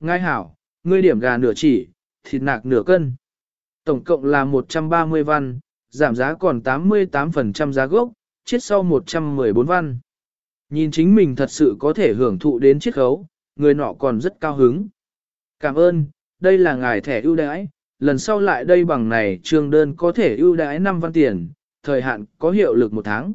Ngai hảo, ngươi điểm gà nửa chỉ, thịt nạc nửa cân. Tổng cộng là 130 văn, giảm giá còn 88% giá gốc, chiết sau 114 văn. Nhìn chính mình thật sự có thể hưởng thụ đến chiết khấu, người nọ còn rất cao hứng. Cảm ơn, đây là ngài thẻ ưu đãi, lần sau lại đây bằng này trương đơn có thể ưu đãi 5 văn tiền, thời hạn có hiệu lực một tháng.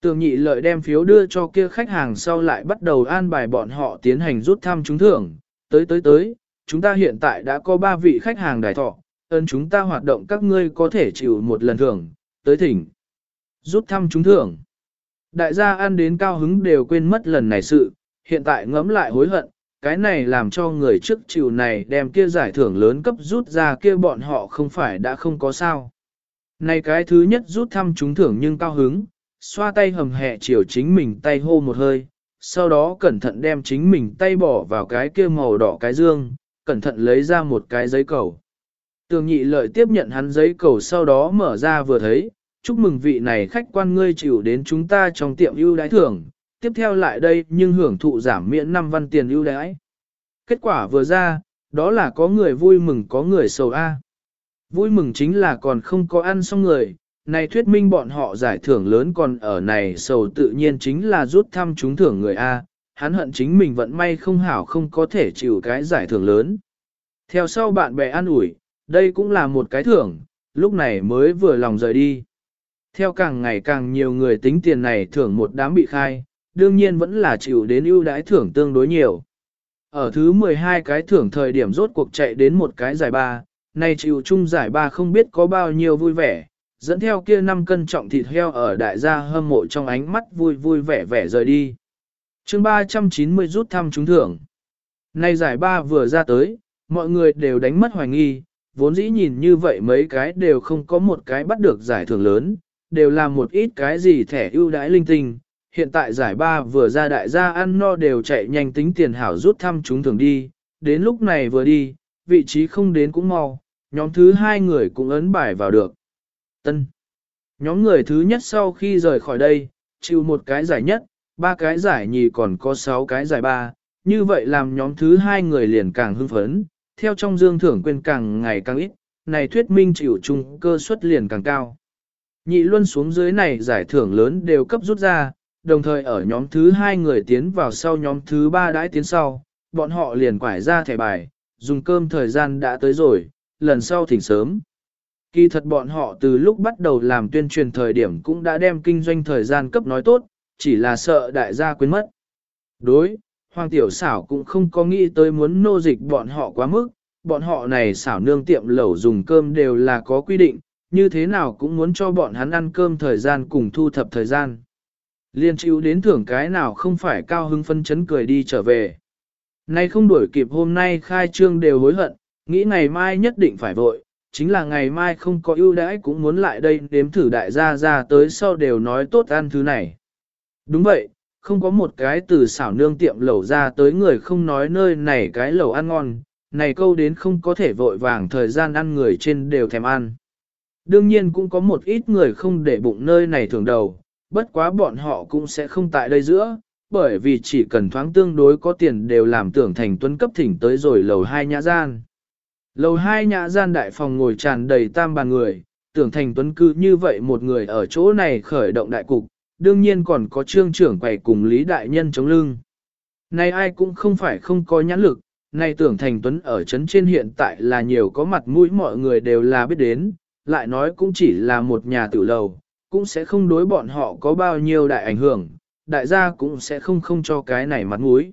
Tường nhị lợi đem phiếu đưa cho kia khách hàng sau lại bắt đầu an bài bọn họ tiến hành rút thăm trúng thưởng, tới tới tới, chúng ta hiện tại đã có 3 vị khách hàng đài thọ, ơn chúng ta hoạt động các ngươi có thể chịu một lần thưởng, tới thỉnh. Rút thăm chúng thưởng. Đại gia ăn đến cao hứng đều quên mất lần này sự, hiện tại ngẫm lại hối hận, cái này làm cho người trước chịu này đem kia giải thưởng lớn cấp rút ra kia bọn họ không phải đã không có sao. Này cái thứ nhất rút thăm chúng thưởng nhưng cao hứng, xoa tay hầm hẹ chiều chính mình tay hô một hơi, sau đó cẩn thận đem chính mình tay bỏ vào cái kia màu đỏ cái dương, cẩn thận lấy ra một cái giấy cầu. Tường nhị lợi tiếp nhận hắn giấy cầu sau đó mở ra vừa thấy, chúc mừng vị này khách quan ngươi chịu đến chúng ta trong tiệm ưu đãi thưởng, tiếp theo lại đây nhưng hưởng thụ giảm miễn 5 văn tiền ưu đãi. Kết quả vừa ra, đó là có người vui mừng có người sầu A. Vui mừng chính là còn không có ăn xong người, này thuyết minh bọn họ giải thưởng lớn còn ở này sầu tự nhiên chính là rút thăm trúng thưởng người A, hắn hận chính mình vận may không hảo không có thể chịu cái giải thưởng lớn. Theo sau bạn bè an ủi, đây cũng là một cái thưởng, lúc này mới vừa lòng rời đi. Theo càng ngày càng nhiều người tính tiền này thưởng một đám bị khai, đương nhiên vẫn là chịu đến ưu đãi thưởng tương đối nhiều. Ở thứ 12 cái thưởng thời điểm rốt cuộc chạy đến một cái giải ba, này chịu chung giải ba không biết có bao nhiêu vui vẻ, dẫn theo kia 5 cân trọng thịt heo ở đại gia hâm mộ trong ánh mắt vui vui vẻ vẻ rời đi. chương 390 rút thăm trúng thưởng. Nay giải ba vừa ra tới, mọi người đều đánh mất hoài nghi, vốn dĩ nhìn như vậy mấy cái đều không có một cái bắt được giải thưởng lớn, đều là một ít cái gì thẻ ưu đãi linh tinh. Hiện tại giải ba vừa ra đại gia ăn no đều chạy nhanh tính tiền hảo rút thăm chúng thường đi, đến lúc này vừa đi, vị trí không đến cũng mau, nhóm thứ hai người cũng ấn bài vào được. Tân. Nhóm người thứ nhất sau khi rời khỏi đây, chịu một cái giải nhất, ba cái giải nhì còn có sáu cái giải ba, như vậy làm nhóm thứ hai người liền càng hưng phấn, theo trong dương thưởng quên càng ngày càng ít, này thuyết minh chịu chung cơ suất liền càng cao. Nhị luân xuống dưới này giải thưởng lớn đều cấp rút ra, đồng thời ở nhóm thứ hai người tiến vào sau nhóm thứ ba đãi tiến sau, bọn họ liền quải ra thẻ bài, dùng cơm thời gian đã tới rồi, lần sau thỉnh sớm. Kỳ thật bọn họ từ lúc bắt đầu làm tuyên truyền thời điểm cũng đã đem kinh doanh thời gian cấp nói tốt, chỉ là sợ đại gia quên mất. Đối, Hoàng Tiểu xảo cũng không có nghĩ tới muốn nô dịch bọn họ quá mức, bọn họ này xảo nương tiệm lẩu dùng cơm đều là có quy định, như thế nào cũng muốn cho bọn hắn ăn cơm thời gian cùng thu thập thời gian. Liên chịu đến thưởng cái nào không phải cao hưng phân chấn cười đi trở về. Nay không đuổi kịp hôm nay khai trương đều hối hận, nghĩ ngày mai nhất định phải vội, chính là ngày mai không có ưu đãi cũng muốn lại đây đếm thử đại gia ra tới sau đều nói tốt ăn thứ này. Đúng vậy, không có một cái từ xảo nương tiệm lẩu ra tới người không nói nơi này cái lẩu ăn ngon, này câu đến không có thể vội vàng thời gian ăn người trên đều thèm ăn. Đương nhiên cũng có một ít người không để bụng nơi này thường đầu, bất quá bọn họ cũng sẽ không tại đây giữa, bởi vì chỉ cần thoáng tương đối có tiền đều làm tưởng thành tuấn cấp thỉnh tới rồi lầu hai nhã gian. Lầu hai nhã gian đại phòng ngồi tràn đầy tam bàn người, tưởng thành tuấn cư như vậy một người ở chỗ này khởi động đại cục, đương nhiên còn có trương trưởng quầy cùng Lý Đại Nhân chống lưng. Này ai cũng không phải không có nhãn lực, này tưởng thành tuấn ở chấn trên hiện tại là nhiều có mặt mũi mọi người đều là biết đến, lại nói cũng chỉ là một nhà tử lầu, cũng sẽ không đối bọn họ có bao nhiêu đại ảnh hưởng, đại gia cũng sẽ không không cho cái này mặt mũi.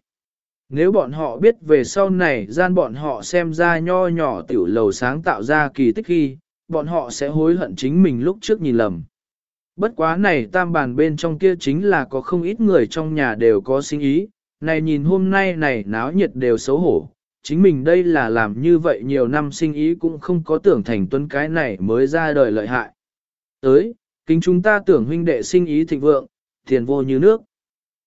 Nếu bọn họ biết về sau này gian bọn họ xem ra nho nhỏ tiểu lầu sáng tạo ra kỳ tích khi, bọn họ sẽ hối hận chính mình lúc trước nhìn lầm. Bất quá này tam bàn bên trong kia chính là có không ít người trong nhà đều có sinh ý, này nhìn hôm nay này náo nhiệt đều xấu hổ, chính mình đây là làm như vậy nhiều năm sinh ý cũng không có tưởng thành tuấn cái này mới ra đời lợi hại. Tới, kính chúng ta tưởng huynh đệ sinh ý thịnh vượng, tiền vô như nước.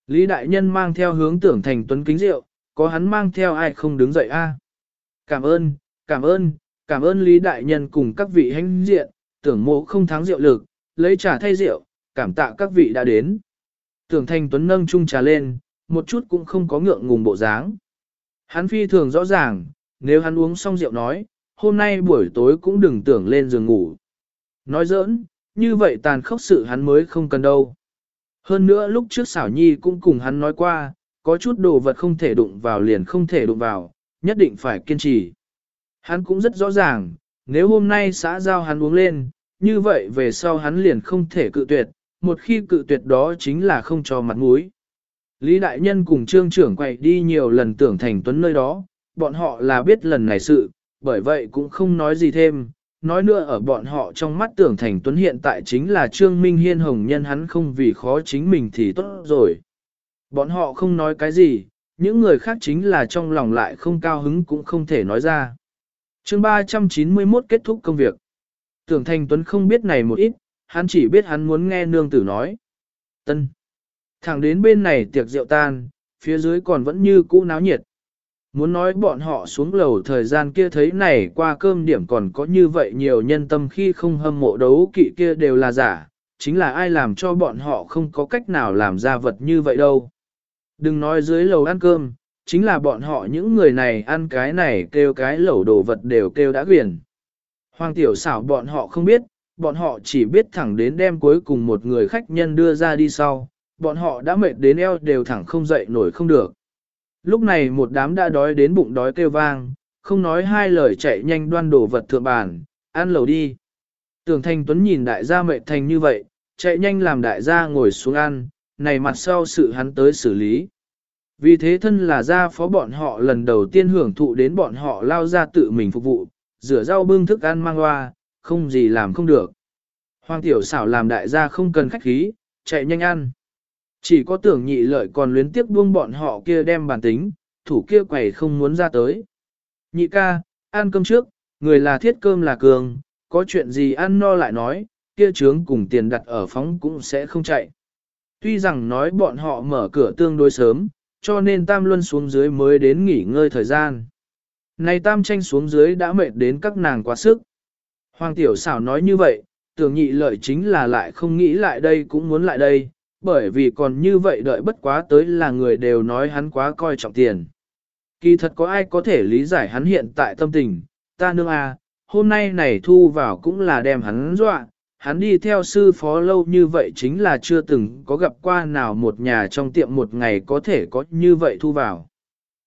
Lý Đại Nhân mang theo hướng tưởng thành tuấn kính rượu, có hắn mang theo ai không đứng dậy a? Cảm ơn, cảm ơn, cảm ơn Lý Đại Nhân cùng các vị hãnh diện, tưởng mộ không thắng rượu lực, lấy trà thay rượu, cảm tạ các vị đã đến. Tưởng thành tuấn nâng chung trà lên, một chút cũng không có ngượng ngùng bộ dáng. Hắn phi thường rõ ràng, nếu hắn uống xong rượu nói, hôm nay buổi tối cũng đừng tưởng lên giường ngủ. Nói giỡn, như vậy tàn khốc sự hắn mới không cần đâu. Hơn nữa lúc trước xảo nhi cũng cùng hắn nói qua, có chút đồ vật không thể đụng vào liền không thể đụng vào, nhất định phải kiên trì. Hắn cũng rất rõ ràng, nếu hôm nay xã giao hắn uống lên, như vậy về sau hắn liền không thể cự tuyệt, một khi cự tuyệt đó chính là không cho mặt mũi. Lý Đại Nhân cùng trương trưởng quay đi nhiều lần tưởng thành tuấn nơi đó, bọn họ là biết lần này sự, bởi vậy cũng không nói gì thêm. Nói nữa ở bọn họ trong mắt tưởng thành tuấn hiện tại chính là Trương Minh Hiên Hồng nhân hắn không vì khó chính mình thì tốt rồi. Bọn họ không nói cái gì, những người khác chính là trong lòng lại không cao hứng cũng không thể nói ra. chương 391 kết thúc công việc. Tưởng Thành Tuấn không biết này một ít, hắn chỉ biết hắn muốn nghe nương tử nói. Tân. Thẳng đến bên này tiệc rượu tan, phía dưới còn vẫn như cũ náo nhiệt. Muốn nói bọn họ xuống lầu thời gian kia thấy này qua cơm điểm còn có như vậy nhiều nhân tâm khi không hâm mộ đấu kỵ kia đều là giả, chính là ai làm cho bọn họ không có cách nào làm ra vật như vậy đâu. Đừng nói dưới lầu ăn cơm, chính là bọn họ những người này ăn cái này kêu cái lẩu đồ vật đều kêu đã quyền. Hoàng tiểu xảo bọn họ không biết, bọn họ chỉ biết thẳng đến đem cuối cùng một người khách nhân đưa ra đi sau, bọn họ đã mệt đến eo đều thẳng không dậy nổi không được. Lúc này một đám đã đói đến bụng đói kêu vang, không nói hai lời chạy nhanh đoan đồ vật thượng bàn, ăn lẩu đi. Tưởng Thanh Tuấn nhìn đại gia mệt thành như vậy, chạy nhanh làm đại gia ngồi xuống ăn, này mặt sau sự hắn tới xử lý. Vì thế thân là gia phó bọn họ lần đầu tiên hưởng thụ đến bọn họ lao ra tự mình phục vụ, rửa rau bưng thức ăn mang hoa, không gì làm không được. Hoàng tiểu xảo làm đại gia không cần khách khí, chạy nhanh ăn. Chỉ có tưởng nhị lợi còn luyến tiếc buông bọn họ kia đem bản tính, thủ kia quầy không muốn ra tới. Nhị ca, ăn cơm trước, người là thiết cơm là cường, có chuyện gì ăn no lại nói, kia trướng cùng tiền đặt ở phóng cũng sẽ không chạy. Tuy rằng nói bọn họ mở cửa tương đối sớm, cho nên Tam Luân xuống dưới mới đến nghỉ ngơi thời gian. Này Tam tranh xuống dưới đã mệt đến các nàng quá sức. Hoàng Tiểu xảo nói như vậy, tưởng nhị lợi chính là lại không nghĩ lại đây cũng muốn lại đây, bởi vì còn như vậy đợi bất quá tới là người đều nói hắn quá coi trọng tiền. Kỳ thật có ai có thể lý giải hắn hiện tại tâm tình, ta nương à, hôm nay này thu vào cũng là đem hắn dọa, hắn đi theo sư phó lâu như vậy chính là chưa từng có gặp qua nào một nhà trong tiệm một ngày có thể có như vậy thu vào.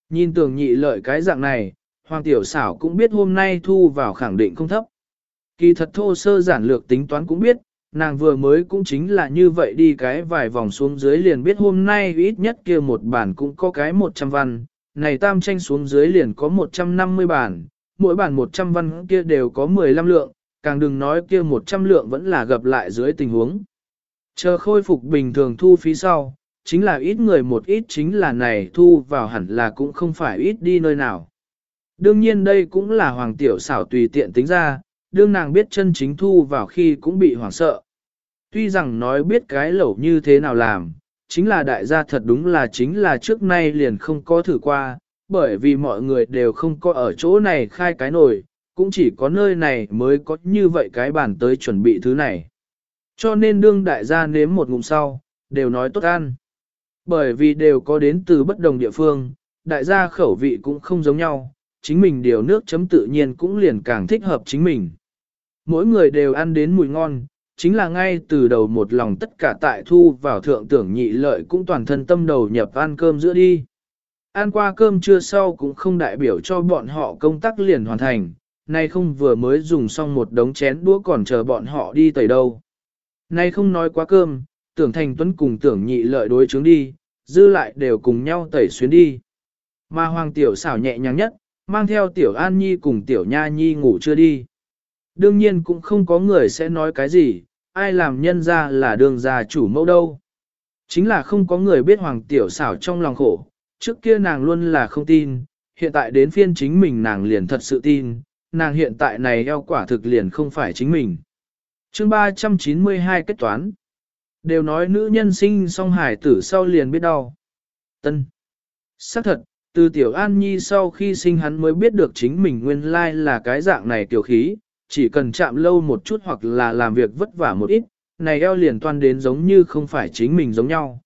Nhìn tưởng nhị lợi cái dạng này, Hoàng Tiểu xảo cũng biết hôm nay thu vào khẳng định không thấp. Kỳ thật thô sơ giản lược tính toán cũng biết, nàng vừa mới cũng chính là như vậy đi cái vài vòng xuống dưới liền biết hôm nay ít nhất kia một bản cũng có cái 100 văn, này tam tranh xuống dưới liền có 150 bản, mỗi bản 100 văn kia đều có 15 lượng, càng đừng nói kia 100 lượng vẫn là gặp lại dưới tình huống. Chờ khôi phục bình thường thu phí sau, chính là ít người một ít chính là này thu vào hẳn là cũng không phải ít đi nơi nào. Đương nhiên đây cũng là hoàng tiểu xảo tùy tiện tính ra, đương nàng biết chân chính thu vào khi cũng bị hoảng sợ. Tuy rằng nói biết cái lẩu như thế nào làm, chính là đại gia thật đúng là chính là trước nay liền không có thử qua, bởi vì mọi người đều không có ở chỗ này khai cái nổi cũng chỉ có nơi này mới có như vậy cái bàn tới chuẩn bị thứ này. Cho nên đương đại gia nếm một ngụm sau, đều nói tốt ăn. Bởi vì đều có đến từ bất đồng địa phương, đại gia khẩu vị cũng không giống nhau, chính mình điều nước chấm tự nhiên cũng liền càng thích hợp chính mình. Mỗi người đều ăn đến mùi ngon, chính là ngay từ đầu một lòng tất cả tại thu vào thượng tưởng nhị lợi cũng toàn thân tâm đầu nhập ăn cơm giữa đi. Ăn qua cơm trưa sau cũng không đại biểu cho bọn họ công tác liền hoàn thành, nay không vừa mới dùng xong một đống chén đũa còn chờ bọn họ đi tẩy đâu. Nay không nói quá cơm, tưởng thành tuấn cùng tưởng nhị lợi đối chứng đi, dư lại đều cùng nhau tẩy xuyến đi. Mà hoàng tiểu xảo nhẹ nhàng nhất, mang theo tiểu an nhi cùng tiểu nha nhi ngủ chưa đi. Đương nhiên cũng không có người sẽ nói cái gì, ai làm nhân ra là đường già chủ mẫu đâu. Chính là không có người biết hoàng tiểu xảo trong lòng khổ, trước kia nàng luôn là không tin, hiện tại đến phiên chính mình nàng liền thật sự tin, nàng hiện tại này eo quả thực liền không phải chính mình. chương 392 kết toán. Đều nói nữ nhân sinh song hải tử sau liền biết đau. Tân. Xác thật, từ tiểu an nhi sau khi sinh hắn mới biết được chính mình nguyên lai là cái dạng này tiểu khí, chỉ cần chạm lâu một chút hoặc là làm việc vất vả một ít, này eo liền toan đến giống như không phải chính mình giống nhau.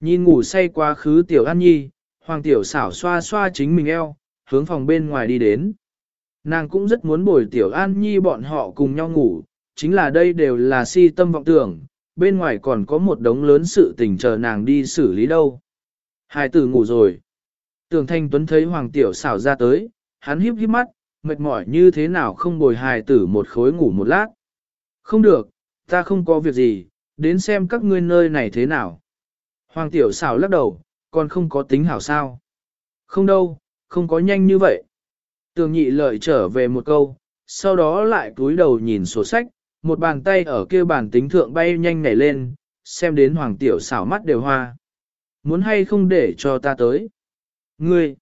Nhìn ngủ say quá khứ tiểu an nhi, Hoàng tiểu xảo xoa xoa chính mình eo, hướng phòng bên ngoài đi đến. Nàng cũng rất muốn bồi tiểu an nhi bọn họ cùng nhau ngủ, chính là đây đều là si tâm vọng tưởng, bên ngoài còn có một đống lớn sự tình chờ nàng đi xử lý đâu. Hai tử ngủ rồi. Tưởng thanh tuấn thấy hoàng tiểu xảo ra tới, hắn híp híp mắt, mệt mỏi như thế nào không bồi hài tử một khối ngủ một lát. Không được, ta không có việc gì, đến xem các ngươi nơi này thế nào. Hoàng tiểu xảo lắc đầu, còn không có tính hảo sao. Không đâu, không có nhanh như vậy. Tường nhị lợi trở về một câu, sau đó lại cúi đầu nhìn sổ sách, một bàn tay ở kia bàn tính thượng bay nhanh nhảy lên, xem đến hoàng tiểu xảo mắt đều hoa. Muốn hay không để cho ta tới? Ngươi!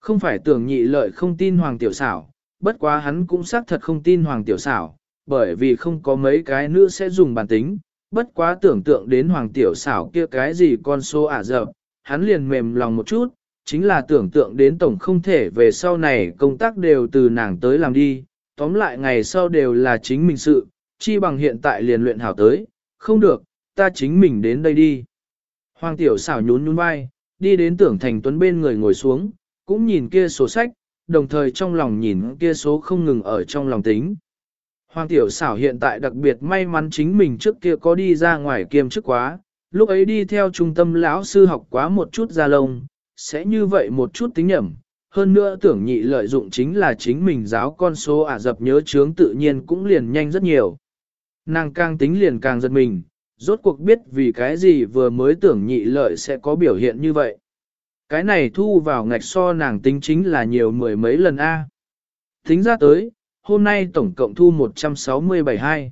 Không phải tưởng nhị lợi không tin hoàng tiểu xảo, bất quá hắn cũng xác thật không tin hoàng tiểu xảo, bởi vì không có mấy cái nữa sẽ dùng bàn tính, bất quá tưởng tượng đến hoàng tiểu xảo kia cái gì con số ả dập, hắn liền mềm lòng một chút, chính là tưởng tượng đến tổng không thể về sau này công tác đều từ nàng tới làm đi, tóm lại ngày sau đều là chính mình sự, chi bằng hiện tại liền luyện hảo tới, không được, ta chính mình đến đây đi. Hoàng tiểu xảo nhún nhún vai, đi đến tưởng thành tuấn bên người ngồi xuống, cũng nhìn kia số sách, đồng thời trong lòng nhìn kia số không ngừng ở trong lòng tính. Hoàng tiểu xảo hiện tại đặc biệt may mắn chính mình trước kia có đi ra ngoài kiêm chức quá, lúc ấy đi theo trung tâm lão sư học quá một chút ra lông, sẽ như vậy một chút tính nhầm. Hơn nữa tưởng nhị lợi dụng chính là chính mình giáo con số ả dập nhớ chướng tự nhiên cũng liền nhanh rất nhiều. Nàng càng tính liền càng giật mình, rốt cuộc biết vì cái gì vừa mới tưởng nhị lợi sẽ có biểu hiện như vậy. Cái này thu vào ngạch so nàng tính chính là nhiều mười mấy lần A. Tính ra tới, hôm nay tổng cộng thu 167 hai.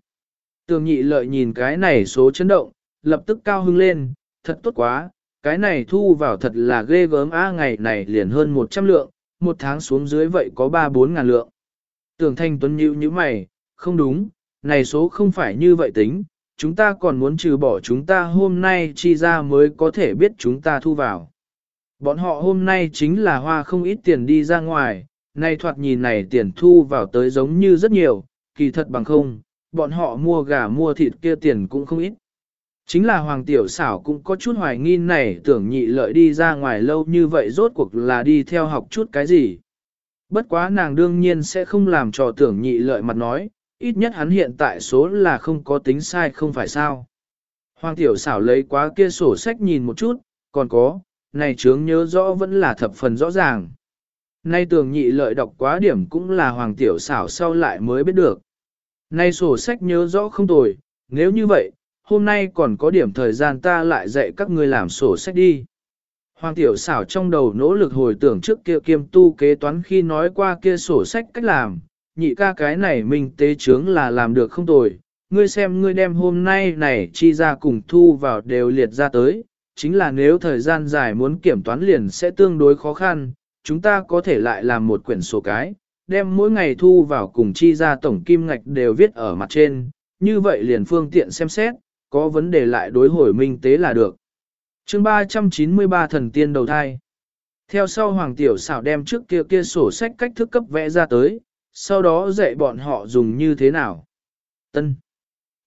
Tưởng nhị lợi nhìn cái này số chấn động, lập tức cao hưng lên, thật tốt quá, cái này thu vào thật là ghê gớm A ngày này liền hơn 100 lượng, một tháng xuống dưới vậy có 3-4 ngàn lượng. Tưởng thanh tuấn nhíu như mày, không đúng, này số không phải như vậy tính, chúng ta còn muốn trừ bỏ chúng ta hôm nay chi ra mới có thể biết chúng ta thu vào. Bọn họ hôm nay chính là hoa không ít tiền đi ra ngoài, nay thoạt nhìn này tiền thu vào tới giống như rất nhiều, kỳ thật bằng không, bọn họ mua gà mua thịt kia tiền cũng không ít. Chính là Hoàng Tiểu xảo cũng có chút hoài nghi này tưởng nhị lợi đi ra ngoài lâu như vậy rốt cuộc là đi theo học chút cái gì. Bất quá nàng đương nhiên sẽ không làm cho tưởng nhị lợi mặt nói, ít nhất hắn hiện tại số là không có tính sai không phải sao. Hoàng Tiểu xảo lấy quá kia sổ sách nhìn một chút, còn có, này chướng nhớ rõ vẫn là thập phần rõ ràng. Nay tưởng nhị lợi đọc quá điểm cũng là Hoàng Tiểu xảo sau lại mới biết được. Nay sổ sách nhớ rõ không tồi, nếu như vậy, hôm nay còn có điểm thời gian ta lại dạy các ngươi làm sổ sách đi. Hoàng tiểu xảo trong đầu nỗ lực hồi tưởng trước kia kiêm tu kế toán khi nói qua kia sổ sách cách làm, nhị ca cái này mình tế chướng là làm được không tồi, ngươi xem ngươi đem hôm nay này chi ra cùng thu vào đều liệt ra tới, chính là nếu thời gian dài muốn kiểm toán liền sẽ tương đối khó khăn, chúng ta có thể lại làm một quyển sổ cái, đem mỗi ngày thu vào cùng chi ra tổng kim ngạch đều viết ở mặt trên, như vậy liền phương tiện xem xét, có vấn đề lại đối hồi minh tế là được. chương 393 thần tiên đầu thai. Theo sau Hoàng Tiểu xảo đem trước kia kia sổ sách cách thức cấp vẽ ra tới, sau đó dạy bọn họ dùng như thế nào. Tân.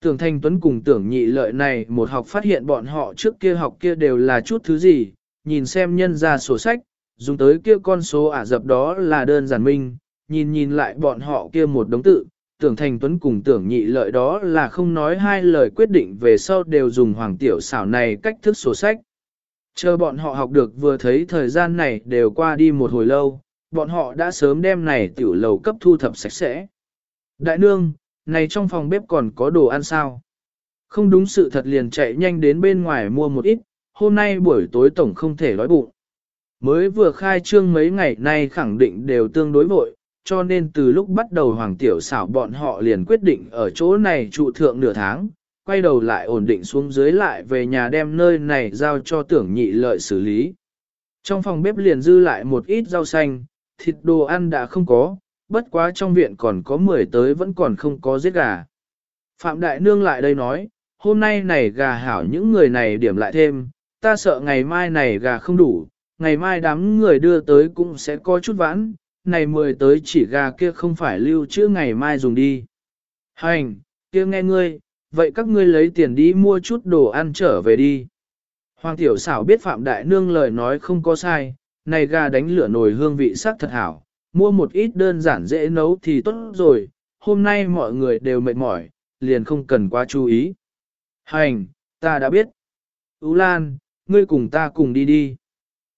Tưởng Thanh Tuấn cùng tưởng nhị lợi này một học phát hiện bọn họ trước kia học kia đều là chút thứ gì, nhìn xem nhân ra sổ sách, dùng tới kia con số ả dập đó là đơn giản minh, nhìn nhìn lại bọn họ kia một đống tự, tưởng thành tuấn cùng tưởng nhị lợi đó là không nói hai lời quyết định về sau đều dùng hoàng tiểu xảo này cách thức sổ sách. Chờ bọn họ học được vừa thấy thời gian này đều qua đi một hồi lâu, bọn họ đã sớm đem này tiểu lầu cấp thu thập sạch sẽ. Đại nương, này trong phòng bếp còn có đồ ăn sao? Không đúng sự thật liền chạy nhanh đến bên ngoài mua một ít, hôm nay buổi tối tổng không thể đói bụng. Mới vừa khai trương mấy ngày nay khẳng định đều tương đối vội, cho nên từ lúc bắt đầu Hoàng Tiểu xảo bọn họ liền quyết định ở chỗ này trụ thượng nửa tháng, quay đầu lại ổn định xuống dưới lại về nhà đem nơi này giao cho tưởng nhị lợi xử lý. Trong phòng bếp liền dư lại một ít rau xanh, thịt đồ ăn đã không có, bất quá trong viện còn có 10 tới vẫn còn không có giết gà. Phạm Đại Nương lại đây nói, hôm nay này gà hảo những người này điểm lại thêm, ta sợ ngày mai này gà không đủ, ngày mai đám người đưa tới cũng sẽ có chút vãn, này mười tới chỉ gà kia không phải lưu trữ ngày mai dùng đi. Hành, kia nghe ngươi, vậy các ngươi lấy tiền đi mua chút đồ ăn trở về đi. Hoàng tiểu xảo biết Phạm Đại Nương lời nói không có sai, này gà đánh lửa nồi hương vị sắc thật hảo, mua một ít đơn giản dễ nấu thì tốt rồi, hôm nay mọi người đều mệt mỏi, liền không cần quá chú ý. Hành, ta đã biết. Ú Lan, ngươi cùng ta cùng đi đi.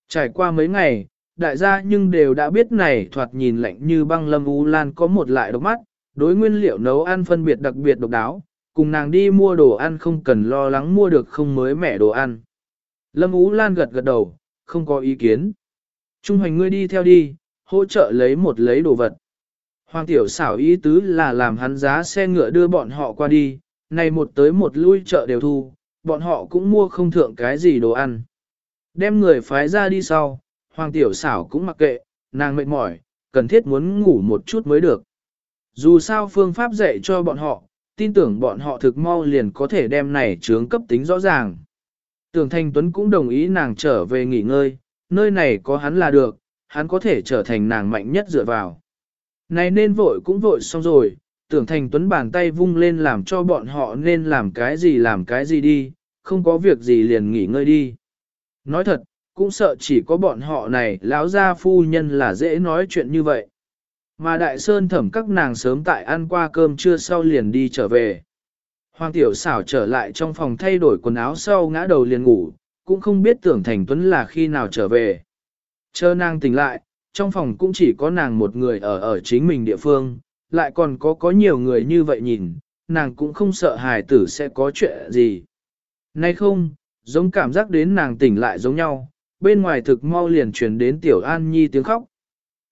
Trải qua mấy ngày, đại gia nhưng đều đã biết này thoạt nhìn lạnh như băng lâm u Lan có một lại độc mắt, đối nguyên liệu nấu ăn phân biệt đặc biệt độc đáo, cùng nàng đi mua đồ ăn không cần lo lắng mua được không mới mẻ đồ ăn. Lâm u Lan gật gật đầu, không có ý kiến. Trung hoành ngươi đi theo đi, hỗ trợ lấy một lấy đồ vật. Hoàng tiểu xảo ý tứ là làm hắn giá xe ngựa đưa bọn họ qua đi, này một tới một lui chợ đều thu, bọn họ cũng mua không thượng cái gì đồ ăn. Đem người phái ra đi sau, hoàng tiểu xảo cũng mặc kệ, nàng mệt mỏi, cần thiết muốn ngủ một chút mới được. Dù sao phương pháp dạy cho bọn họ, tin tưởng bọn họ thực mau liền có thể đem này chướng cấp tính rõ ràng. Tưởng Thanh Tuấn cũng đồng ý nàng trở về nghỉ ngơi, nơi này có hắn là được, hắn có thể trở thành nàng mạnh nhất dựa vào. Này nên vội cũng vội xong rồi, tưởng Thành Tuấn bàn tay vung lên làm cho bọn họ nên làm cái gì làm cái gì đi, không có việc gì liền nghỉ ngơi đi. Nói thật, cũng sợ chỉ có bọn họ này lão gia phu nhân là dễ nói chuyện như vậy. Mà đại sơn thẩm các nàng sớm tại ăn qua cơm trưa sau liền đi trở về. Hoàng tiểu xảo trở lại trong phòng thay đổi quần áo sau ngã đầu liền ngủ, cũng không biết tưởng thành tuấn là khi nào trở về. Chờ nàng tỉnh lại, trong phòng cũng chỉ có nàng một người ở ở chính mình địa phương, lại còn có có nhiều người như vậy nhìn, nàng cũng không sợ hài tử sẽ có chuyện gì. Nay không, giống cảm giác đến nàng tỉnh lại giống nhau, bên ngoài thực mau liền truyền đến tiểu an nhi tiếng khóc.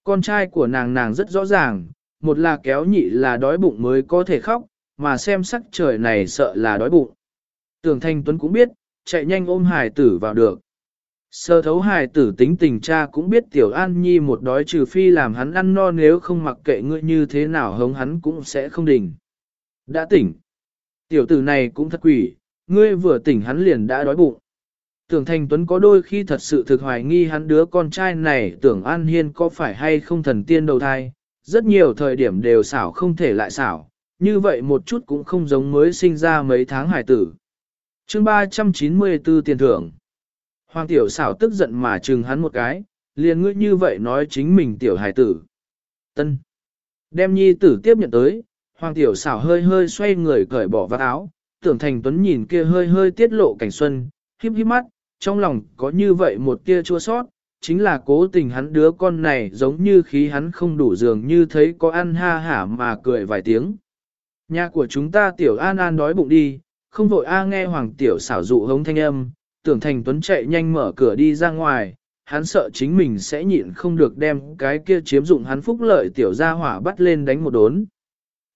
Con trai của nàng nàng rất rõ ràng, một là kéo nhị là đói bụng mới có thể khóc, mà xem sắc trời này sợ là đói bụng. Tưởng Thanh Tuấn cũng biết, chạy nhanh ôm hài tử vào được. Sơ thấu hài tử tính tình cha cũng biết tiểu an nhi một đói trừ phi làm hắn ăn no nếu không mặc kệ ngươi như thế nào hống hắn cũng sẽ không đỉnh. Đã tỉnh. Tiểu tử này cũng thật quỷ, ngươi vừa tỉnh hắn liền đã đói bụng. Tưởng Thanh Tuấn có đôi khi thật sự thực hoài nghi hắn đứa con trai này tưởng An Hiên có phải hay không thần tiên đầu thai, rất nhiều thời điểm đều xảo không thể lại xảo, như vậy một chút cũng không giống mới sinh ra mấy tháng hải tử. chương 394 tiền thưởng. Hoàng tiểu xảo tức giận mà trừng hắn một cái, liền ngươi như vậy nói chính mình tiểu hải tử. Tân. Đem nhi tử tiếp nhận tới, hoàng tiểu xảo hơi hơi xoay người cởi bỏ vạt áo, tưởng thành tuấn nhìn kia hơi hơi tiết lộ cảnh xuân, híp híp mắt, trong lòng có như vậy một tia chua sót, chính là cố tình hắn đứa con này giống như khí hắn không đủ dường như thấy có ăn ha hả mà cười vài tiếng. Nhà của chúng ta tiểu an an đói bụng đi, không vội a nghe hoàng tiểu xảo dụ hống thanh âm, tưởng thành tuấn chạy nhanh mở cửa đi ra ngoài, hắn sợ chính mình sẽ nhịn không được đem cái kia chiếm dụng hắn phúc lợi tiểu gia hỏa bắt lên đánh một đốn.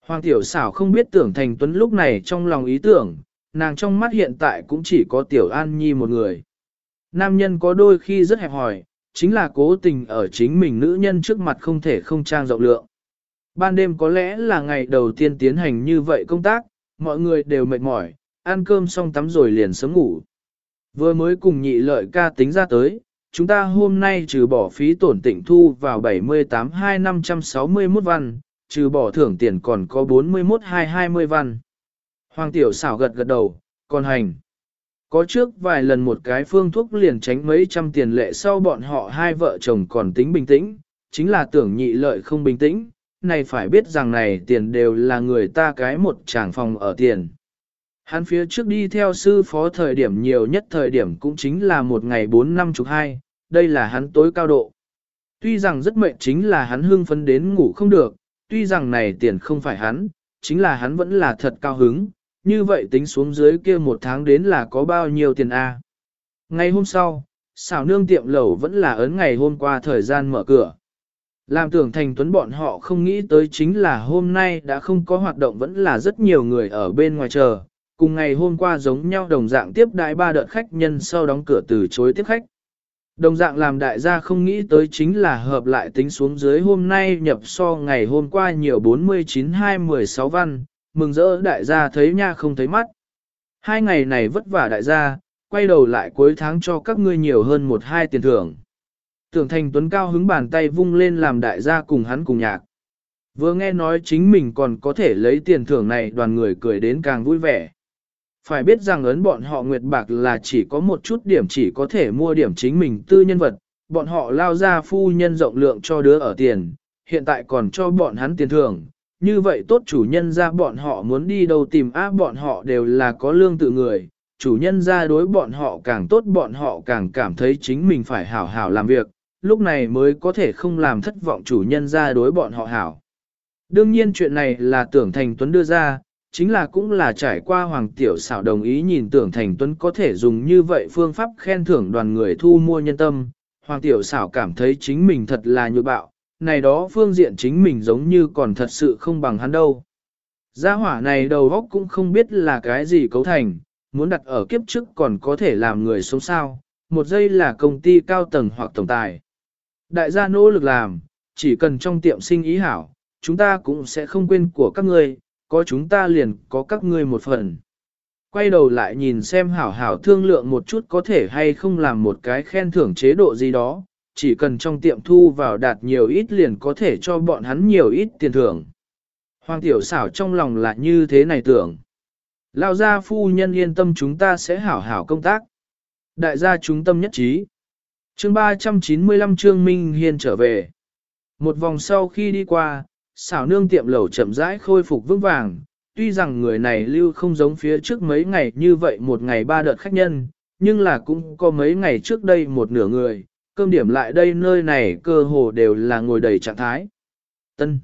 Hoàng tiểu xảo không biết tưởng thành tuấn lúc này trong lòng ý tưởng, nàng trong mắt hiện tại cũng chỉ có tiểu an nhi một người. Nam nhân có đôi khi rất hẹp hòi, chính là cố tình ở chính mình nữ nhân trước mặt không thể không trang rộng lượng. Ban đêm có lẽ là ngày đầu tiên tiến hành như vậy công tác, mọi người đều mệt mỏi, ăn cơm xong tắm rồi liền sớm ngủ. Vừa mới cùng nhị lợi ca tính ra tới, chúng ta hôm nay trừ bỏ phí tổn tịnh thu vào 78 2 561 văn, trừ bỏ thưởng tiền còn có 41 2 20 văn. Hoàng tiểu xảo gật gật đầu, còn hành. Có trước vài lần một cái phương thuốc liền tránh mấy trăm tiền lệ sau bọn họ hai vợ chồng còn tính bình tĩnh, chính là tưởng nhị lợi không bình tĩnh, này phải biết rằng này tiền đều là người ta cái một tràng phòng ở tiền. Hắn phía trước đi theo sư phó thời điểm nhiều nhất thời điểm cũng chính là một ngày bốn năm chục hai, đây là hắn tối cao độ. Tuy rằng rất mệnh chính là hắn hưng phấn đến ngủ không được, tuy rằng này tiền không phải hắn, chính là hắn vẫn là thật cao hứng, như vậy tính xuống dưới kia một tháng đến là có bao nhiêu tiền A. Ngày hôm sau, xảo nương tiệm lẩu vẫn là ấn ngày hôm qua thời gian mở cửa. Làm tưởng thành tuấn bọn họ không nghĩ tới chính là hôm nay đã không có hoạt động vẫn là rất nhiều người ở bên ngoài chờ, cùng ngày hôm qua giống nhau đồng dạng tiếp đại ba đợt khách nhân sau đóng cửa từ chối tiếp khách. Đồng dạng làm đại gia không nghĩ tới chính là hợp lại tính xuống dưới hôm nay nhập so ngày hôm qua nhiều 49-2-16 văn, mừng rỡ đại gia thấy nha không thấy mắt. Hai ngày này vất vả đại gia, quay đầu lại cuối tháng cho các ngươi nhiều hơn một hai tiền thưởng. Tưởng thành tuấn cao hứng bàn tay vung lên làm đại gia cùng hắn cùng nhạc. Vừa nghe nói chính mình còn có thể lấy tiền thưởng này đoàn người cười đến càng vui vẻ. Phải biết rằng ấn bọn họ nguyệt bạc là chỉ có một chút điểm chỉ có thể mua điểm chính mình tư nhân vật, bọn họ lao ra phu nhân rộng lượng cho đứa ở tiền, hiện tại còn cho bọn hắn tiền thưởng. Như vậy tốt chủ nhân ra bọn họ muốn đi đâu tìm á bọn họ đều là có lương tự người, chủ nhân ra đối bọn họ càng tốt bọn họ càng cảm thấy chính mình phải hảo hảo làm việc, lúc này mới có thể không làm thất vọng chủ nhân ra đối bọn họ hảo. Đương nhiên chuyện này là tưởng thành tuấn đưa ra, chính là cũng là trải qua Hoàng Tiểu xảo đồng ý nhìn tưởng thành tuấn có thể dùng như vậy phương pháp khen thưởng đoàn người thu mua nhân tâm. Hoàng Tiểu xảo cảm thấy chính mình thật là nhược bạo, này đó phương diện chính mình giống như còn thật sự không bằng hắn đâu. Gia hỏa này đầu óc cũng không biết là cái gì cấu thành, muốn đặt ở kiếp trước còn có thể làm người sống sao, một giây là công ty cao tầng hoặc tổng tài. Đại gia nỗ lực làm, chỉ cần trong tiệm sinh ý hảo, chúng ta cũng sẽ không quên của các ngươi, có chúng ta liền có các ngươi một phần. Quay đầu lại nhìn xem hảo hảo thương lượng một chút có thể hay không làm một cái khen thưởng chế độ gì đó, chỉ cần trong tiệm thu vào đạt nhiều ít liền có thể cho bọn hắn nhiều ít tiền thưởng. Hoàng tiểu xảo trong lòng là như thế này tưởng. Lao gia phu nhân yên tâm chúng ta sẽ hảo hảo công tác. Đại gia chúng tâm nhất trí. chương 395 Trương Minh Hiên trở về. Một vòng sau khi đi qua, xảo nương tiệm lẩu chậm rãi khôi phục vững vàng. Tuy rằng người này lưu không giống phía trước mấy ngày như vậy một ngày ba đợt khách nhân, nhưng là cũng có mấy ngày trước đây một nửa người, cơm điểm lại đây nơi này cơ hồ đều là ngồi đầy trạng thái. Tân.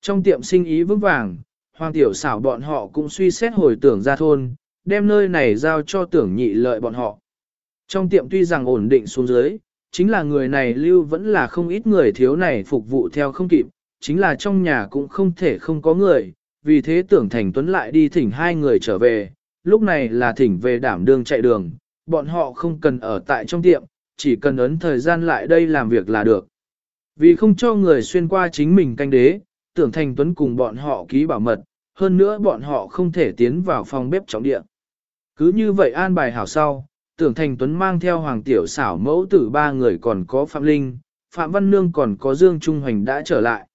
Trong tiệm sinh ý vững vàng, hoàng tiểu xảo bọn họ cũng suy xét hồi tưởng ra thôn, đem nơi này giao cho tưởng nhị lợi bọn họ. Trong tiệm tuy rằng ổn định xuống dưới, chính là người này lưu vẫn là không ít người thiếu này phục vụ theo không kịp, chính là trong nhà cũng không thể không có người, vì thế tưởng thành tuấn lại đi thỉnh hai người trở về, lúc này là thỉnh về đảm đương chạy đường, bọn họ không cần ở tại trong tiệm, chỉ cần ấn thời gian lại đây làm việc là được. Vì không cho người xuyên qua chính mình canh đế, tưởng thành tuấn cùng bọn họ ký bảo mật, hơn nữa bọn họ không thể tiến vào phòng bếp trọng địa. Cứ như vậy an bài hảo sau, tưởng thành tuấn mang theo hoàng tiểu xảo mẫu tử ba người còn có Phạm Linh, Phạm Văn Nương còn có Dương Trung Hoành đã trở lại.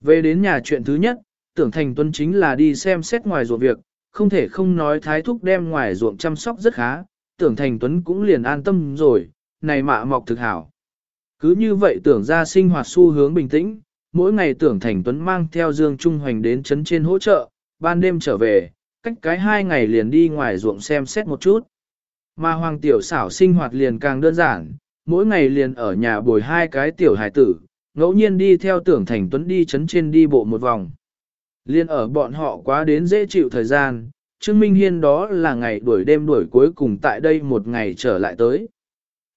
Về đến nhà chuyện thứ nhất, tưởng thành tuấn chính là đi xem xét ngoài ruộng việc, không thể không nói thái thúc đem ngoài ruộng chăm sóc rất khá, tưởng thành tuấn cũng liền an tâm rồi, này mạ mọc thực hảo. Cứ như vậy tưởng ra sinh hoạt xu hướng bình tĩnh, mỗi ngày tưởng thành tuấn mang theo Dương Trung Hoành đến chấn trên hỗ trợ, ban đêm trở về, cách cái hai ngày liền đi ngoài ruộng xem xét một chút. Mà hoàng tiểu xảo sinh hoạt liền càng đơn giản, mỗi ngày liền ở nhà bồi hai cái tiểu hải tử, ngẫu nhiên đi theo tưởng thành tuấn đi chấn trên đi bộ một vòng. Liên ở bọn họ quá đến dễ chịu thời gian, Trương Minh Hiên đó là ngày đuổi đêm đuổi cuối cùng tại đây một ngày trở lại tới.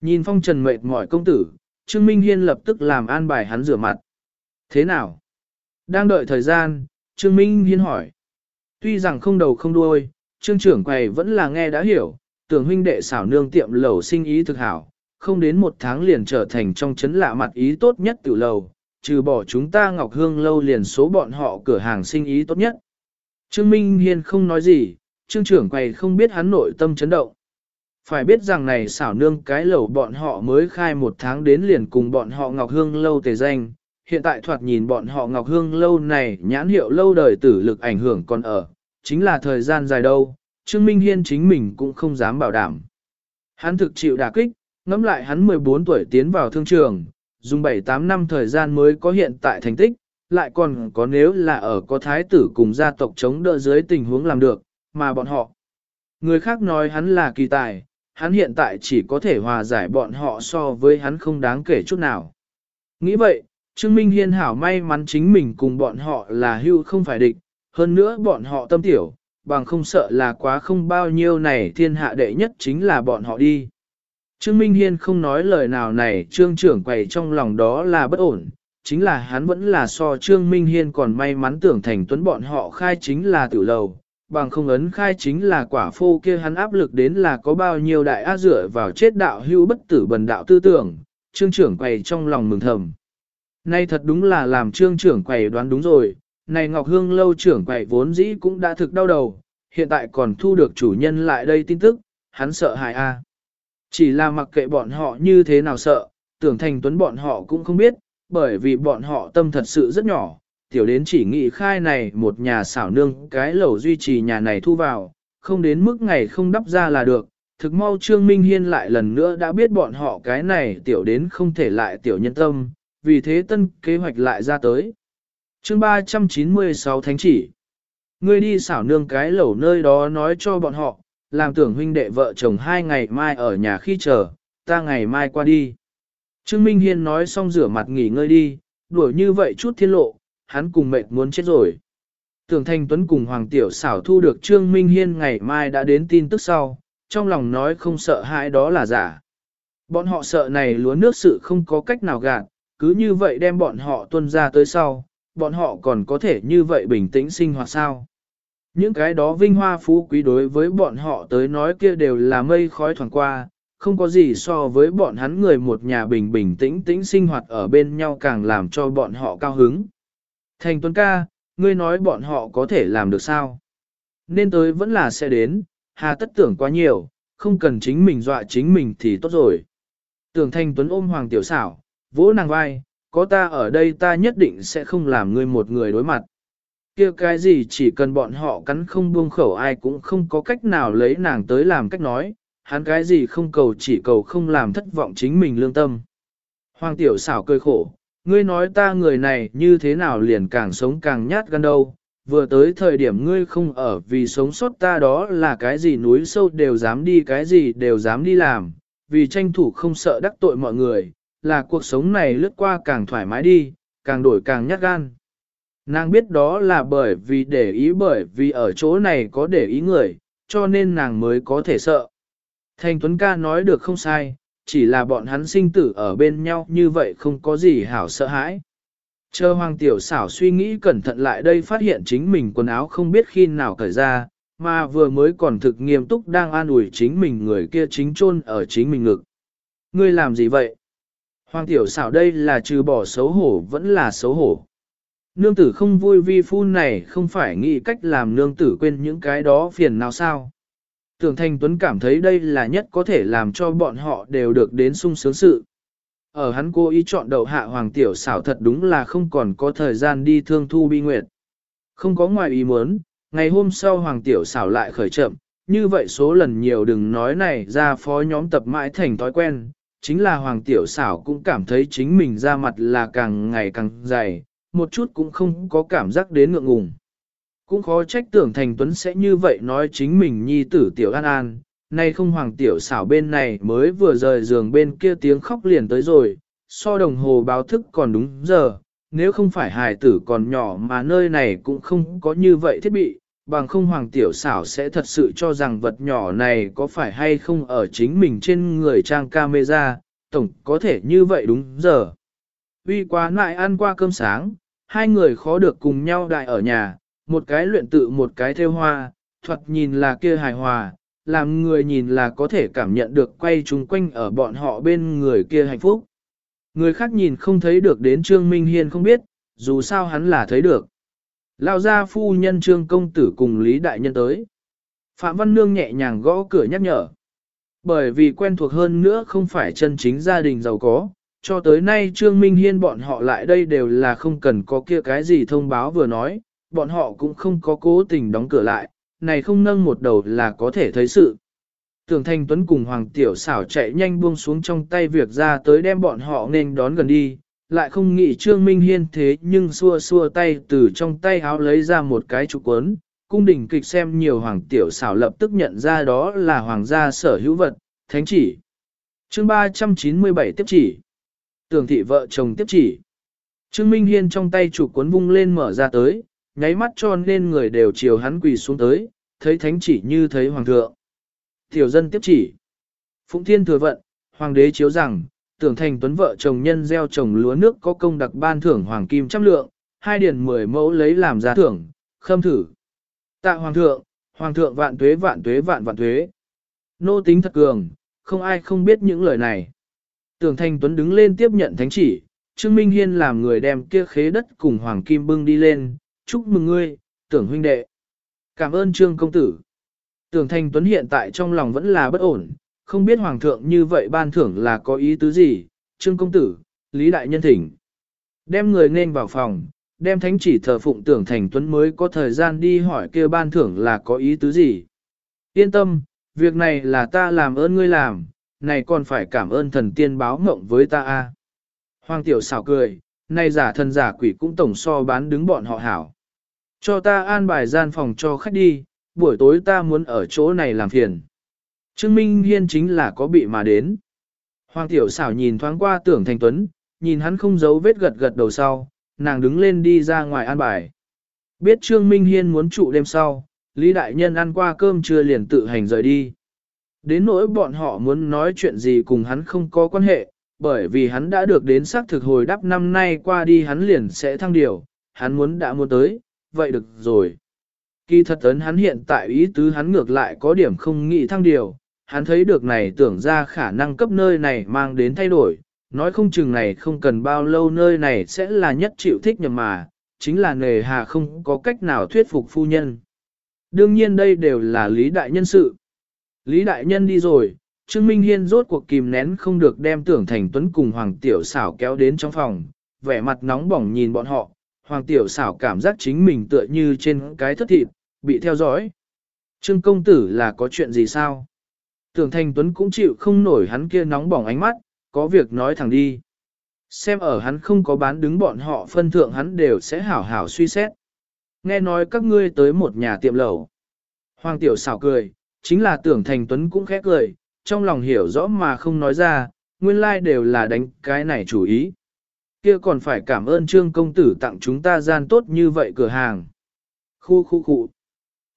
Nhìn phong trần mệt mỏi công tử, Trương Minh Hiên lập tức làm an bài hắn rửa mặt. Thế nào? Đang đợi thời gian, Trương Minh Hiên hỏi. Tuy rằng không đầu không đuôi, Trương trưởng quầy vẫn là nghe đã hiểu, tưởng huynh đệ xảo nương tiệm lầu sinh ý thực hảo, không đến một tháng liền trở thành trong chấn lạ mặt ý tốt nhất tiểu lầu, trừ bỏ chúng ta Ngọc Hương lâu liền số bọn họ cửa hàng sinh ý tốt nhất. Trương Minh Hiên không nói gì, Trương trưởng quầy không biết hắn nội tâm chấn động. Phải biết rằng này xảo nương cái lẩu bọn họ mới khai một tháng đến liền cùng bọn họ Ngọc Hương lâu tề danh, hiện tại thoạt nhìn bọn họ Ngọc Hương lâu này nhãn hiệu lâu đời tử lực ảnh hưởng còn ở, chính là thời gian dài đâu, Trương Minh Hiên chính mình cũng không dám bảo đảm. Hắn thực chịu đả kích, ngẫm lại hắn 14 tuổi tiến vào thương trường, dùng 7-8 năm thời gian mới có hiện tại thành tích, lại còn có nếu là ở có thái tử cùng gia tộc chống đỡ dưới tình huống làm được, mà bọn họ. Người khác nói hắn là kỳ tài, hắn hiện tại chỉ có thể hòa giải bọn họ so với hắn không đáng kể chút nào. Nghĩ vậy, Trương Minh Hiên hảo may mắn chính mình cùng bọn họ là hưu không phải địch, hơn nữa bọn họ tâm tiểu, bằng không sợ là quá không bao nhiêu này thiên hạ đệ nhất chính là bọn họ đi. Trương Minh Hiên không nói lời nào này trương trưởng quầy trong lòng đó là bất ổn, chính là hắn vẫn là so trương Minh Hiên còn may mắn tưởng thành tuấn bọn họ khai chính là tiểu lầu, bằng không ấn khai chính là quả phô kia hắn áp lực đến là có bao nhiêu đại á dựa vào chết đạo hưu bất tử bần đạo tư tưởng, trương trưởng quầy trong lòng mừng thầm. Nay thật đúng là làm trương trưởng quầy đoán đúng rồi, này Ngọc Hương lâu trưởng quầy vốn dĩ cũng đã thực đau đầu, hiện tại còn thu được chủ nhân lại đây tin tức, hắn sợ hại a. Chỉ là mặc kệ bọn họ như thế nào sợ, tưởng thành tuấn bọn họ cũng không biết, bởi vì bọn họ tâm thật sự rất nhỏ, tiểu đến chỉ nghị khai này một nhà xảo nương cái lẩu duy trì nhà này thu vào, không đến mức ngày không đắp ra là được, thực mau Trương Minh Hiên lại lần nữa đã biết bọn họ cái này tiểu đến không thể lại tiểu nhân tâm, vì thế tân kế hoạch lại ra tới. chương 396 Thánh chỉ Ngươi đi xảo nương cái lẩu nơi đó nói cho bọn họ, làm tưởng huynh đệ vợ chồng hai ngày mai ở nhà khi chờ, ta ngày mai qua đi. Trương Minh Hiên nói xong rửa mặt nghỉ ngơi đi, đuổi như vậy chút thiên lộ, hắn cùng mệt muốn chết rồi. Tưởng Thanh Tuấn cùng Hoàng Tiểu xảo thu được Trương Minh Hiên ngày mai đã đến tin tức sau, trong lòng nói không sợ hãi đó là giả. Bọn họ sợ này lúa nước sự không có cách nào gạt, cứ như vậy đem bọn họ tuân ra tới sau, bọn họ còn có thể như vậy bình tĩnh sinh hoạt sao. Những cái đó vinh hoa phú quý đối với bọn họ tới nói kia đều là mây khói thoảng qua, không có gì so với bọn hắn người một nhà bình bình tĩnh tĩnh sinh hoạt ở bên nhau càng làm cho bọn họ cao hứng. Thành Tuấn ca, ngươi nói bọn họ có thể làm được sao? Nên tới vẫn là sẽ đến, hà tất tưởng quá nhiều, không cần chính mình dọa chính mình thì tốt rồi. Tưởng Thành Tuấn ôm Hoàng Tiểu xảo, vỗ nàng vai, có ta ở đây ta nhất định sẽ không làm ngươi một người đối mặt. kia cái gì chỉ cần bọn họ cắn không buông khẩu ai cũng không có cách nào lấy nàng tới làm cách nói, hắn cái gì không cầu chỉ cầu không làm thất vọng chính mình lương tâm. Hoàng tiểu xảo cười khổ, ngươi nói ta người này như thế nào liền càng sống càng nhát gan đâu, vừa tới thời điểm ngươi không ở vì sống sót ta đó là cái gì núi sâu đều dám đi cái gì đều dám đi làm, vì tranh thủ không sợ đắc tội mọi người, là cuộc sống này lướt qua càng thoải mái đi, càng đổi càng nhát gan. Nàng biết đó là bởi vì để ý bởi vì ở chỗ này có để ý người, cho nên nàng mới có thể sợ. Thành Tuấn ca nói được không sai, chỉ là bọn hắn sinh tử ở bên nhau như vậy không có gì hảo sợ hãi. Chờ hoàng tiểu xảo suy nghĩ cẩn thận lại đây phát hiện chính mình quần áo không biết khi nào cởi ra, mà vừa mới còn thực nghiêm túc đang an ủi chính mình người kia chính chôn ở chính mình ngực. Ngươi làm gì vậy? Hoàng tiểu xảo đây là trừ bỏ xấu hổ vẫn là xấu hổ. Nương tử không vui vi phu này không phải nghĩ cách làm nương tử quên những cái đó phiền nào sao. Tưởng Thanh Tuấn cảm thấy đây là nhất có thể làm cho bọn họ đều được đến sung sướng sự. Ở hắn cố ý chọn đậu hạ hoàng tiểu xảo thật đúng là không còn có thời gian đi thương thu bi nguyệt. Không có ngoài ý muốn, ngày hôm sau hoàng tiểu xảo lại khởi chậm, như vậy số lần nhiều đừng nói này ra phó nhóm tập mãi thành thói quen, chính là hoàng tiểu xảo cũng cảm thấy chính mình ra mặt là càng ngày càng dày, một chút cũng không có cảm giác đến ngượng ngùng. Cũng khó trách tưởng thành tuấn sẽ như vậy nói chính mình nhi tử tiểu an an, nay không hoàng tiểu xảo bên này mới vừa rời giường bên kia tiếng khóc liền tới rồi, so đồng hồ báo thức còn đúng giờ, nếu không phải hài tử còn nhỏ mà nơi này cũng không có như vậy thiết bị, bằng không hoàng tiểu xảo sẽ thật sự cho rằng vật nhỏ này có phải hay không ở chính mình trên người trang camera, tổng có thể như vậy đúng giờ. Vì quá nại ăn qua cơm sáng, hai người khó được cùng nhau đại ở nhà, một cái luyện tự một cái theo hoa, thuật nhìn là kia hài hòa, làm người nhìn là có thể cảm nhận được quay chung quanh ở bọn họ bên người kia hạnh phúc. Người khác nhìn không thấy được đến Trương Minh Hiên không biết, dù sao hắn là thấy được. Lao ra phu nhân Trương Công Tử cùng Lý Đại Nhân tới. Phạm Văn Nương nhẹ nhàng gõ cửa nhắc nhở. Bởi vì quen thuộc hơn nữa không phải chân chính gia đình giàu có, cho tới nay Trương Minh Hiên bọn họ lại đây đều là không cần có kia cái gì thông báo vừa nói, bọn họ cũng không có cố tình đóng cửa lại, này không nâng một đầu là có thể thấy sự. Tưởng Thanh Tuấn cùng Hoàng Tiểu xảo chạy nhanh buông xuống trong tay việc ra tới đem bọn họ nên đón gần đi, lại không nghĩ Trương Minh Hiên thế nhưng xua xua tay từ trong tay áo lấy ra một cái trục quấn, cung đình kịch xem nhiều Hoàng Tiểu xảo lập tức nhận ra đó là Hoàng gia sở hữu vật, thánh chỉ. chương 397 tiếp chỉ. Tưởng thị vợ chồng tiếp chỉ. Trương Minh Hiên trong tay trụ cuốn vung lên mở ra tới, nháy mắt cho nên người đều chiều hắn quỳ xuống tới, thấy thánh chỉ như thấy hoàng thượng. Tiểu dân tiếp chỉ. Phụng thiên thừa vận, hoàng đế chiếu rằng, tưởng thành tuấn vợ chồng nhân gieo trồng lúa nước có công đặc ban thưởng hoàng kim trăm lượng, hai điển mười mẫu lấy làm giá thưởng, khâm thử. Tạ hoàng thượng, hoàng thượng vạn tuế vạn tuế vạn vạn tuế. Nô tính thật cường, không ai không biết những lời này. Tưởng thành tuấn đứng lên tiếp nhận thánh chỉ, Trương Minh Hiên làm người đem kia khế đất cùng hoàng kim bưng đi lên, chúc mừng ngươi, tưởng huynh đệ. Cảm ơn trương công tử. Tưởng Thanh Tuấn hiện tại trong lòng vẫn là bất ổn, không biết hoàng thượng như vậy ban thưởng là có ý tứ gì, trương công tử, lý đại nhân thỉnh. Đem người nên vào phòng, đem thánh chỉ thờ phụng tưởng Thành Tuấn mới có thời gian đi hỏi kêu ban thưởng là có ý tứ gì. Yên tâm, việc này là ta làm ơn ngươi làm, này còn phải cảm ơn thần tiên báo mộng với ta a. Hoàng tiểu xảo cười, nay giả thần giả quỷ cũng tổng so bán đứng bọn họ hảo. Cho ta an bài gian phòng cho khách đi, buổi tối ta muốn ở chỗ này làm phiền. Trương Minh Hiên chính là có bị mà đến. Hoàng tiểu xảo nhìn thoáng qua tưởng thành tuấn, nhìn hắn không giấu vết gật gật đầu sau, nàng đứng lên đi ra ngoài an bài. Biết Trương Minh Hiên muốn trụ đêm sau, Lý Đại Nhân ăn qua cơm trưa liền tự hành rời đi. Đến nỗi bọn họ muốn nói chuyện gì cùng hắn không có quan hệ, bởi vì hắn đã được đến xác thực hồi đáp năm nay qua đi hắn liền sẽ thăng điều, hắn muốn đã muốn tới, vậy được rồi. Kỳ thật ấn hắn hiện tại ý tứ hắn ngược lại có điểm không nghĩ thăng điều, hắn thấy được này tưởng ra khả năng cấp nơi này mang đến thay đổi, nói không chừng này không cần bao lâu nơi này sẽ là nhất chịu thích nhầm mà, chính là nề hà không có cách nào thuyết phục phu nhân. Đương nhiên đây đều là lý đại nhân sự. Lý đại nhân đi rồi, Trương Minh Hiên rốt cuộc kìm nén không được đem tưởng thành tuấn cùng Hoàng Tiểu xảo kéo đến trong phòng, vẻ mặt nóng bỏng nhìn bọn họ, Hoàng Tiểu xảo cảm giác chính mình tựa như trên cái thất thịt, bị theo dõi. Trương công tử là có chuyện gì sao? Tưởng thành tuấn cũng chịu không nổi hắn kia nóng bỏng ánh mắt, có việc nói thẳng đi. Xem ở hắn không có bán đứng bọn họ phân thượng hắn đều sẽ hảo hảo suy xét. Nghe nói các ngươi tới một nhà tiệm lẩu. Hoàng tiểu xảo cười, chính là tưởng thành tuấn cũng khẽ cười, trong lòng hiểu rõ mà không nói ra, nguyên lai like đều là đánh cái này chủ ý. Kia còn phải cảm ơn trương công tử tặng chúng ta gian tốt như vậy cửa hàng. Khu khu khu.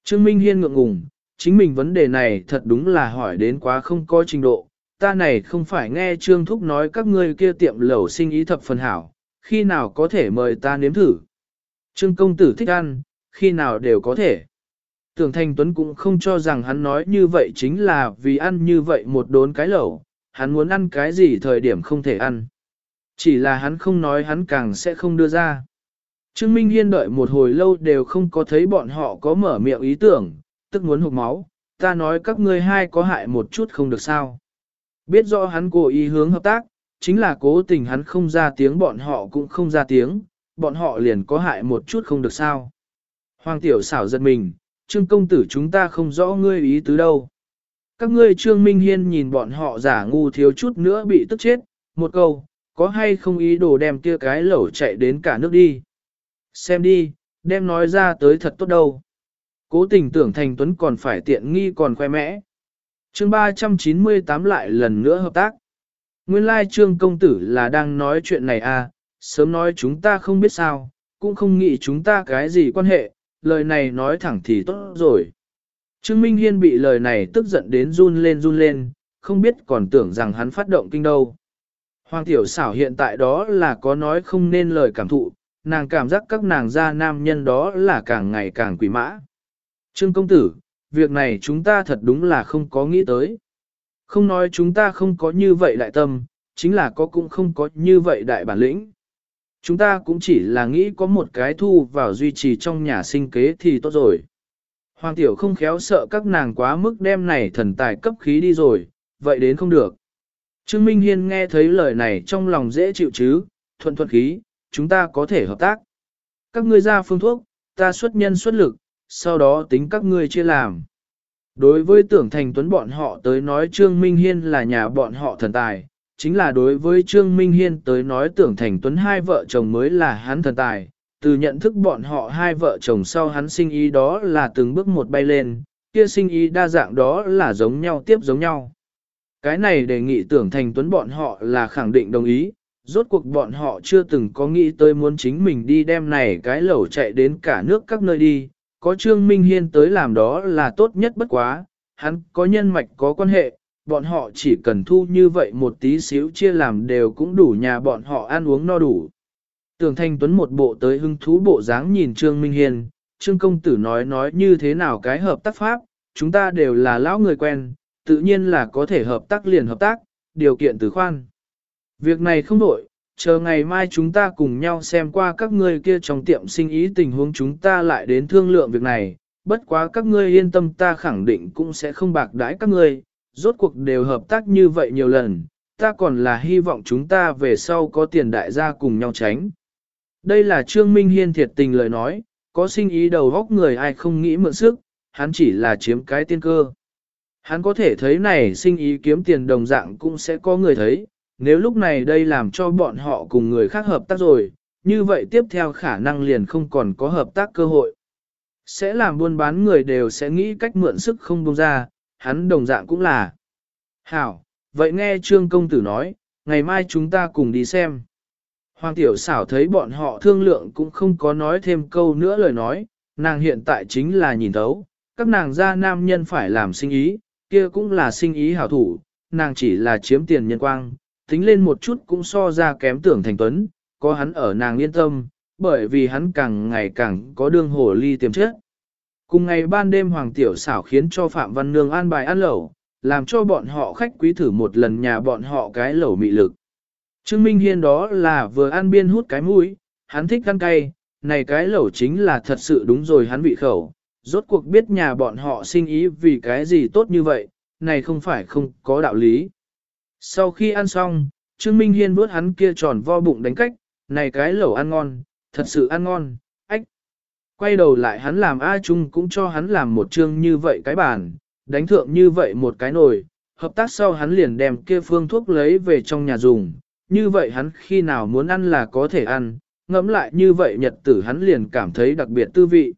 Trương Minh Hiên ngượng ngùng, chính mình vấn đề này thật đúng là hỏi đến quá không có trình độ, ta này không phải nghe Trương Thúc nói các ngươi kia tiệm lẩu sinh ý thập phần hảo, khi nào có thể mời ta nếm thử. Trương công tử thích ăn, khi nào đều có thể. Tưởng Thanh Tuấn cũng không cho rằng hắn nói như vậy chính là vì ăn như vậy một đốn cái lẩu, hắn muốn ăn cái gì thời điểm không thể ăn. Chỉ là hắn không nói hắn càng sẽ không đưa ra. Trương Minh Hiên đợi một hồi lâu đều không có thấy bọn họ có mở miệng ý tưởng, tức muốn hụt máu, ta nói các ngươi hai có hại một chút không được sao. Biết rõ hắn cố ý hướng hợp tác, chính là cố tình hắn không ra tiếng bọn họ cũng không ra tiếng, bọn họ liền có hại một chút không được sao. Hoàng tiểu xảo giật mình, trương công tử chúng ta không rõ ngươi ý tứ đâu. Các ngươi trương minh hiên nhìn bọn họ giả ngu thiếu chút nữa bị tức chết, một câu, có hay không ý đồ đem kia cái lẩu chạy đến cả nước đi. Xem đi, đem nói ra tới thật tốt đâu. Cố tình tưởng thành tuấn còn phải tiện nghi còn khoe mẽ chương 398 lại lần nữa hợp tác. Nguyên lai trương công tử là đang nói chuyện này à, sớm nói chúng ta không biết sao, cũng không nghĩ chúng ta cái gì quan hệ, lời này nói thẳng thì tốt rồi. Trương Minh Hiên bị lời này tức giận đến run lên run lên, không biết còn tưởng rằng hắn phát động kinh đâu. Hoàng tiểu xảo hiện tại đó là có nói không nên lời cảm thụ, nàng cảm giác các nàng gia nam nhân đó là càng ngày càng quỷ mã. Trương công tử, việc này chúng ta thật đúng là không có nghĩ tới. Không nói chúng ta không có như vậy đại tâm, chính là có cũng không có như vậy đại bản lĩnh. Chúng ta cũng chỉ là nghĩ có một cái thu vào duy trì trong nhà sinh kế thì tốt rồi. Hoàng tiểu không khéo sợ các nàng quá mức đem này thần tài cấp khí đi rồi, vậy đến không được. Trương Minh Hiên nghe thấy lời này trong lòng dễ chịu chứ, thuận thuận khí, chúng ta có thể hợp tác. Các ngươi ra phương thuốc, ta xuất nhân xuất lực, sau đó tính các ngươi chia làm. Đối với tưởng thành tuấn bọn họ tới nói Trương Minh Hiên là nhà bọn họ thần tài, chính là đối với Trương Minh Hiên tới nói tưởng thành tuấn hai vợ chồng mới là hắn thần tài, từ nhận thức bọn họ hai vợ chồng sau hắn sinh ý đó là từng bước một bay lên, kia sinh ý đa dạng đó là giống nhau tiếp giống nhau. Cái này đề nghị tưởng thành tuấn bọn họ là khẳng định đồng ý, rốt cuộc bọn họ chưa từng có nghĩ tới muốn chính mình đi đem này cái lẩu chạy đến cả nước các nơi đi, có Trương Minh Hiên tới làm đó là tốt nhất bất quá, hắn có nhân mạch có quan hệ, bọn họ chỉ cần thu như vậy một tí xíu chia làm đều cũng đủ nhà bọn họ ăn uống no đủ. Tưởng Thanh Tuấn một bộ tới hưng thú bộ dáng nhìn Trương Minh Hiền, Trương Công Tử nói nói như thế nào cái hợp tác pháp, chúng ta đều là lão người quen, tự nhiên là có thể hợp tác liền hợp tác, điều kiện từ khoan. Việc này không đổi, chờ ngày mai chúng ta cùng nhau xem qua các ngươi kia trong tiệm sinh ý tình huống chúng ta lại đến thương lượng việc này, bất quá các ngươi yên tâm ta khẳng định cũng sẽ không bạc đãi các ngươi, rốt cuộc đều hợp tác như vậy nhiều lần, ta còn là hy vọng chúng ta về sau có tiền đại gia cùng nhau tránh. Đây là Trương Minh Hiên thiệt tình lời nói, có sinh ý đầu góc người ai không nghĩ mượn sức, hắn chỉ là chiếm cái tiên cơ. Hắn có thể thấy này sinh ý kiếm tiền đồng dạng cũng sẽ có người thấy, nếu lúc này đây làm cho bọn họ cùng người khác hợp tác rồi, như vậy tiếp theo khả năng liền không còn có hợp tác cơ hội. Sẽ làm buôn bán người đều sẽ nghĩ cách mượn sức không buông ra, hắn đồng dạng cũng là. Hảo, vậy nghe Trương Công Tử nói, ngày mai chúng ta cùng đi xem. Hoàng Tiểu xảo thấy bọn họ thương lượng cũng không có nói thêm câu nữa lời nói, nàng hiện tại chính là nhìn thấu, các nàng gia nam nhân phải làm sinh ý, kia cũng là sinh ý hảo thủ, nàng chỉ là chiếm tiền nhân quang, tính lên một chút cũng so ra kém tưởng thành tuấn, có hắn ở nàng yên tâm, bởi vì hắn càng ngày càng có đương hồ ly tiềm chất. Cùng ngày ban đêm Hoàng Tiểu xảo khiến cho Phạm Văn Nương an bài ăn lẩu, làm cho bọn họ khách quý thử một lần nhà bọn họ cái lẩu mị lực. Trương Minh Hiên đó là vừa ăn biên hút cái mũi, hắn thích ăn cay, này cái lẩu chính là thật sự đúng rồi hắn vị khẩu, rốt cuộc biết nhà bọn họ sinh ý vì cái gì tốt như vậy, này không phải không có đạo lý. Sau khi ăn xong, Trương Minh Hiên bước hắn kia tròn vo bụng đánh cách, này cái lẩu ăn ngon, thật sự ăn ngon. Quay đầu lại hắn làm A Trung cũng cho hắn làm một chương như vậy cái bàn, đánh thượng như vậy một cái nồi, hợp tác sau hắn liền đem kia phương thuốc lấy về trong nhà dùng, như vậy hắn khi nào muốn ăn là có thể ăn, ngẫm lại như vậy nhật tử hắn liền cảm thấy đặc biệt tư vị.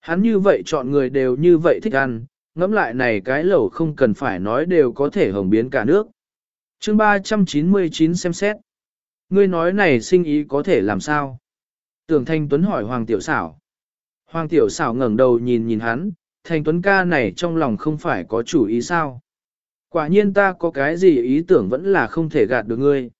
Hắn như vậy chọn người đều như vậy thích ăn, ngẫm lại này cái lẩu không cần phải nói đều có thể hồng biến cả nước. chương 399 xem xét. Ngươi nói này sinh ý có thể làm sao? Tưởng Thanh Tuấn hỏi Hoàng Tiểu Xảo. Hoàng Tiểu Xảo ngẩng đầu nhìn nhìn hắn, Thanh Tuấn ca này trong lòng không phải có chủ ý sao? Quả nhiên ta có cái gì ý tưởng vẫn là không thể gạt được ngươi.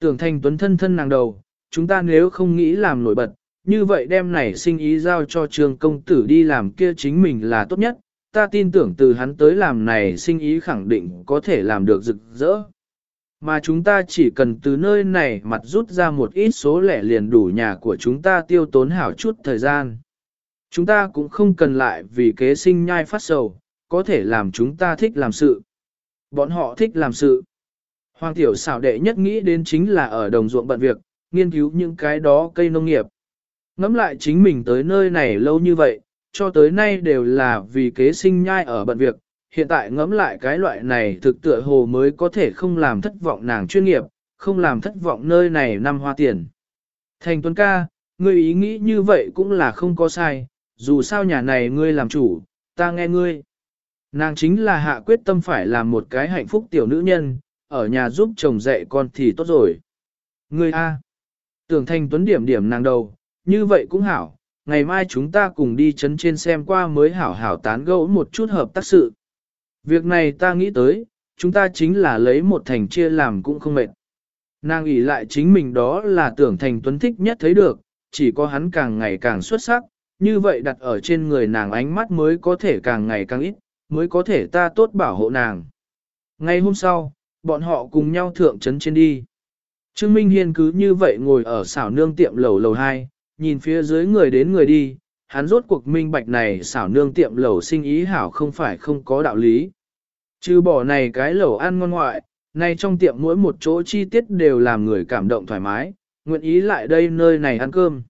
Tưởng Thanh Tuấn thân thân nàng đầu, chúng ta nếu không nghĩ làm nổi bật, như vậy đem này sinh ý giao cho trường công tử đi làm kia chính mình là tốt nhất, ta tin tưởng từ hắn tới làm này sinh ý khẳng định có thể làm được rực rỡ. Mà chúng ta chỉ cần từ nơi này mặt rút ra một ít số lẻ liền đủ nhà của chúng ta tiêu tốn hảo chút thời gian. Chúng ta cũng không cần lại vì kế sinh nhai phát sầu, có thể làm chúng ta thích làm sự. Bọn họ thích làm sự. Hoàng tiểu xảo đệ nhất nghĩ đến chính là ở đồng ruộng bận việc, nghiên cứu những cái đó cây nông nghiệp. Ngắm lại chính mình tới nơi này lâu như vậy, cho tới nay đều là vì kế sinh nhai ở bận việc, hiện tại ngẫm lại cái loại này thực tựa hồ mới có thể không làm thất vọng nàng chuyên nghiệp, không làm thất vọng nơi này năm hoa tiền. Thành Tuấn ca, ngươi ý nghĩ như vậy cũng là không có sai, dù sao nhà này ngươi làm chủ, ta nghe ngươi. Nàng chính là hạ quyết tâm phải làm một cái hạnh phúc tiểu nữ nhân, ở nhà giúp chồng dạy con thì tốt rồi. Ngươi A. Tưởng Thành Tuấn điểm điểm nàng đầu, như vậy cũng hảo, ngày mai chúng ta cùng đi chấn trên xem qua mới hảo hảo tán gẫu một chút hợp tác sự. Việc này ta nghĩ tới, chúng ta chính là lấy một thành chia làm cũng không mệt. Nàng ủy lại chính mình đó là tưởng thành tuấn thích nhất thấy được, chỉ có hắn càng ngày càng xuất sắc, như vậy đặt ở trên người nàng ánh mắt mới có thể càng ngày càng ít, mới có thể ta tốt bảo hộ nàng. Ngày hôm sau, bọn họ cùng nhau thượng trấn trên đi. Trương Minh Hiên cứ như vậy ngồi ở xảo nương tiệm lầu lầu 2, nhìn phía dưới người đến người đi, hắn rốt cuộc minh bạch này xảo nương tiệm lẩu sinh ý hảo không phải không có đạo lý. Trừ bỏ này cái lẩu ăn ngon ngoại, này trong tiệm mỗi một chỗ chi tiết đều làm người cảm động thoải mái, nguyện ý lại đây nơi này ăn cơm.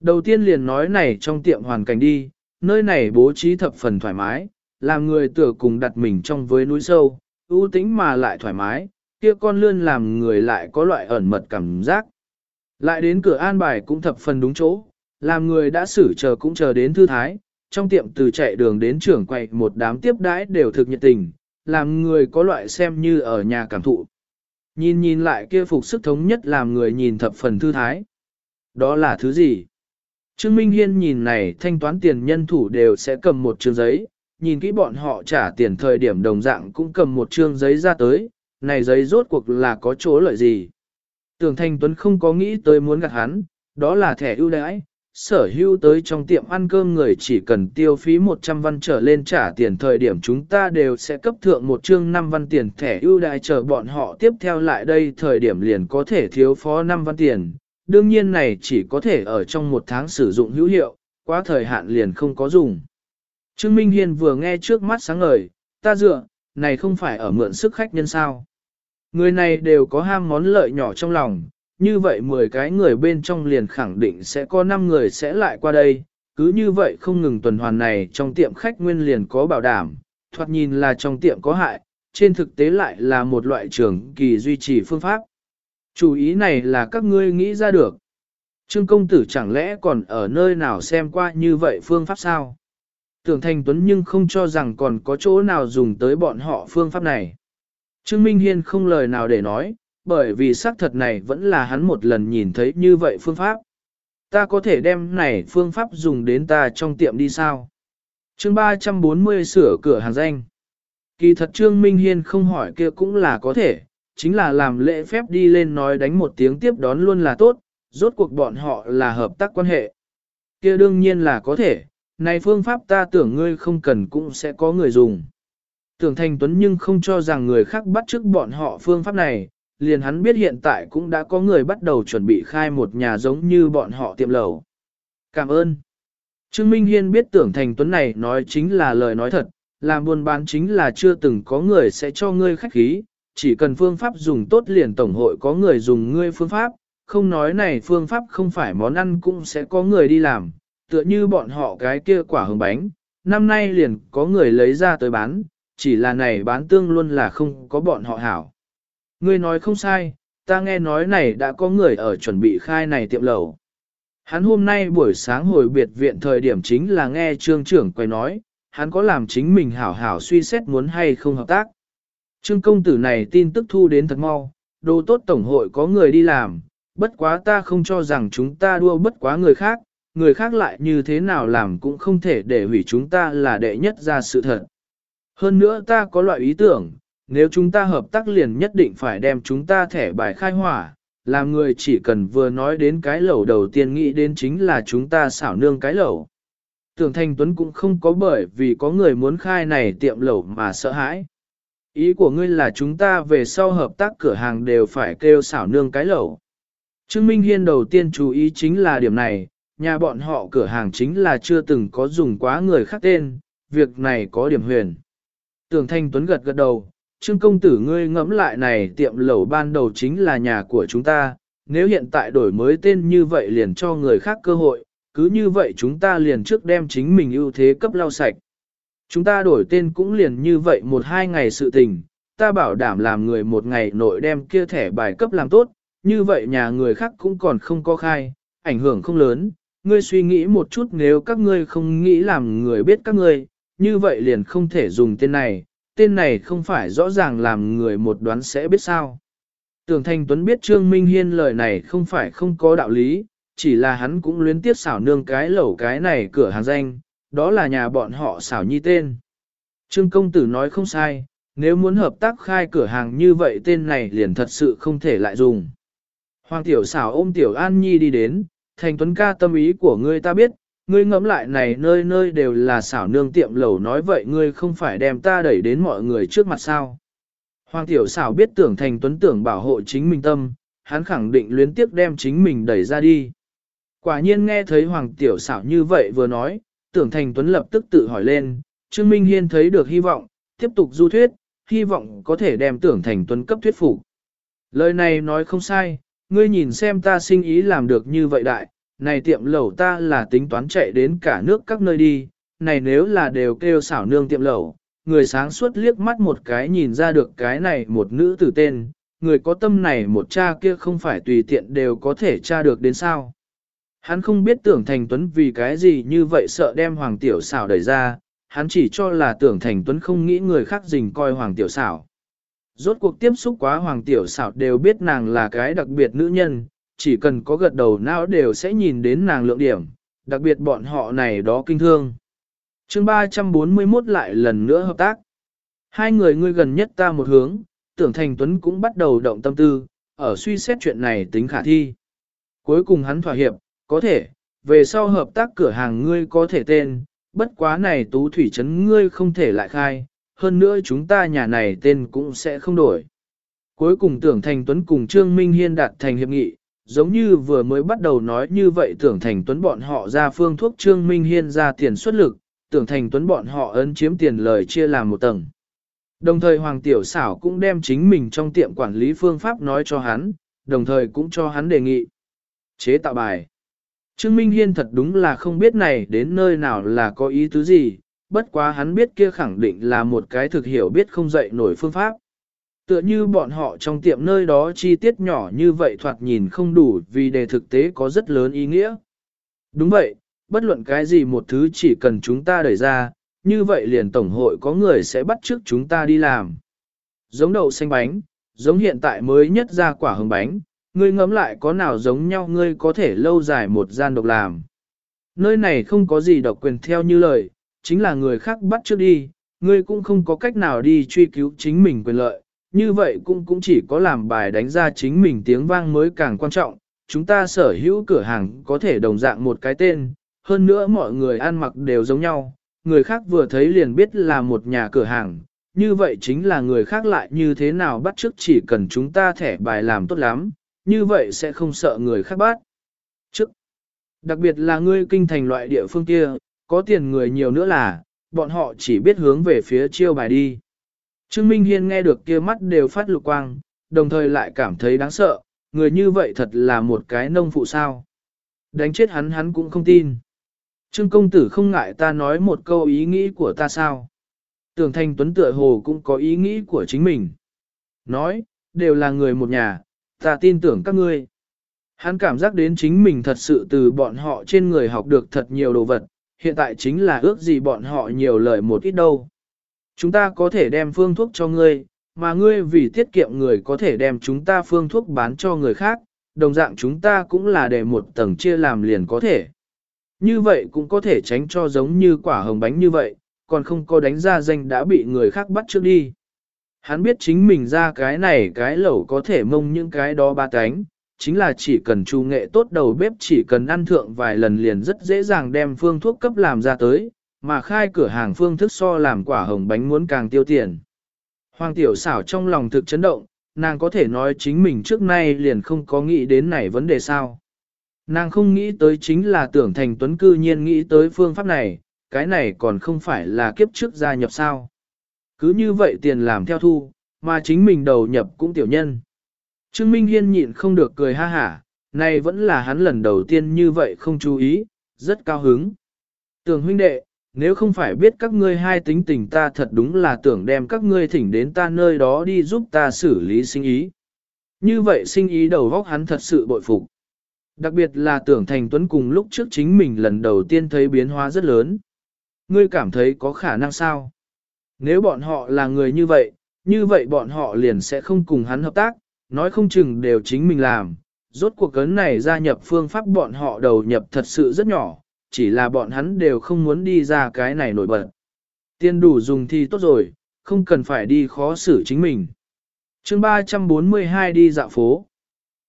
Đầu tiên liền nói này trong tiệm hoàn cảnh đi, nơi này bố trí thập phần thoải mái, làm người tựa cùng đặt mình trong với núi sâu, ưu tĩnh mà lại thoải mái, kia con lươn làm người lại có loại ẩn mật cảm giác. Lại đến cửa an bài cũng thập phần đúng chỗ, làm người đã xử chờ cũng chờ đến thư thái, trong tiệm từ chạy đường đến trưởng quầy một đám tiếp đãi đều thực nhiệt tình, làm người có loại xem như ở nhà cảm thụ. Nhìn nhìn lại kia phục sức thống nhất làm người nhìn thập phần thư thái. Đó là thứ gì? Trương Minh Hiên nhìn này thanh toán tiền nhân thủ đều sẽ cầm một chương giấy, nhìn kỹ bọn họ trả tiền thời điểm đồng dạng cũng cầm một chương giấy ra tới, này giấy rốt cuộc là có chỗ lợi gì? Tưởng Thanh Tuấn không có nghĩ tới muốn gạt hắn, đó là thẻ ưu đãi, sở hữu tới trong tiệm ăn cơm người chỉ cần tiêu phí 100 văn trở lên trả tiền thời điểm chúng ta đều sẽ cấp thượng một chương 5 văn tiền thẻ ưu đãi chờ bọn họ tiếp theo lại đây thời điểm liền có thể thiếu phó 5 văn tiền. Đương nhiên này chỉ có thể ở trong một tháng sử dụng hữu hiệu, quá thời hạn liền không có dùng. Trương Minh Hiên vừa nghe trước mắt sáng ngời, ta dựa, này không phải ở mượn sức khách nhân sao. Người này đều có ham món lợi nhỏ trong lòng, như vậy 10 cái người bên trong liền khẳng định sẽ có 5 người sẽ lại qua đây, cứ như vậy không ngừng tuần hoàn này trong tiệm khách nguyên liền có bảo đảm, thoạt nhìn là trong tiệm có hại, trên thực tế lại là một loại trường kỳ duy trì phương pháp. Chủ ý này là các ngươi nghĩ ra được. Trương công tử chẳng lẽ còn ở nơi nào xem qua như vậy phương pháp sao? Tưởng thành tuấn nhưng không cho rằng còn có chỗ nào dùng tới bọn họ phương pháp này. Trương Minh Hiên không lời nào để nói, bởi vì xác thật này vẫn là hắn một lần nhìn thấy như vậy phương pháp. Ta có thể đem này phương pháp dùng đến ta trong tiệm đi sao? chương 340 sửa cửa hàng danh. Kỳ thật Trương Minh Hiên không hỏi kia cũng là có thể, chính là làm lễ phép đi lên nói đánh một tiếng tiếp đón luôn là tốt, rốt cuộc bọn họ là hợp tác quan hệ. Kia đương nhiên là có thể, này phương pháp ta tưởng ngươi không cần cũng sẽ có người dùng. Tưởng Thành Tuấn nhưng không cho rằng người khác bắt chước bọn họ phương pháp này, liền hắn biết hiện tại cũng đã có người bắt đầu chuẩn bị khai một nhà giống như bọn họ tiệm lầu. Cảm ơn. Trương Minh Hiên biết tưởng Thành Tuấn này nói chính là lời nói thật, làm buôn bán chính là chưa từng có người sẽ cho ngươi khách khí, chỉ cần phương pháp dùng tốt liền tổng hội có người dùng ngươi phương pháp, không nói này phương pháp không phải món ăn cũng sẽ có người đi làm, tựa như bọn họ cái kia quả hồng bánh, năm nay liền có người lấy ra tới bán, chỉ là này bán tương luôn là không có bọn họ hảo. Ngươi nói không sai, ta nghe nói này đã có người ở chuẩn bị khai này tiệm lầu. Hắn hôm nay buổi sáng hồi biệt viện thời điểm chính là nghe trương trưởng quay nói, hắn có làm chính mình hảo hảo suy xét muốn hay không hợp tác. Trương công tử này tin tức thu đến thật mau, đồ tốt tổng hội có người đi làm, bất quá ta không cho rằng chúng ta đua bất quá người khác, người khác lại như thế nào làm cũng không thể để hủy chúng ta là đệ nhất ra sự thật. Hơn nữa ta có loại ý tưởng, nếu chúng ta hợp tác liền nhất định phải đem chúng ta thẻ bài khai hỏa, làm người chỉ cần vừa nói đến cái lẩu đầu tiên nghĩ đến chính là chúng ta xảo nương cái lẩu. Tưởng Thanh Tuấn cũng không có bởi vì có người muốn khai này tiệm lẩu mà sợ hãi. Ý của ngươi là chúng ta về sau hợp tác cửa hàng đều phải kêu xảo nương cái lẩu. Trương Minh Hiên đầu tiên chú ý chính là điểm này, nhà bọn họ cửa hàng chính là chưa từng có dùng quá người khác tên, việc này có điểm huyền. Tưởng Thanh Tuấn gật gật đầu, Trương công tử ngươi ngẫm lại này tiệm lẩu ban đầu chính là nhà của chúng ta, nếu hiện tại đổi mới tên như vậy liền cho người khác cơ hội, cứ như vậy chúng ta liền trước đem chính mình ưu thế cấp lau sạch. Chúng ta đổi tên cũng liền như vậy một hai ngày sự tình, ta bảo đảm làm người một ngày nội đem kia thẻ bài cấp làm tốt, như vậy nhà người khác cũng còn không có khai, ảnh hưởng không lớn. Ngươi suy nghĩ một chút nếu các ngươi không nghĩ làm người biết các ngươi, như vậy liền không thể dùng tên này, tên này không phải rõ ràng làm người một đoán sẽ biết sao. Tưởng Thanh Tuấn biết Trương Minh Hiên lời này không phải không có đạo lý, chỉ là hắn cũng luyến tiếc xảo nương cái lẩu cái này cửa hàng danh, đó là nhà bọn họ xảo nhi tên. Trương công tử nói không sai, nếu muốn hợp tác khai cửa hàng như vậy tên này liền thật sự không thể lại dùng. Hoàng tiểu xảo ôm tiểu an nhi đi đến, thành tuấn ca tâm ý của ngươi ta biết, ngươi ngẫm lại này nơi nơi đều là xảo nương tiệm lẩu nói vậy ngươi không phải đem ta đẩy đến mọi người trước mặt sao. Hoàng tiểu xảo biết tưởng thành tuấn tưởng bảo hộ chính mình tâm, hắn khẳng định luyến tiếc đem chính mình đẩy ra đi. Quả nhiên nghe thấy Hoàng tiểu xảo như vậy vừa nói, tưởng thành tuấn lập tức tự hỏi lên, Trương Minh Hiên thấy được hy vọng, tiếp tục du thuyết, hy vọng có thể đem tưởng thành tuấn cấp thuyết phục. Lời này nói không sai, ngươi nhìn xem ta sinh ý làm được như vậy đại, này tiệm lẩu ta là tính toán chạy đến cả nước các nơi đi, này nếu là đều kêu xảo nương tiệm lẩu, người sáng suốt liếc mắt một cái nhìn ra được cái này một nữ tử tên, người có tâm này một cha kia không phải tùy tiện đều có thể tra được đến sao. Hắn không biết tưởng thành tuấn vì cái gì như vậy sợ đem hoàng tiểu xảo đẩy ra, hắn chỉ cho là tưởng thành tuấn không nghĩ người khác dình coi hoàng tiểu xảo. Rốt cuộc tiếp xúc quá hoàng tiểu xảo đều biết nàng là cái đặc biệt nữ nhân, chỉ cần có gật đầu não đều sẽ nhìn đến nàng lượng điểm, đặc biệt bọn họ này đó kinh thương. chương 341 lại lần nữa hợp tác. Hai người ngươi gần nhất ta một hướng, tưởng thành tuấn cũng bắt đầu động tâm tư, ở suy xét chuyện này tính khả thi. Cuối cùng hắn thỏa hiệp, có thể, về sau hợp tác cửa hàng ngươi có thể tên, bất quá này tú thủy trấn ngươi không thể lại khai, hơn nữa chúng ta nhà này tên cũng sẽ không đổi. Cuối cùng tưởng thành tuấn cùng Trương Minh Hiên đạt thành hiệp nghị, giống như vừa mới bắt đầu nói như vậy tưởng thành tuấn bọn họ ra phương thuốc Trương Minh Hiên ra tiền xuất lực, tưởng thành tuấn bọn họ ấn chiếm tiền lời chia làm một tầng. Đồng thời Hoàng Tiểu Xảo cũng đem chính mình trong tiệm quản lý phương pháp nói cho hắn, đồng thời cũng cho hắn đề nghị. Chế tạo bài Trương Minh Hiên thật đúng là không biết này đến nơi nào là có ý tứ gì, bất quá hắn biết kia khẳng định là một cái thực hiểu biết không dậy nổi phương pháp. Tựa như bọn họ trong tiệm nơi đó chi tiết nhỏ như vậy thoạt nhìn không đủ vì đề thực tế có rất lớn ý nghĩa. Đúng vậy, bất luận cái gì một thứ chỉ cần chúng ta đẩy ra, như vậy liền tổng hội có người sẽ bắt trước chúng ta đi làm. Giống đậu xanh bánh, giống hiện tại mới nhất ra quả hồng bánh, ngươi ngẫm lại có nào giống nhau ngươi có thể lâu dài một gian độc làm. Nơi này không có gì độc quyền theo như lời, chính là người khác bắt trước đi, ngươi cũng không có cách nào đi truy cứu chính mình quyền lợi, như vậy cũng cũng chỉ có làm bài đánh ra chính mình tiếng vang mới càng quan trọng, chúng ta sở hữu cửa hàng có thể đồng dạng một cái tên, hơn nữa mọi người ăn mặc đều giống nhau, người khác vừa thấy liền biết là một nhà cửa hàng, như vậy chính là người khác lại như thế nào bắt trước chỉ cần chúng ta thẻ bài làm tốt lắm, như vậy sẽ không sợ người khác bắt. Trước, đặc biệt là ngươi kinh thành loại địa phương kia, có tiền người nhiều nữa là, bọn họ chỉ biết hướng về phía chiêu bài đi. Trương Minh Hiên nghe được kia mắt đều phát lục quang, đồng thời lại cảm thấy đáng sợ, người như vậy thật là một cái nông phụ sao. Đánh chết hắn hắn cũng không tin. Trương công tử không ngại ta nói một câu ý nghĩ của ta sao. Tưởng thành tuấn tựa hồ cũng có ý nghĩ của chính mình. Nói, đều là người một nhà, ta tin tưởng các ngươi. Hắn cảm giác đến chính mình thật sự từ bọn họ trên người học được thật nhiều đồ vật, hiện tại chính là ước gì bọn họ nhiều lời một ít đâu. Chúng ta có thể đem phương thuốc cho ngươi, mà ngươi vì tiết kiệm người có thể đem chúng ta phương thuốc bán cho người khác, đồng dạng chúng ta cũng là để một tầng chia làm liền có thể. Như vậy cũng có thể tránh cho giống như quả hồng bánh như vậy, còn không có đánh ra danh đã bị người khác bắt trước đi. Hắn biết chính mình ra cái này cái lẩu có thể mông những cái đó ba cánh, chính là chỉ cần chu nghệ tốt đầu bếp chỉ cần ăn thượng vài lần liền rất dễ dàng đem phương thuốc cấp làm ra tới, mà khai cửa hàng phương thức so làm quả hồng bánh muốn càng tiêu tiền. Hoàng tiểu xảo trong lòng thực chấn động, nàng có thể nói chính mình trước nay liền không có nghĩ đến này vấn đề sao. Nàng không nghĩ tới chính là tưởng thành tuấn cư nhiên nghĩ tới phương pháp này, cái này còn không phải là kiếp trước gia nhập sao. Cứ như vậy tiền làm theo thu, mà chính mình đầu nhập cũng tiểu nhân. Trương Minh Hiên nhịn không được cười ha hả, này vẫn là hắn lần đầu tiên như vậy không chú ý, rất cao hứng. Tưởng huynh đệ, nếu không phải biết các ngươi hai tính tình ta thật đúng là tưởng đem các ngươi thỉnh đến ta nơi đó đi giúp ta xử lý sinh ý. Như vậy sinh ý đầu vóc hắn thật sự bội phục. Đặc biệt là tưởng thành tuấn cùng lúc trước chính mình lần đầu tiên thấy biến hóa rất lớn. Ngươi cảm thấy có khả năng sao? Nếu bọn họ là người như vậy, như vậy bọn họ liền sẽ không cùng hắn hợp tác, nói không chừng đều chính mình làm. Rốt cuộc cấn này gia nhập phương pháp bọn họ đầu nhập thật sự rất nhỏ, chỉ là bọn hắn đều không muốn đi ra cái này nổi bật. Tiền đủ dùng thì tốt rồi, không cần phải đi khó xử chính mình. chương 342 đi dạo phố.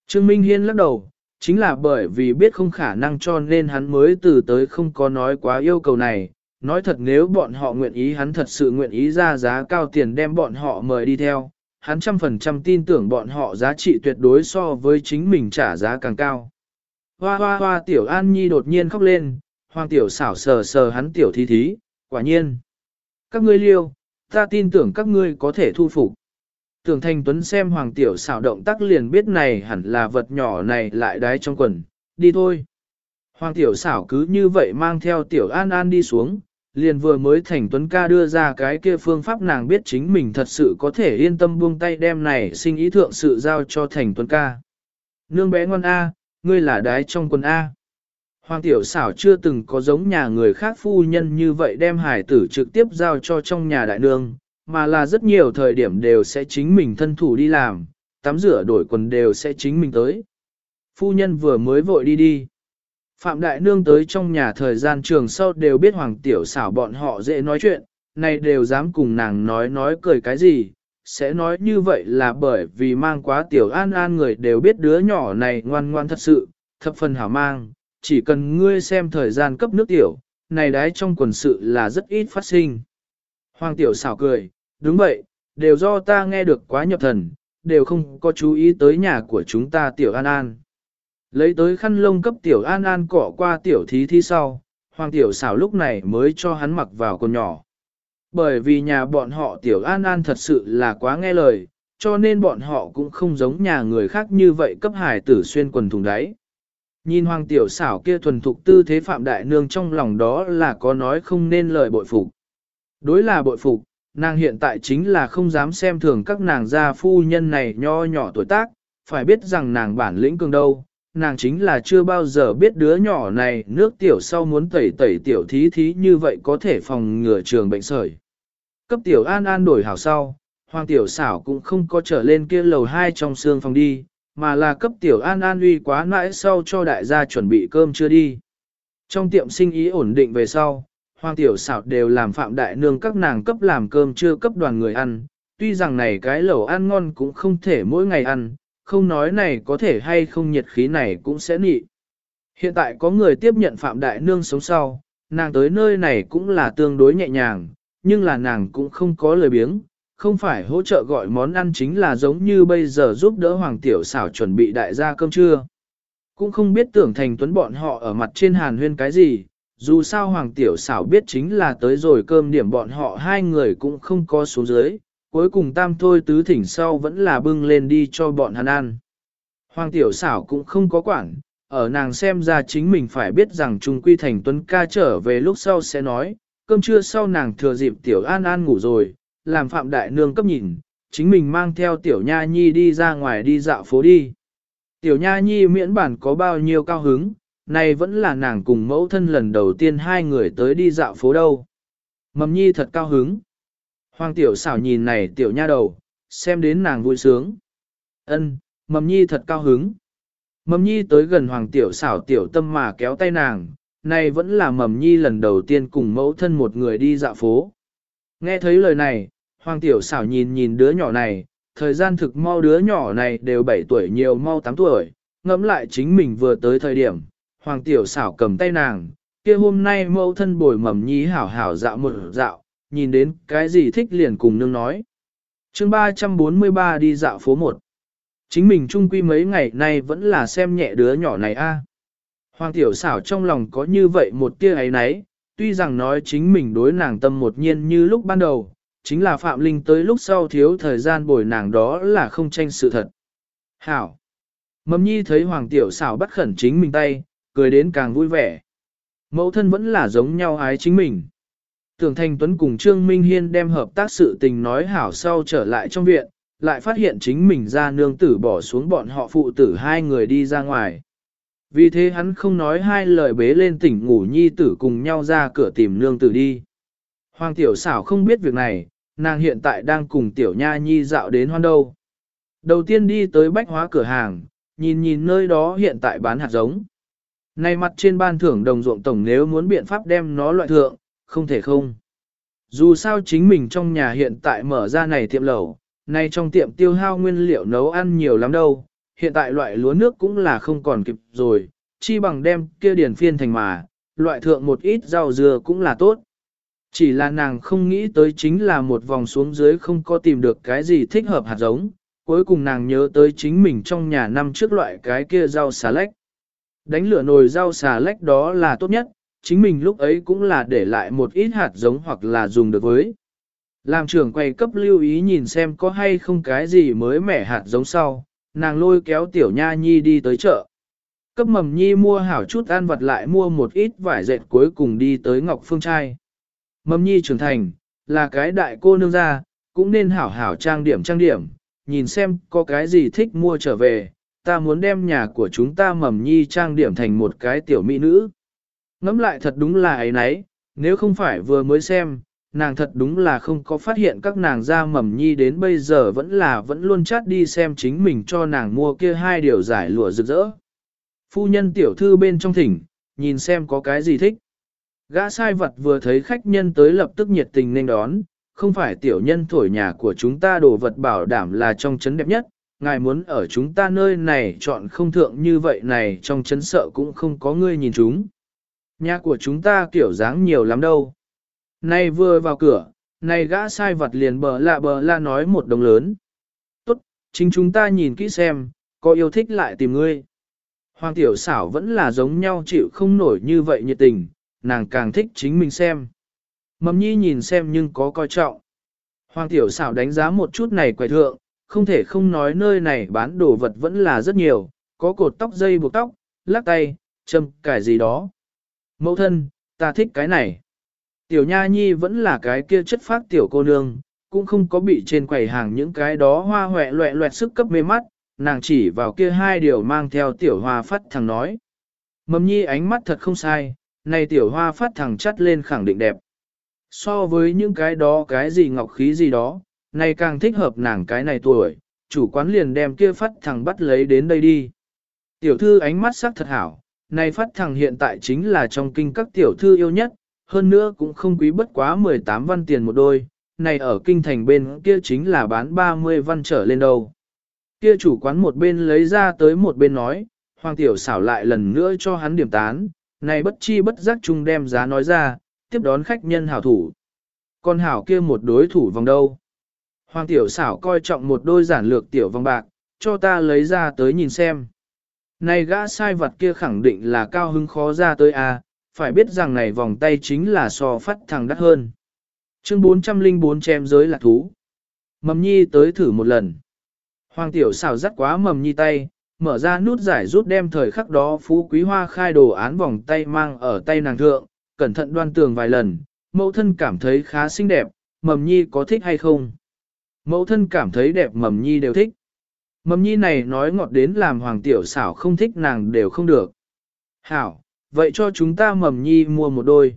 Trương Minh Hiên lắc đầu, chính là bởi vì biết không khả năng cho nên hắn mới từ tới không có nói quá yêu cầu này. Nói thật nếu bọn họ nguyện ý hắn thật sự nguyện ý ra giá cao tiền đem bọn họ mời đi theo, hắn trăm phần trăm tin tưởng bọn họ giá trị tuyệt đối so với chính mình trả giá càng cao. Hoa hoa hoa tiểu An Nhi đột nhiên khóc lên, hoàng tiểu xảo sờ sờ hắn tiểu thi thí, quả nhiên. Các ngươi liêu, ta tin tưởng các ngươi có thể thu phục. Tưởng Thanh Tuấn xem Hoàng Tiểu xảo động tác liền biết này hẳn là vật nhỏ này lại đái trong quần, đi thôi. Hoàng Tiểu xảo cứ như vậy mang theo Tiểu An An đi xuống, liền vừa mới Thành Tuấn ca đưa ra cái kia phương pháp nàng biết chính mình thật sự có thể yên tâm buông tay đem này sinh ý thượng sự giao cho Thành Tuấn ca. Nương bé ngoan A, ngươi là đái trong quần A. Hoàng tiểu xảo chưa từng có giống nhà người khác phu nhân như vậy đem hải tử trực tiếp giao cho trong nhà đại nương, mà là rất nhiều thời điểm đều sẽ chính mình thân thủ đi làm, tắm rửa đổi quần đều sẽ chính mình tới. Phu nhân vừa mới vội đi đi. Phạm đại nương tới trong nhà thời gian trường sau đều biết hoàng tiểu xảo bọn họ dễ nói chuyện, này đều dám cùng nàng nói nói cười cái gì, sẽ nói như vậy là bởi vì mang quá tiểu an an người đều biết đứa nhỏ này ngoan ngoan thật sự, thập phần hảo mang, chỉ cần ngươi xem thời gian cấp nước tiểu, này đái trong quần sự là rất ít phát sinh. Hoàng tiểu xảo cười, đúng vậy, đều do ta nghe được quá nhập thần, đều không có chú ý tới nhà của chúng ta tiểu an an. Lấy tới khăn lông cấp tiểu an an cỏ qua tiểu thí thi sau, hoàng tiểu xảo lúc này mới cho hắn mặc vào con nhỏ. Bởi vì nhà bọn họ tiểu an an thật sự là quá nghe lời, cho nên bọn họ cũng không giống nhà người khác như vậy cấp hải tử xuyên quần thùng đáy. Nhìn hoàng tiểu xảo kia thuần thục tư thế phạm đại nương trong lòng đó là có nói không nên lời bội phục. Đối là bội phục, nàng hiện tại chính là không dám xem thường các nàng gia phu nhân này nho nhỏ tuổi tác, phải biết rằng nàng bản lĩnh cường đâu, nàng chính là chưa bao giờ biết đứa nhỏ này nước tiểu sau muốn tẩy tẩy tiểu thí thí như vậy có thể phòng ngừa trường bệnh sởi. Cấp tiểu an an đổi hảo sau, hoàng tiểu xảo cũng không có trở lên kia lầu hai trong xương phòng đi, mà là cấp tiểu an an uy quá mãi sau cho đại gia chuẩn bị cơm chưa đi. Trong tiệm sinh ý ổn định về sau, hoàng tiểu xảo đều làm phạm đại nương các nàng cấp làm cơm chưa cấp đoàn người ăn, tuy rằng này cái lẩu ăn ngon cũng không thể mỗi ngày ăn, không nói này có thể hay không nhiệt khí này cũng sẽ nị. Hiện tại có người tiếp nhận phạm đại nương sống sau, nàng tới nơi này cũng là tương đối nhẹ nhàng, nhưng là nàng cũng không có lời biếng, không phải hỗ trợ gọi món ăn chính là giống như bây giờ giúp đỡ Hoàng Tiểu xảo chuẩn bị đại gia cơm trưa. Cũng không biết tưởng thành tuấn bọn họ ở mặt trên hàn huyên cái gì, dù sao Hoàng Tiểu xảo biết chính là tới rồi cơm điểm bọn họ hai người cũng không có xuống dưới, cuối cùng tam thôi tứ thỉnh sau vẫn là bưng lên đi cho bọn hắn ăn. Hoàng Tiểu xảo cũng không có quản, ở nàng xem ra chính mình phải biết rằng Trung Quy Thành Tuấn ca trở về lúc sau sẽ nói, cơm trưa sau nàng thừa dịp Tiểu An An ngủ rồi, làm Phạm Đại Nương cấp nhìn, chính mình mang theo Tiểu Nha Nhi đi ra ngoài đi dạo phố đi. Tiểu Nha Nhi miễn bản có bao nhiêu cao hứng, này vẫn là nàng cùng mẫu thân lần đầu tiên hai người tới đi dạo phố đâu. Mầm Nhi thật cao hứng. Hoàng Tiểu xảo nhìn này Tiểu Nha đầu, xem đến nàng vui sướng. Ân, Mầm Nhi thật cao hứng. Mầm Nhi tới gần Hoàng Tiểu xảo Tiểu tâm mà kéo tay nàng, này vẫn là Mầm Nhi lần đầu tiên cùng mẫu thân một người đi dạo phố. Nghe thấy lời này, Hoàng tiểu xảo nhìn nhìn đứa nhỏ này, thời gian thực mau đứa nhỏ này đều 7 tuổi nhiều mau 8 tuổi, ngẫm lại chính mình vừa tới thời điểm, Hoàng tiểu xảo cầm tay nàng, kia hôm nay mẫu thân bồi mầm nhi hảo hảo dạo một dạo, nhìn đến cái gì thích liền cùng nương nói. chương 343 đi dạo phố 1. Chính mình trung quy mấy ngày nay vẫn là xem nhẹ đứa nhỏ này a. Hoàng tiểu xảo trong lòng có như vậy một tia ấy nấy, tuy rằng nói chính mình đối nàng tâm một nhiên như lúc ban đầu, chính là Phạm Linh tới lúc sau thiếu thời gian bồi nàng đó là không tranh sự thật. Hảo! Mầm nhi thấy Hoàng Tiểu xảo bắt khẩn chính mình tay, cười đến càng vui vẻ. Mẫu thân vẫn là giống nhau ái chính mình. Tưởng Thanh Tuấn cùng Trương Minh Hiên đem hợp tác sự tình nói hảo sau trở lại trong viện, lại phát hiện chính mình ra nương tử bỏ xuống bọn họ phụ tử hai người đi ra ngoài. Vì thế hắn không nói hai lời bế lên tỉnh ngủ nhi tử cùng nhau ra cửa tìm nương tử đi. Hoàng tiểu xảo không biết việc này, nàng hiện tại đang cùng tiểu nha nhi dạo đến hoan đâu. Đầu tiên đi tới bách hóa cửa hàng, nhìn nhìn nơi đó hiện tại bán hạt giống. Nay mặt trên ban thưởng đồng ruộng tổng nếu muốn biện pháp đem nó loại thượng, không thể không. Dù sao chính mình trong nhà hiện tại mở ra này tiệm lẩu, nay trong tiệm tiêu hao nguyên liệu nấu ăn nhiều lắm đâu, hiện tại loại lúa nước cũng là không còn kịp rồi, chi bằng đem kia điển phiên thành mà, loại thượng một ít rau dừa cũng là tốt. Chỉ là nàng không nghĩ tới chính là một vòng xuống dưới không có tìm được cái gì thích hợp hạt giống, cuối cùng nàng nhớ tới chính mình trong nhà năm trước loại cái kia rau xà lách. Đánh lửa nồi rau xà lách đó là tốt nhất, chính mình lúc ấy cũng là để lại một ít hạt giống hoặc là dùng được với. Làm trưởng quay cấp lưu ý nhìn xem có hay không cái gì mới mẻ hạt giống sau, nàng lôi kéo tiểu nha nhi đi tới chợ. Cấp mầm nhi mua hảo chút ăn vật lại mua một ít vải dệt cuối cùng đi tới Ngọc Phương Trai. Mầm nhi trưởng thành, là cái đại cô nương ra, cũng nên hảo hảo trang điểm trang điểm, nhìn xem có cái gì thích mua trở về, ta muốn đem nhà của chúng ta mầm nhi trang điểm thành một cái tiểu mỹ nữ. Ngắm lại thật đúng là ấy nấy, nếu không phải vừa mới xem, nàng thật đúng là không có phát hiện các nàng ra mầm nhi đến bây giờ vẫn là vẫn luôn chát đi xem chính mình cho nàng mua kia hai điều giải lụa rực rỡ. Phu nhân tiểu thư bên trong thỉnh, nhìn xem có cái gì thích. Gã sai vật vừa thấy khách nhân tới lập tức nhiệt tình nên đón, không phải tiểu nhân thổi nhà của chúng ta đồ vật bảo đảm là trong chấn đẹp nhất, ngài muốn ở chúng ta nơi này chọn không thượng như vậy này trong chấn sợ cũng không có người nhìn chúng. Nhà của chúng ta kiểu dáng nhiều lắm đâu. Nay vừa vào cửa, này gã sai vật liền bờ lạ bờ la nói một đồng lớn. Tốt, chính chúng ta nhìn kỹ xem, có yêu thích lại tìm ngươi. Hoàng tiểu xảo vẫn là giống nhau chịu không nổi như vậy nhiệt tình, nàng càng thích chính mình xem. Mầm nhi nhìn xem nhưng có coi trọng. Hoàng tiểu xảo đánh giá một chút này quầy thượng, không thể không nói nơi này bán đồ vật vẫn là rất nhiều, có cột tóc dây buộc tóc, lắc tay, châm cải gì đó. Mẫu thân, ta thích cái này. Tiểu Nha Nhi vẫn là cái kia chất phác tiểu cô nương, cũng không có bị trên quầy hàng những cái đó hoa hoẹ loẹ loẹt sức cấp mê mắt, nàng chỉ vào kia hai điều mang theo tiểu hoa phát thằng nói. Mầm nhi ánh mắt thật không sai, này tiểu hoa phát thằng chắt lên khẳng định đẹp. So với những cái đó cái gì ngọc khí gì đó, này càng thích hợp nàng cái này tuổi, chủ quán liền đem kia phát thằng bắt lấy đến đây đi. Tiểu thư ánh mắt sắc thật hảo, này phát thằng hiện tại chính là trong kinh các tiểu thư yêu nhất, hơn nữa cũng không quý bất quá 18 văn tiền một đôi, này ở kinh thành bên kia chính là bán 30 văn trở lên đâu. Kia chủ quán một bên lấy ra tới một bên nói, hoàng tiểu xảo lại lần nữa cho hắn điểm tán, này bất chi bất giác chung đem giá nói ra, tiếp đón khách nhân hảo thủ. Con hảo kia một đối thủ vòng đâu. Hoàng tiểu xảo coi trọng một đôi giản lược tiểu vòng bạc, cho ta lấy ra tới nhìn xem. Này gã sai vật kia khẳng định là cao hứng khó ra tới a, à, phải biết rằng này vòng tay chính là so phát thằng đắt hơn. Chương 404 chém giới là thú. Mầm nhi tới thử một lần. Hoàng tiểu xào dắt quá mầm nhi tay, mở ra nút giải rút đem thời khắc đó phú quý hoa khai đồ án vòng tay mang ở tay nàng thượng, cẩn thận đoan tường vài lần, mẫu thân cảm thấy khá xinh đẹp, mầm nhi có thích hay không? Mẫu thân cảm thấy đẹp mầm nhi đều thích. Mầm nhi này nói ngọt đến làm hoàng tiểu xảo không thích nàng đều không được. Hảo, vậy cho chúng ta mầm nhi mua một đôi.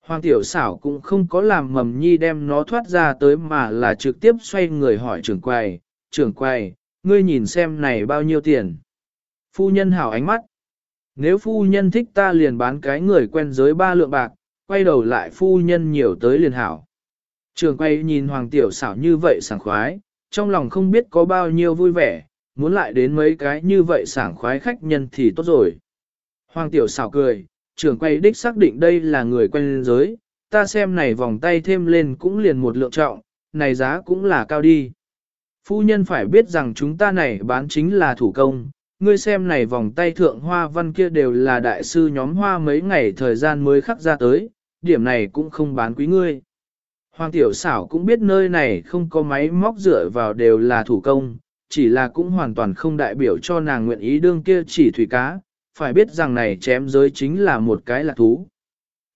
Hoàng tiểu xảo cũng không có làm mầm nhi đem nó thoát ra tới mà là trực tiếp xoay người hỏi trưởng quầy, trưởng quầy, ngươi nhìn xem này bao nhiêu tiền. Phu nhân hảo ánh mắt. Nếu phu nhân thích ta liền bán cái người quen giới ba lượng bạc, quay đầu lại phu nhân nhiều tới liền hảo. Trường quay nhìn hoàng tiểu xảo như vậy sảng khoái, trong lòng không biết có bao nhiêu vui vẻ, muốn lại đến mấy cái như vậy sảng khoái khách nhân thì tốt rồi. Hoàng tiểu xảo cười, trưởng quay đích xác định đây là người quen giới, ta xem này vòng tay thêm lên cũng liền một lượng trọng, này giá cũng là cao đi. Phu nhân phải biết rằng chúng ta này bán chính là thủ công, ngươi xem này vòng tay thượng hoa văn kia đều là đại sư nhóm hoa mấy ngày thời gian mới khắc ra tới, điểm này cũng không bán quý ngươi. Hoàng tiểu xảo cũng biết nơi này không có máy móc dựa vào đều là thủ công, chỉ là cũng hoàn toàn không đại biểu cho nàng nguyện ý đương kia chỉ thủy cá, phải biết rằng này chém giới chính là một cái lạc thú.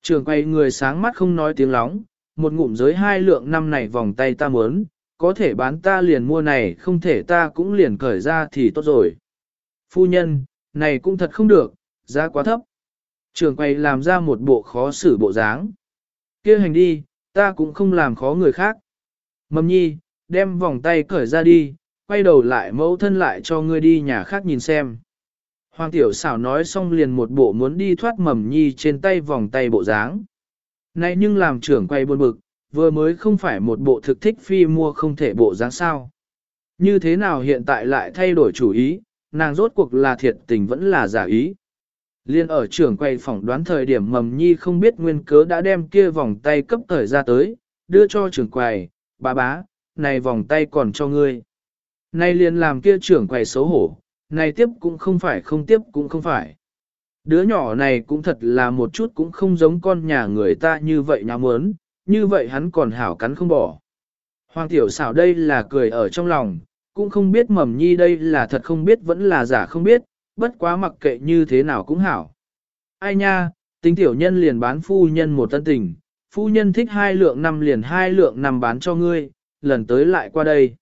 Trường quay người sáng mắt không nói tiếng lóng, một ngụm giới hai lượng năm này vòng tay ta muốn, có thể bán ta liền mua này không thể ta cũng liền cởi ra thì tốt rồi. Phu nhân, này cũng thật không được, giá quá thấp. Trường quay làm ra một bộ khó xử bộ dáng. kia hành đi, ta cũng không làm khó người khác. Mầm nhi, đem vòng tay cởi ra đi, quay đầu lại mẫu thân lại cho ngươi đi nhà khác nhìn xem. Hoàng tiểu xảo nói xong liền một bộ muốn đi thoát mầm nhi trên tay vòng tay bộ dáng. Này nhưng làm trưởng quay buồn bực, vừa mới không phải một bộ thực thích phi mua không thể bộ dáng sao. Như thế nào hiện tại lại thay đổi chủ ý, nàng rốt cuộc là thiệt tình vẫn là giả ý. Liên ở trưởng quay phỏng đoán thời điểm mầm nhi không biết nguyên cớ đã đem kia vòng tay cấp thời ra tới, đưa cho trưởng quầy, bà bá, này vòng tay còn cho ngươi. Nay liền làm kia trưởng quầy xấu hổ, này tiếp cũng không phải không tiếp cũng không phải. Đứa nhỏ này cũng thật là một chút cũng không giống con nhà người ta như vậy nhá mớn, như vậy hắn còn hảo cắn không bỏ. Hoàng tiểu xảo đây là cười ở trong lòng, cũng không biết mầm nhi đây là thật không biết vẫn là giả không biết, bất quá mặc kệ như thế nào cũng hảo. Ai nha, tính tiểu nhân liền bán phu nhân một tân tình, phu nhân thích hai lượng năm liền hai lượng năm bán cho ngươi, lần tới lại qua đây.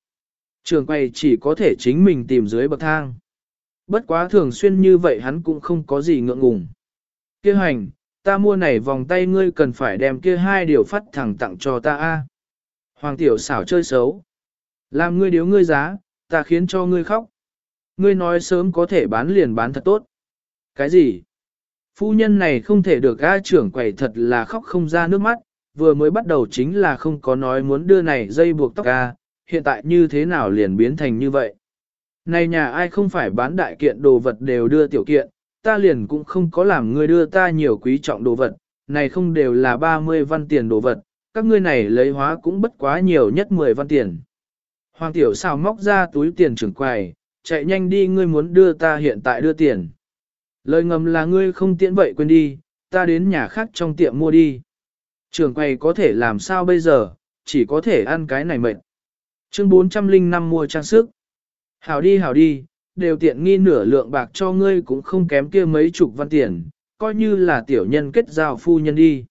Trường quay chỉ có thể chính mình tìm dưới bậc thang. Bất quá thường xuyên như vậy hắn cũng không có gì ngượng ngùng. Kêu hành, ta mua này vòng tay ngươi cần phải đem kia hai điều phát thẳng tặng cho ta a. Hoàng tiểu xảo chơi xấu. Làm ngươi điếu ngươi giá, ta khiến cho ngươi khóc. Ngươi nói sớm có thể bán liền bán thật tốt. Cái gì? Phu nhân này không thể được ga trưởng quầy thật là khóc không ra nước mắt, vừa mới bắt đầu chính là không có nói muốn đưa này dây buộc tóc ga, hiện tại như thế nào liền biến thành như vậy. Này nhà ai không phải bán đại kiện đồ vật đều đưa tiểu kiện, ta liền cũng không có làm ngươi đưa ta nhiều quý trọng đồ vật, này không đều là 30 văn tiền đồ vật, các ngươi này lấy hóa cũng bất quá nhiều nhất 10 văn tiền. Hoàng tiểu sao móc ra túi tiền trưởng quầy, chạy nhanh đi ngươi muốn đưa ta hiện tại đưa tiền. Lời ngầm là ngươi không tiễn vậy quên đi, ta đến nhà khác trong tiệm mua đi. trường quầy có thể làm sao bây giờ, chỉ có thể ăn cái này mệt. Chương 405 mua trang sức. Hảo đi hảo đi, đều tiện nghi nửa lượng bạc cho ngươi cũng không kém kia mấy chục văn tiền, coi như là tiểu nhân kết giao phu nhân đi.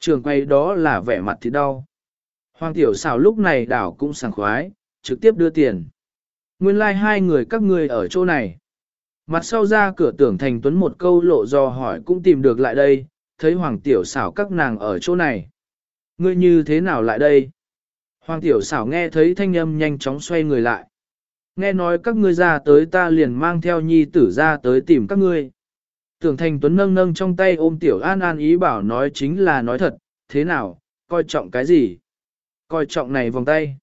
Trường quay đó là vẻ mặt thì đau. Hoàng tiểu xảo lúc này đảo cũng sảng khoái, trực tiếp đưa tiền. Nguyên lai like hai người các ngươi ở chỗ này. Mặt sau ra cửa tưởng thành tuấn một câu lộ do hỏi cũng tìm được lại đây, thấy hoàng tiểu xảo các nàng ở chỗ này. Ngươi như thế nào lại đây? Hoàng tiểu xảo nghe thấy thanh âm nhanh chóng xoay người lại. Nghe nói các ngươi ra tới ta liền mang theo nhi tử ra tới tìm các ngươi. Tưởng thành tuấn nâng nâng trong tay ôm tiểu an an ý bảo nói chính là nói thật, thế nào, coi trọng cái gì? Coi trọng này vòng tay.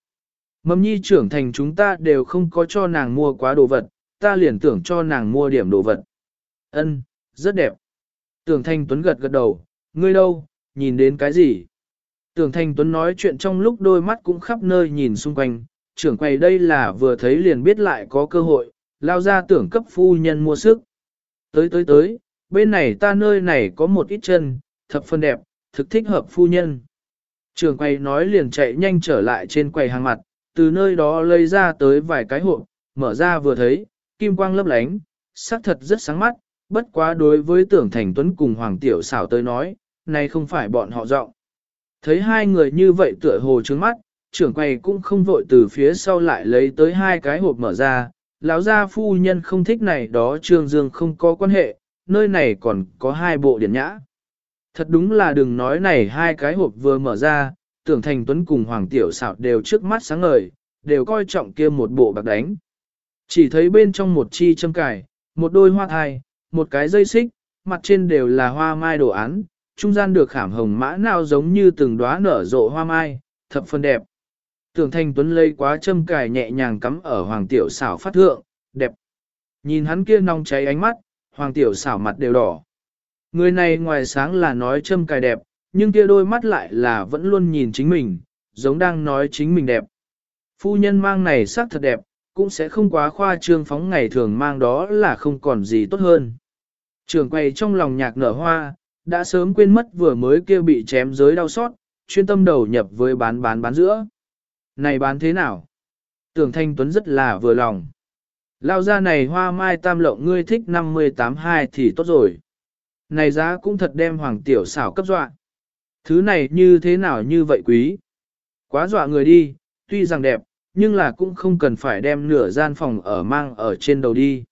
Mầm nhi trưởng thành chúng ta đều không có cho nàng mua quá đồ vật, ta liền tưởng cho nàng mua điểm đồ vật. Ân, rất đẹp. Tưởng Thanh Tuấn gật gật đầu, ngươi đâu, nhìn đến cái gì? Tưởng Thanh Tuấn nói chuyện trong lúc đôi mắt cũng khắp nơi nhìn xung quanh, trưởng quầy đây là vừa thấy liền biết lại có cơ hội, lao ra tưởng cấp phu nhân mua sức. Tới tới tới, bên này ta nơi này có một ít chân, thập phân đẹp, thực thích hợp phu nhân. Trường quầy nói liền chạy nhanh trở lại trên quầy hàng mặt, từ nơi đó lấy ra tới vài cái hộp, mở ra vừa thấy, kim quang lấp lánh, sắc thật rất sáng mắt, bất quá đối với tưởng thành tuấn cùng Hoàng Tiểu xảo tới nói, này không phải bọn họ dọn. Thấy hai người như vậy tựa hồ trướng mắt, trưởng quầy cũng không vội từ phía sau lại lấy tới hai cái hộp mở ra, lão gia phu nhân không thích này đó trương dương không có quan hệ, nơi này còn có hai bộ điển nhã. Thật đúng là đừng nói này hai cái hộp vừa mở ra, tưởng thành tuấn cùng Hoàng Tiểu xảo đều trước mắt sáng ngời, đều coi trọng kia một bộ bạc đánh. Chỉ thấy bên trong một chi châm cải, một đôi hoa thai, một cái dây xích, mặt trên đều là hoa mai đồ án, trung gian được khảm hồng mã nào giống như từng đóa nở rộ hoa mai, thập phần đẹp. Tưởng Thanh Tuấn lấy quá châm cài nhẹ nhàng cắm ở Hoàng Tiểu xảo phát thượng, đẹp. Nhìn hắn kia nong cháy ánh mắt, Hoàng Tiểu xảo mặt đều đỏ. Người này ngoài sáng là nói châm cài đẹp, nhưng kia đôi mắt lại là vẫn luôn nhìn chính mình, giống đang nói chính mình đẹp. Phu nhân mang này sắc thật đẹp, cũng sẽ không quá khoa trương phóng ngày thường mang đó là không còn gì tốt hơn. Trường quay trong lòng nhạc nở hoa, đã sớm quên mất vừa mới kia bị chém giới đau xót, chuyên tâm đầu nhập với bán bán bán giữa. Này bán thế nào? Tưởng Thanh Tuấn rất là vừa lòng. Lao ra này hoa mai tam lộng ngươi thích 58-2 thì tốt rồi. Này giá cũng thật đem hoàng tiểu xảo cấp dọa. Thứ này như thế nào như vậy quý? Quá dọa người đi, tuy rằng đẹp, nhưng là cũng không cần phải đem nửa gian phòng ở mang ở trên đầu đi.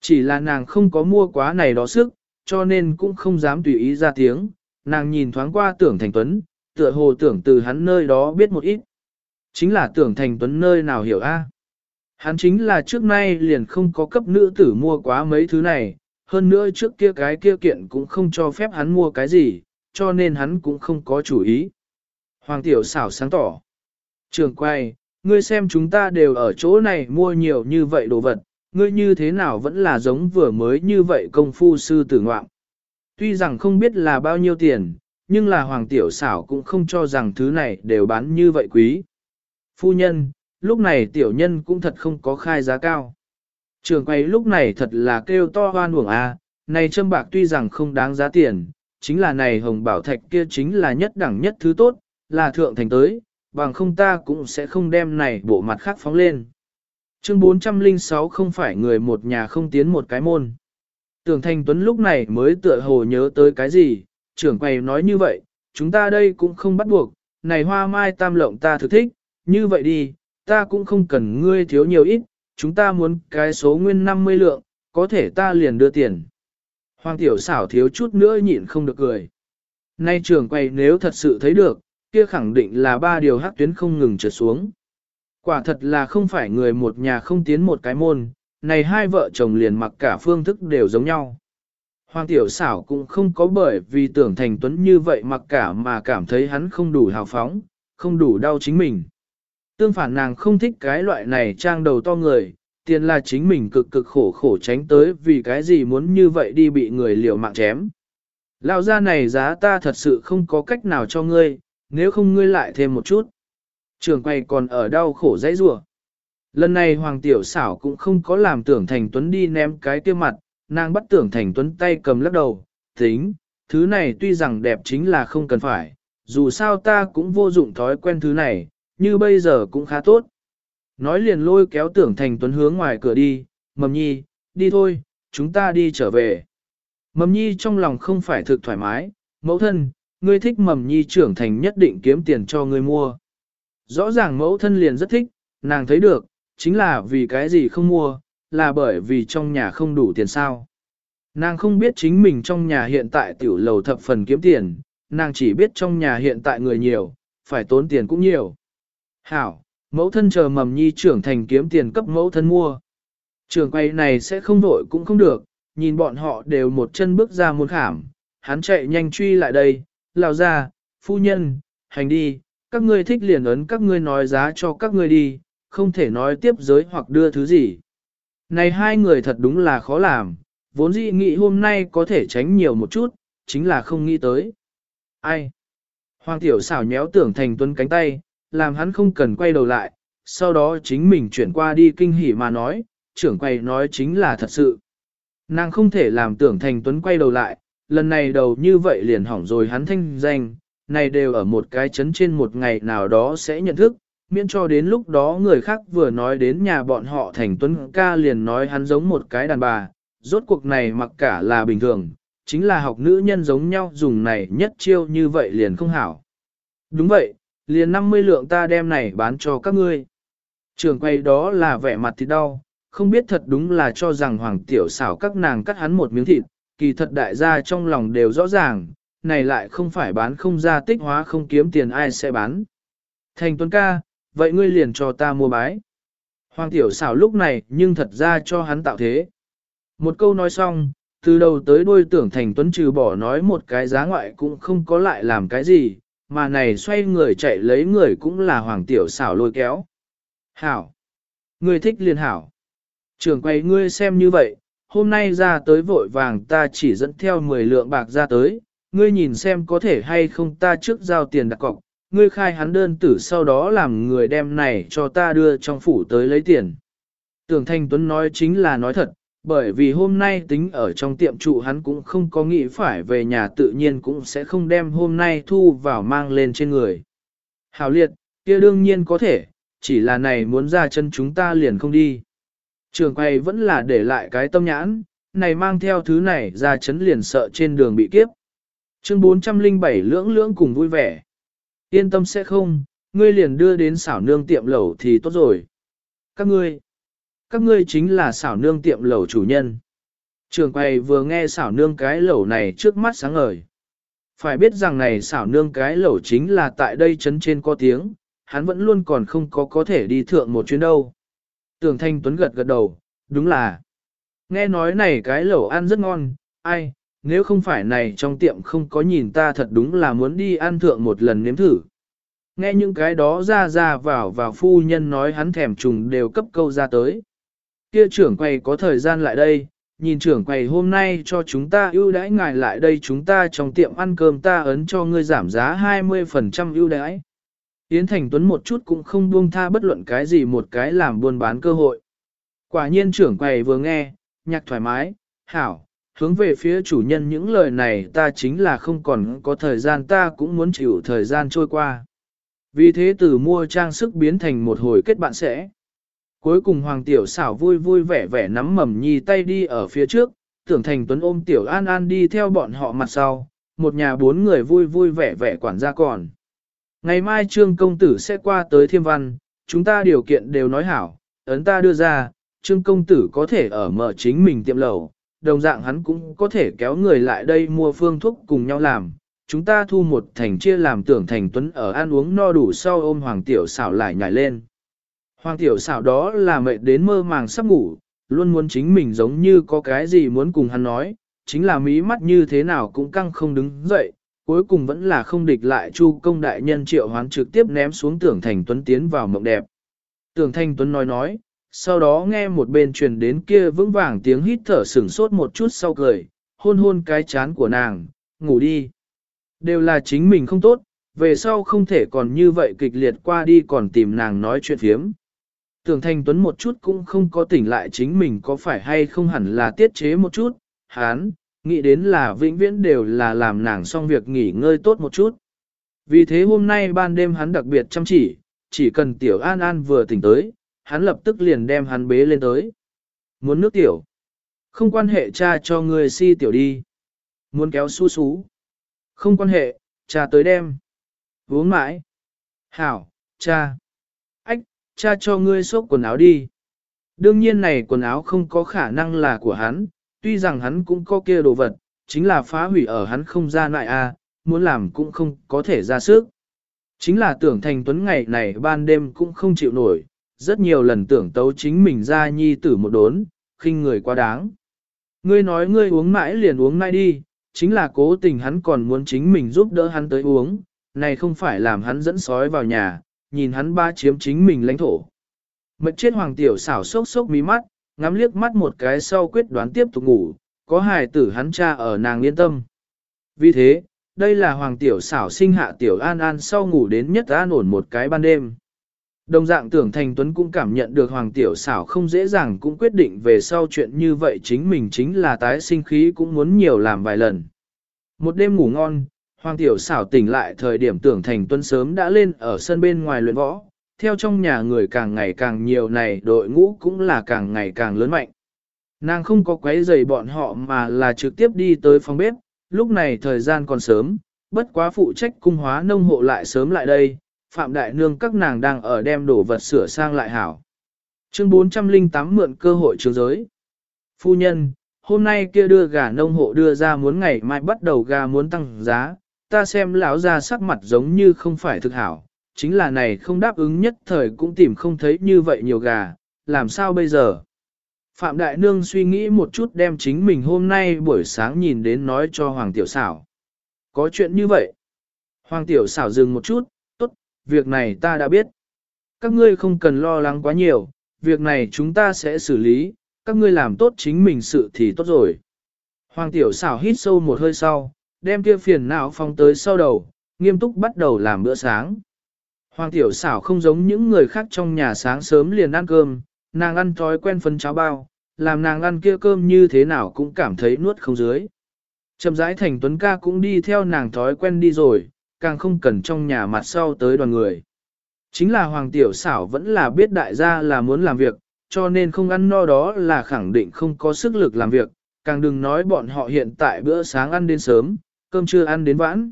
Chỉ là nàng không có mua quá này đó sức, cho nên cũng không dám tùy ý ra tiếng, nàng nhìn thoáng qua tưởng thành tuấn, tựa hồ tưởng từ hắn nơi đó biết một ít. Chính là tưởng thành tuấn nơi nào hiểu a? Hắn chính là trước nay liền không có cấp nữ tử mua quá mấy thứ này, hơn nữa trước kia cái kia kiện cũng không cho phép hắn mua cái gì, cho nên hắn cũng không có chủ ý. Hoàng tiểu xảo sáng tỏ. Trường quay, ngươi xem chúng ta đều ở chỗ này mua nhiều như vậy đồ vật, ngươi như thế nào vẫn là giống vừa mới như vậy công phu sư tử ngoạm. Tuy rằng không biết là bao nhiêu tiền, nhưng là hoàng tiểu xảo cũng không cho rằng thứ này đều bán như vậy quý. Phu nhân, lúc này tiểu nhân cũng thật không có khai giá cao. Trường quay lúc này thật là kêu to hoan uổng a, này châm bạc tuy rằng không đáng giá tiền, chính là này hồng bảo thạch kia chính là nhất đẳng nhất thứ tốt, là thượng thành tới, bằng không ta cũng sẽ không đem này bộ mặt khác phóng lên. Chương 406 không phải người một nhà không tiến một cái môn. Tưởng Thanh Tuấn lúc này mới tựa hồ nhớ tới cái gì, trưởng quầy nói như vậy, chúng ta đây cũng không bắt buộc, này hoa mai tam lộng ta thực thích, như vậy đi, ta cũng không cần ngươi thiếu nhiều ít, chúng ta muốn cái số nguyên 50 lượng, có thể ta liền đưa tiền. Hoàng tiểu xảo thiếu chút nữa nhịn không được cười. Nay Trường quầy nếu thật sự thấy được, kia khẳng định là ba điều hắc tuyến không ngừng trượt xuống. Quả thật là không phải người một nhà không tiến một cái môn, này hai vợ chồng liền mặc cả phương thức đều giống nhau. Hoàng tiểu xảo cũng không có bởi vì tưởng thành tuấn như vậy mặc cả mà cảm thấy hắn không đủ hào phóng, không đủ đau chính mình. Tương phản nàng không thích cái loại này trang đầu to người, tiền là chính mình cực cực khổ khổ tránh tới vì cái gì muốn như vậy đi bị người liều mạng chém. Lão gia này giá ta thật sự không có cách nào cho ngươi, nếu không ngươi lại thêm một chút. Trường quay còn ở đau khổ dãy rủa. Lần này Hoàng Tiểu xảo cũng không có làm tưởng thành tuấn đi ném cái kia mặt, nàng bắt tưởng thành tuấn tay cầm lắc đầu, tính, thứ này tuy rằng đẹp chính là không cần phải, dù sao ta cũng vô dụng thói quen thứ này, như bây giờ cũng khá tốt. Nói liền lôi kéo tưởng thành tuấn hướng ngoài cửa đi, mầm nhi, đi thôi, chúng ta đi trở về. Mầm nhi trong lòng không phải thực thoải mái, mẫu thân, ngươi thích mầm nhi trưởng thành nhất định kiếm tiền cho ngươi mua. Rõ ràng mẫu thân liền rất thích, nàng thấy được, chính là vì cái gì không mua, là bởi vì trong nhà không đủ tiền sao. Nàng không biết chính mình trong nhà hiện tại tiểu lầu thập phần kiếm tiền, nàng chỉ biết trong nhà hiện tại người nhiều, phải tốn tiền cũng nhiều. Hảo, mẫu thân chờ mầm nhi trưởng thành kiếm tiền cấp mẫu thân mua. Trường quay này sẽ không đổi cũng không được, nhìn bọn họ đều một chân bước ra một khảm, hắn chạy nhanh truy lại đây, lao ra, phu nhân, hành đi, các ngươi thích liền ấn các ngươi nói giá cho các ngươi đi, không thể nói tiếp giới hoặc đưa thứ gì. Này hai người thật đúng là khó làm, vốn dĩ nghĩ hôm nay có thể tránh nhiều một chút, chính là không nghĩ tới. Ai? Hoàng tiểu xảo nhéo tưởng thành tuấn cánh tay, làm hắn không cần quay đầu lại, sau đó chính mình chuyển qua đi kinh hỉ mà nói, trưởng quay nói chính là thật sự. Nàng không thể làm tưởng thành tuấn quay đầu lại, lần này đầu như vậy liền hỏng rồi hắn thanh danh, này đều ở một cái chấn trên một ngày nào đó sẽ nhận thức, miễn cho đến lúc đó người khác vừa nói đến nhà bọn họ thành tuấn ca liền nói hắn giống một cái đàn bà, rốt cuộc này mặc cả là bình thường, chính là học nữ nhân giống nhau dùng này nhất chiêu như vậy liền không hảo. Đúng vậy, liền 50 lượng ta đem này bán cho các ngươi. Trường quay đó là vẻ mặt thì đau, không biết thật đúng là cho rằng hoàng tiểu xảo các nàng cắt hắn một miếng thịt, kỳ thật đại gia trong lòng đều rõ ràng, này lại không phải bán không ra tích hóa không kiếm tiền ai sẽ bán. Thành tuấn ca, vậy ngươi liền cho ta mua bái. Hoàng tiểu xảo lúc này nhưng thật ra cho hắn tạo thế. Một câu nói xong, từ đầu tới đuôi tưởng thành tuấn trừ bỏ nói một cái giá ngoại cũng không có lại làm cái gì, mà này xoay người chạy lấy người cũng là hoàng tiểu xảo lôi kéo. Hảo! Ngươi thích liền hảo. Trường quay ngươi xem như vậy, hôm nay ra tới vội vàng ta chỉ dẫn theo 10 lượng bạc ra tới, ngươi nhìn xem có thể hay không ta trước giao tiền đặt cọc, ngươi khai hắn đơn tử sau đó làm người đem này cho ta đưa trong phủ tới lấy tiền. Tưởng Thanh Tuấn nói chính là nói thật, bởi vì hôm nay tính ở trong tiệm trụ hắn cũng không có nghĩ phải về nhà tự nhiên cũng sẽ không đem hôm nay thu vào mang lên trên người. Hảo liệt, kia đương nhiên có thể, chỉ là này muốn ra chân chúng ta liền không đi. Trường quay vẫn là để lại cái tâm nhãn, này mang theo thứ này ra chấn liền sợ trên đường bị kiếp. Chương 407 lưỡng lưỡng cùng vui vẻ. Yên tâm sẽ không, ngươi liền đưa đến xảo nương tiệm lẩu thì tốt rồi. Các ngươi, các ngươi chính là xảo nương tiệm lẩu chủ nhân. Trường quầy vừa nghe xảo nương cái lẩu này trước mắt sáng ngời. Phải biết rằng này xảo nương cái lẩu chính là tại đây chấn trên có tiếng, hắn vẫn luôn còn không có có thể đi thượng một chuyến đâu. Tưởng Thanh Tuấn gật gật đầu, đúng là. Nghe nói này cái lẩu ăn rất ngon, ai, nếu không phải này trong tiệm không có nhìn ta thật đúng là muốn đi ăn thượng một lần nếm thử. Nghe những cái đó ra ra vào vào phu nhân nói hắn thèm trùng đều cấp câu ra tới. Kia trưởng quầy có thời gian lại đây, nhìn trưởng quầy hôm nay cho chúng ta ưu đãi ngài lại đây chúng ta trong tiệm ăn cơm ta ấn cho ngươi giảm giá 20% ưu đãi. Yến Thành Tuấn một chút cũng không buông tha bất luận cái gì một cái làm buôn bán cơ hội. Quả nhiên trưởng quầy vừa nghe, nhạc thoải mái, hảo, hướng về phía chủ nhân những lời này ta chính là không còn có thời gian ta cũng muốn chịu thời gian trôi qua. Vì thế từ mua trang sức biến thành một hồi kết bạn sẽ. Cuối cùng Hoàng Tiểu xảo vui vui vẻ vẻ nắm mầm nhi tay đi ở phía trước, tưởng thành Tuấn ôm Tiểu An An đi theo bọn họ mặt sau, một nhà bốn người vui vui vẻ vẻ quản gia còn. Ngày mai trương công tử sẽ qua tới thiêm văn, chúng ta điều kiện đều nói hảo, ấn ta đưa ra, trương công tử có thể ở mở chính mình tiệm lầu, đồng dạng hắn cũng có thể kéo người lại đây mua phương thuốc cùng nhau làm. Chúng ta thu một thành chia làm tưởng thành tuấn ở ăn uống no đủ sau ôm hoàng tiểu xảo lại nhảy lên. Hoàng tiểu xảo đó là mệt đến mơ màng sắp ngủ, luôn muốn chính mình giống như có cái gì muốn cùng hắn nói, chính là mí mắt như thế nào cũng căng không đứng dậy, cuối cùng vẫn là không địch lại Chu công đại nhân triệu hoán trực tiếp ném xuống tưởng thành tuấn tiến vào mộng đẹp. Tưởng thành tuấn nói nói, sau đó nghe một bên truyền đến kia vững vàng tiếng hít thở sửng sốt một chút sau cười, hôn hôn cái chán của nàng, ngủ đi. Đều là chính mình không tốt, về sau không thể còn như vậy kịch liệt qua đi còn tìm nàng nói chuyện phiếm. Tưởng thành tuấn một chút cũng không có tỉnh lại chính mình có phải hay không hẳn là tiết chế một chút, hán, nghĩ đến là vĩnh viễn đều là làm nàng xong việc nghỉ ngơi tốt một chút. Vì thế hôm nay ban đêm hắn đặc biệt chăm chỉ, chỉ cần tiểu an an vừa tỉnh tới, hắn lập tức liền đem hắn bế lên tới. Muốn nước tiểu? Không quan hệ cha cho người si tiểu đi. Muốn kéo su sú? Không quan hệ, cha tới đem. Uống mãi. Hảo, cha. Cha cho ngươi xốp quần áo đi. Đương nhiên này quần áo không có khả năng là của hắn, tuy rằng hắn cũng có kia đồ vật, chính là phá hủy ở hắn không ra lại a, muốn làm cũng không có thể ra sức. Chính là tưởng thành tuấn ngày này ban đêm cũng không chịu nổi, rất nhiều lần tưởng tấu chính mình ra nhi tử một đốn, khinh người quá đáng. Ngươi nói ngươi uống mãi liền uống mãi đi, chính là cố tình hắn còn muốn chính mình giúp đỡ hắn tới uống, này không phải làm hắn dẫn sói vào nhà, nhìn hắn ba chiếm chính mình lãnh thổ. Mật chết hoàng tiểu xảo sốc sốc mí mắt, ngắm liếc mắt một cái sau quyết đoán tiếp tục ngủ, có hài tử hắn cha ở nàng yên tâm. Vì thế, đây là hoàng tiểu xảo sinh hạ tiểu an an sau ngủ đến nhất an ổn một cái ban đêm. Đồng dạng tưởng thành tuấn cũng cảm nhận được hoàng tiểu xảo không dễ dàng cũng quyết định về sau chuyện như vậy chính mình chính là tái sinh khí cũng muốn nhiều làm vài lần. Một đêm ngủ ngon, hoàng tiểu xảo tỉnh lại thời điểm tưởng thành tuân sớm đã lên ở sân bên ngoài luyện võ, theo trong nhà người càng ngày càng nhiều này đội ngũ cũng là càng ngày càng lớn mạnh. Nàng không có quấy giày bọn họ mà là trực tiếp đi tới phòng bếp, lúc này thời gian còn sớm, bất quá phụ trách cung hóa nông hộ lại sớm lại đây, Phạm Đại Nương các nàng đang ở đem đổ vật sửa sang lại hảo. Chương 408 mượn cơ hội trường giới. Phu nhân, hôm nay kia đưa gà nông hộ đưa ra muốn ngày mai bắt đầu gà muốn tăng giá, ta xem lão ra sắc mặt giống như không phải thực hảo, chính là này không đáp ứng nhất thời cũng tìm không thấy như vậy nhiều gà, làm sao bây giờ? Phạm Đại Nương suy nghĩ một chút đem chính mình hôm nay buổi sáng nhìn đến nói cho Hoàng Tiểu Xảo. Có chuyện như vậy. Hoàng Tiểu Xảo dừng một chút, tốt, việc này ta đã biết. Các ngươi không cần lo lắng quá nhiều, việc này chúng ta sẽ xử lý, các ngươi làm tốt chính mình sự thì tốt rồi. Hoàng Tiểu Xảo hít sâu một hơi sau, đem kia phiền não phong tới sau đầu, nghiêm túc bắt đầu làm bữa sáng. Hoàng Tiểu Xảo không giống những người khác trong nhà sáng sớm liền ăn cơm, nàng ăn thói quen phân cháo bao, làm nàng ăn kia cơm như thế nào cũng cảm thấy nuốt không dưới. Trầm rãi thành tuấn ca cũng đi theo nàng thói quen đi rồi, càng không cần trong nhà mặt sau tới đoàn người. Chính là Hoàng Tiểu xảo vẫn là biết đại gia là muốn làm việc, cho nên không ăn no đó là khẳng định không có sức lực làm việc, càng đừng nói bọn họ hiện tại bữa sáng ăn đến sớm, cơm chưa ăn đến vãn.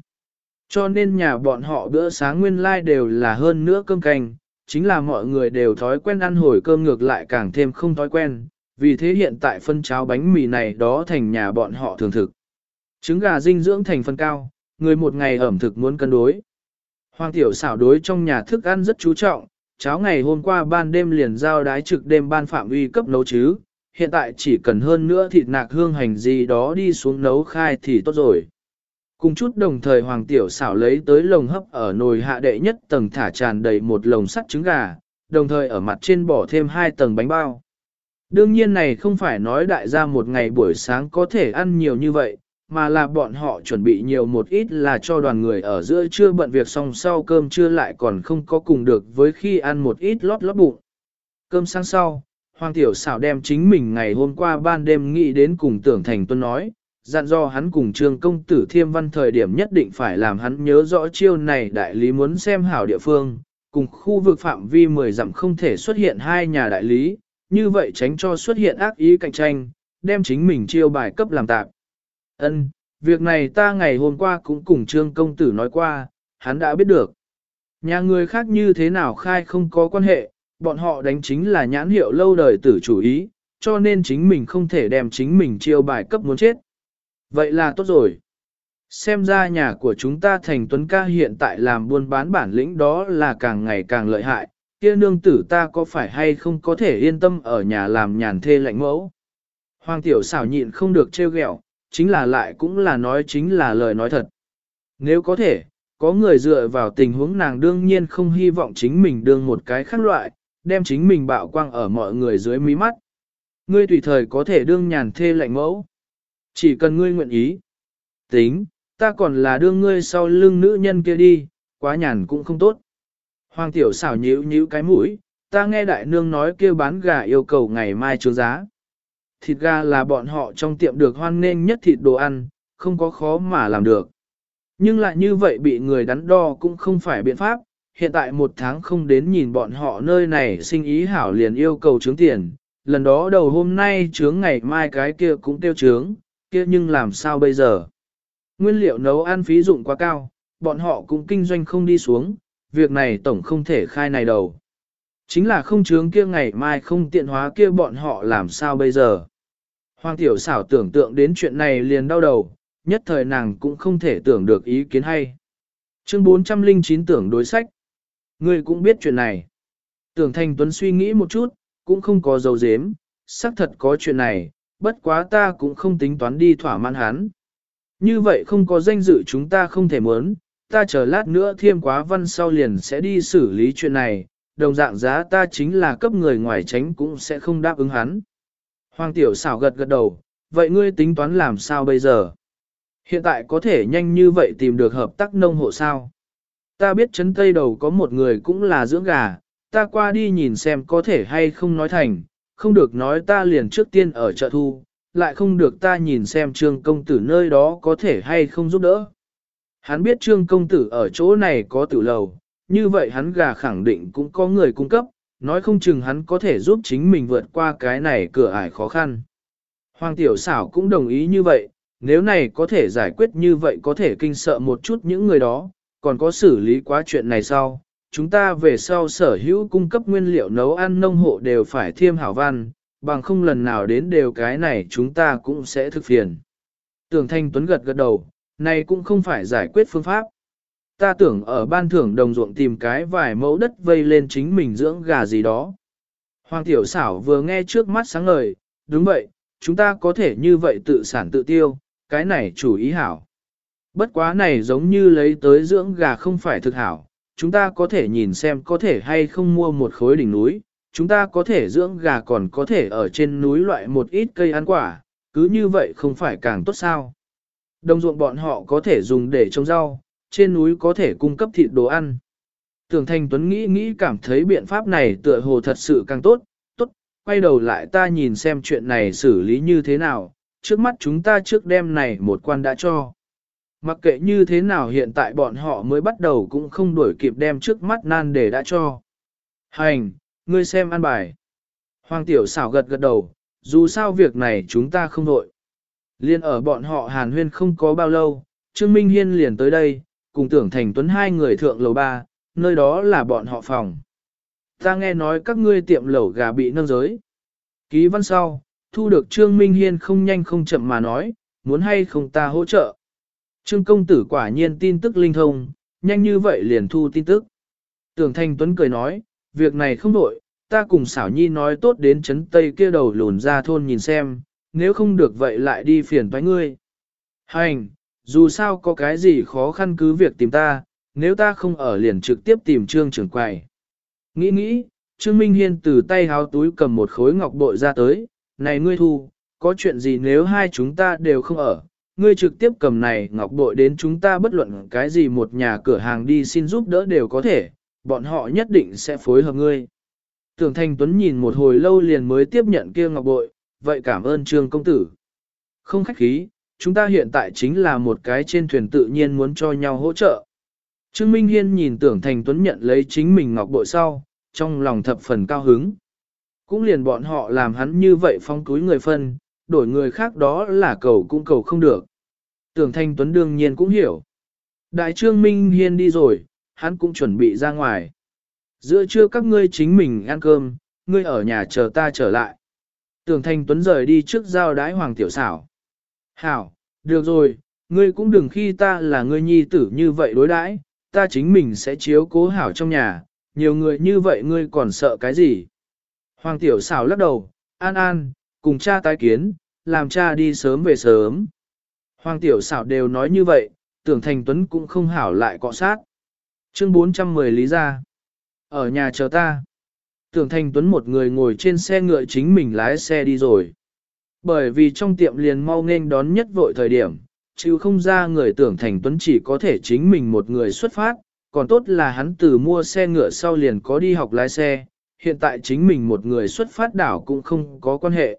Cho nên nhà bọn họ bữa sáng nguyên lai like đều là hơn nữa cơm canh, chính là mọi người đều thói quen ăn hồi cơm ngược lại càng thêm không thói quen, vì thế hiện tại phân cháo bánh mì này đó thành nhà bọn họ thường thực. Trứng gà dinh dưỡng thành phân cao, người một ngày ẩm thực muốn cân đối. Hoàng tiểu xảo đối trong nhà thức ăn rất chú trọng, cháo ngày hôm qua ban đêm liền giao đái trực đêm ban phạm uy cấp nấu chứ, hiện tại chỉ cần hơn nữa thịt nạc hương hành gì đó đi xuống nấu khai thì tốt rồi. Cùng chút đồng thời hoàng tiểu xảo lấy tới lồng hấp ở nồi hạ đệ nhất tầng thả tràn đầy một lồng sắt trứng gà, đồng thời ở mặt trên bỏ thêm hai tầng bánh bao. Đương nhiên này không phải nói đại gia một ngày buổi sáng có thể ăn nhiều như vậy, mà là bọn họ chuẩn bị nhiều một ít là cho đoàn người ở giữa chưa bận việc xong sau cơm trưa lại còn không có cùng được với khi ăn một ít lót lót bụng. Cơm sáng sau, Hoàng Tiểu xảo đem chính mình ngày hôm qua ban đêm nghĩ đến cùng tưởng thành tuân nói, dặn do hắn cùng trương công tử thiêm văn thời điểm nhất định phải làm hắn nhớ rõ chiêu này đại lý muốn xem hảo địa phương, cùng khu vực phạm vi 10 dặm không thể xuất hiện hai nhà đại lý, như vậy tránh cho xuất hiện ác ý cạnh tranh, đem chính mình chiêu bài cấp làm tạp. Ân, việc này ta ngày hôm qua cũng cùng trương công tử nói qua, hắn đã biết được. Nhà người khác như thế nào khai không có quan hệ, bọn họ đánh chính là nhãn hiệu lâu đời tử chủ ý, cho nên chính mình không thể đem chính mình chiêu bài cấp muốn chết. Vậy là tốt rồi. Xem ra nhà của chúng ta thành tuấn ca hiện tại làm buôn bán bản lĩnh đó là càng ngày càng lợi hại, kia nương tử ta có phải hay không có thể yên tâm ở nhà làm nhàn thê lạnh mẫu. Hoàng tiểu xảo nhịn không được trêu ghẹo, chính là lại cũng là nói chính là lời nói thật. Nếu có thể, có người dựa vào tình huống nàng đương nhiên không hy vọng chính mình đương một cái khác loại, đem chính mình bạo quang ở mọi người dưới mí mắt. Ngươi tùy thời có thể đương nhàn thê lạnh mẫu. Chỉ cần ngươi nguyện ý. Tính, ta còn là đương ngươi sau lưng nữ nhân kia đi, quá nhàn cũng không tốt. Hoàng tiểu xảo nhíu nhíu cái mũi, ta nghe đại nương nói kia bán gà yêu cầu ngày mai trướng giá. Thịt gà là bọn họ trong tiệm được hoan nghênh nhất thịt đồ ăn, không có khó mà làm được. Nhưng lại như vậy bị người đắn đo cũng không phải biện pháp, hiện tại một tháng không đến nhìn bọn họ nơi này sinh ý hảo liền yêu cầu trướng tiền, lần đó đầu hôm nay trướng ngày mai cái kia cũng tiêu trướng, kia nhưng làm sao bây giờ? Nguyên liệu nấu ăn phí dụng quá cao, bọn họ cũng kinh doanh không đi xuống, việc này tổng không thể khai này đầu. Chính là không chướng kia ngày mai không tiện hóa kia bọn họ làm sao bây giờ. Hoàng tiểu xảo tưởng tượng đến chuyện này liền đau đầu, nhất thời nàng cũng không thể tưởng được ý kiến hay. Chương 409 tưởng đối sách. Ngươi cũng biết chuyện này. Tưởng Thành Tuấn suy nghĩ một chút, cũng không có dấu dếm, xác thật có chuyện này, bất quá ta cũng không tính toán đi thỏa mãn hắn. Như vậy không có danh dự chúng ta không thể muốn, ta chờ lát nữa thiêm quá văn sau liền sẽ đi xử lý chuyện này, đồng dạng giá ta chính là cấp người ngoài tránh cũng sẽ không đáp ứng hắn. Hoàng tiểu xảo gật gật đầu, vậy ngươi tính toán làm sao bây giờ? Hiện tại có thể nhanh như vậy tìm được hợp tác nông hộ sao? Ta biết chấn tây đầu có một người cũng là dưỡng gà, ta qua đi nhìn xem có thể hay không nói thành, không được nói ta liền trước tiên ở chợ thu, lại không được ta nhìn xem trương công tử nơi đó có thể hay không giúp đỡ. Hắn biết trương công tử ở chỗ này có tử lầu, như vậy hắn gà khẳng định cũng có người cung cấp, nói không chừng hắn có thể giúp chính mình vượt qua cái này cửa ải khó khăn. Hoàng tiểu xảo cũng đồng ý như vậy, nếu này có thể giải quyết như vậy có thể kinh sợ một chút những người đó, còn có xử lý quá chuyện này sau. Chúng ta về sau sở hữu cung cấp nguyên liệu nấu ăn nông hộ đều phải thiêm hảo văn, bằng không lần nào đến đều cái này chúng ta cũng sẽ thực phiền. Tưởng Thanh Tuấn gật gật đầu, này cũng không phải giải quyết phương pháp. Ta tưởng ở ban thưởng đồng ruộng tìm cái vài mẫu đất vây lên chính mình dưỡng gà gì đó. Hoàng Tiểu Xảo vừa nghe trước mắt sáng ngời, đúng vậy, chúng ta có thể như vậy tự sản tự tiêu, cái này chủ ý hảo. Bất quá này giống như lấy tới dưỡng gà không phải thực hảo, chúng ta có thể nhìn xem có thể hay không mua một khối đỉnh núi, chúng ta có thể dưỡng gà còn có thể ở trên núi loại một ít cây ăn quả, cứ như vậy không phải càng tốt sao. Đồng ruộng bọn họ có thể dùng để trồng rau, trên núi có thể cung cấp thịt đồ ăn. Tưởng Thành Tuấn nghĩ nghĩ cảm thấy biện pháp này tựa hồ thật sự càng tốt, tốt, quay đầu lại ta nhìn xem chuyện này xử lý như thế nào, trước mắt chúng ta trước đêm này một quan đã cho. Mặc kệ như thế nào hiện tại bọn họ mới bắt đầu cũng không đuổi kịp đem trước mắt nan để đã cho. Hành, ngươi xem ăn bài. Hoàng tiểu xảo gật gật đầu, dù sao việc này chúng ta không đội. Liên ở bọn họ hàn huyên không có bao lâu, Trương Minh Hiên liền tới đây, cùng tưởng thành tuấn hai người thượng lầu ba, nơi đó là bọn họ phòng. Ta nghe nói các ngươi tiệm lẩu gà bị nâng giới. Ký văn sau, thu được Trương Minh Hiên không nhanh không chậm mà nói, muốn hay không ta hỗ trợ. Trương công tử quả nhiên tin tức linh thông, nhanh như vậy liền thu tin tức. Tưởng Thanh Tuấn cười nói, việc này không đổi, ta cùng xảo nhi nói tốt đến chấn tây kia đầu lùn ra thôn nhìn xem, nếu không được vậy lại đi phiền toái ngươi. Hành, dù sao có cái gì khó khăn cứ việc tìm ta, nếu ta không ở liền trực tiếp tìm trương trưởng quầy. Nghĩ nghĩ, Trương Minh Hiên từ tay háo túi cầm một khối ngọc bội ra tới, này ngươi thu, có chuyện gì nếu hai chúng ta đều không ở, ngươi trực tiếp cầm này ngọc bội đến chúng ta bất luận cái gì một nhà cửa hàng đi xin giúp đỡ đều có thể, bọn họ nhất định sẽ phối hợp ngươi. Tưởng Thanh Tuấn nhìn một hồi lâu liền mới tiếp nhận kia ngọc bội, vậy cảm ơn trương công tử. Không khách khí, chúng ta hiện tại chính là một cái trên thuyền tự nhiên muốn cho nhau hỗ trợ. Trương Minh Hiên nhìn tưởng Thành Tuấn nhận lấy chính mình ngọc bội sau, trong lòng thập phần cao hứng. Cũng liền bọn họ làm hắn như vậy phong túi người phân, đổi người khác đó là cầu cũng cầu không được. Tưởng Thanh Tuấn đương nhiên cũng hiểu. Đại Trương Minh Hiên đi rồi, hắn cũng chuẩn bị ra ngoài. Giữa trưa các ngươi chính mình ăn cơm, ngươi ở nhà chờ ta trở lại. Tưởng Thanh Tuấn rời đi trước giao đái Hoàng Tiểu Xảo. Hảo, được rồi, ngươi cũng đừng khi ta là ngươi nhi tử như vậy đối đãi, ta chính mình sẽ chiếu cố hảo trong nhà, nhiều người như vậy ngươi còn sợ cái gì. Hoàng Tiểu Xảo lắc đầu, an an, cùng cha tái kiến, làm cha đi sớm về sớm. Hoàng Tiểu Xảo đều nói như vậy, tưởng Thành Tuấn cũng không hảo lại cọ sát. Chương 410 lý ra. Ở nhà chờ ta. Tưởng Thành Tuấn một người ngồi trên xe ngựa chính mình lái xe đi rồi. Bởi vì trong tiệm liền mau nên đón nhất vội thời điểm, chứ không ra người tưởng Thành Tuấn chỉ có thể chính mình một người xuất phát, còn tốt là hắn từ mua xe ngựa sau liền có đi học lái xe, hiện tại chính mình một người xuất phát đảo cũng không có quan hệ.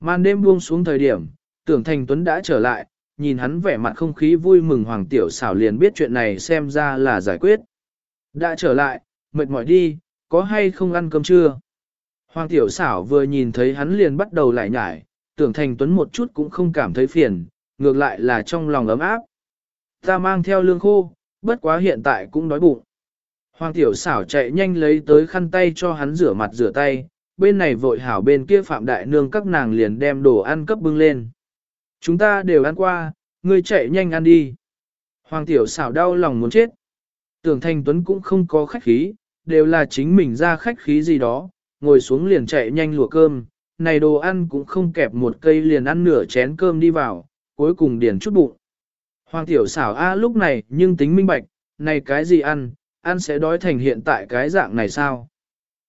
Màn đêm buông xuống thời điểm, tưởng Thành Tuấn đã trở lại, nhìn hắn vẻ mặt không khí vui mừng Hoàng Tiểu xảo liền biết chuyện này xem ra là giải quyết. Đã trở lại, mệt mỏi đi, có hay không ăn cơm trưa? Hoàng Tiểu xảo vừa nhìn thấy hắn liền bắt đầu lại nhải, tưởng thành tuấn một chút cũng không cảm thấy phiền, ngược lại là trong lòng ấm áp. Ta mang theo lương khô, bất quá hiện tại cũng đói bụng. Hoàng tiểu xảo chạy nhanh lấy tới khăn tay cho hắn rửa mặt rửa tay, bên này vội hảo bên kia phạm đại nương các nàng liền đem đồ ăn cấp bưng lên. Chúng ta đều ăn qua, ngươi chạy nhanh ăn đi. Hoàng tiểu xảo đau lòng muốn chết. Tưởng Thanh Tuấn cũng không có khách khí, đều là chính mình ra khách khí gì đó, ngồi xuống liền chạy nhanh lùa cơm, này đồ ăn cũng không kẹp một cây liền ăn nửa chén cơm đi vào, cuối cùng điền chút bụng. Hoàng tiểu xảo A lúc này nhưng tính minh bạch, này cái gì ăn, ăn sẽ đói thành hiện tại cái dạng này sao?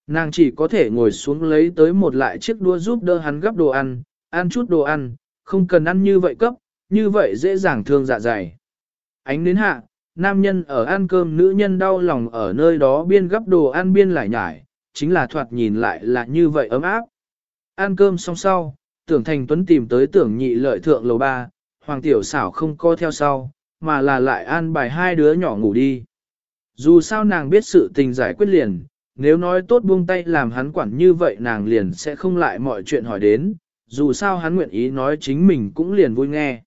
Nàng chỉ có thể ngồi xuống lấy tới một lại chiếc đũa giúp đỡ hắn gấp đồ ăn, ăn chút đồ ăn, không cần ăn như vậy cấp, như vậy dễ dàng thương dạ dày. Ánh đến hạ, nam nhân ở ăn cơm nữ nhân đau lòng ở nơi đó biên gấp đồ ăn biên lại nhải, chính là thoạt nhìn lại là như vậy ấm áp. Ăn cơm xong sau, tưởng thành tuấn tìm tới tưởng nhị lợi thượng lầu ba, hoàng tiểu xảo không co theo sau, mà là lại an bài hai đứa nhỏ ngủ đi. Dù sao nàng biết sự tình giải quyết liền, nếu nói tốt buông tay làm hắn quản như vậy nàng liền sẽ không lại mọi chuyện hỏi đến, dù sao hắn nguyện ý nói chính mình cũng liền vui nghe.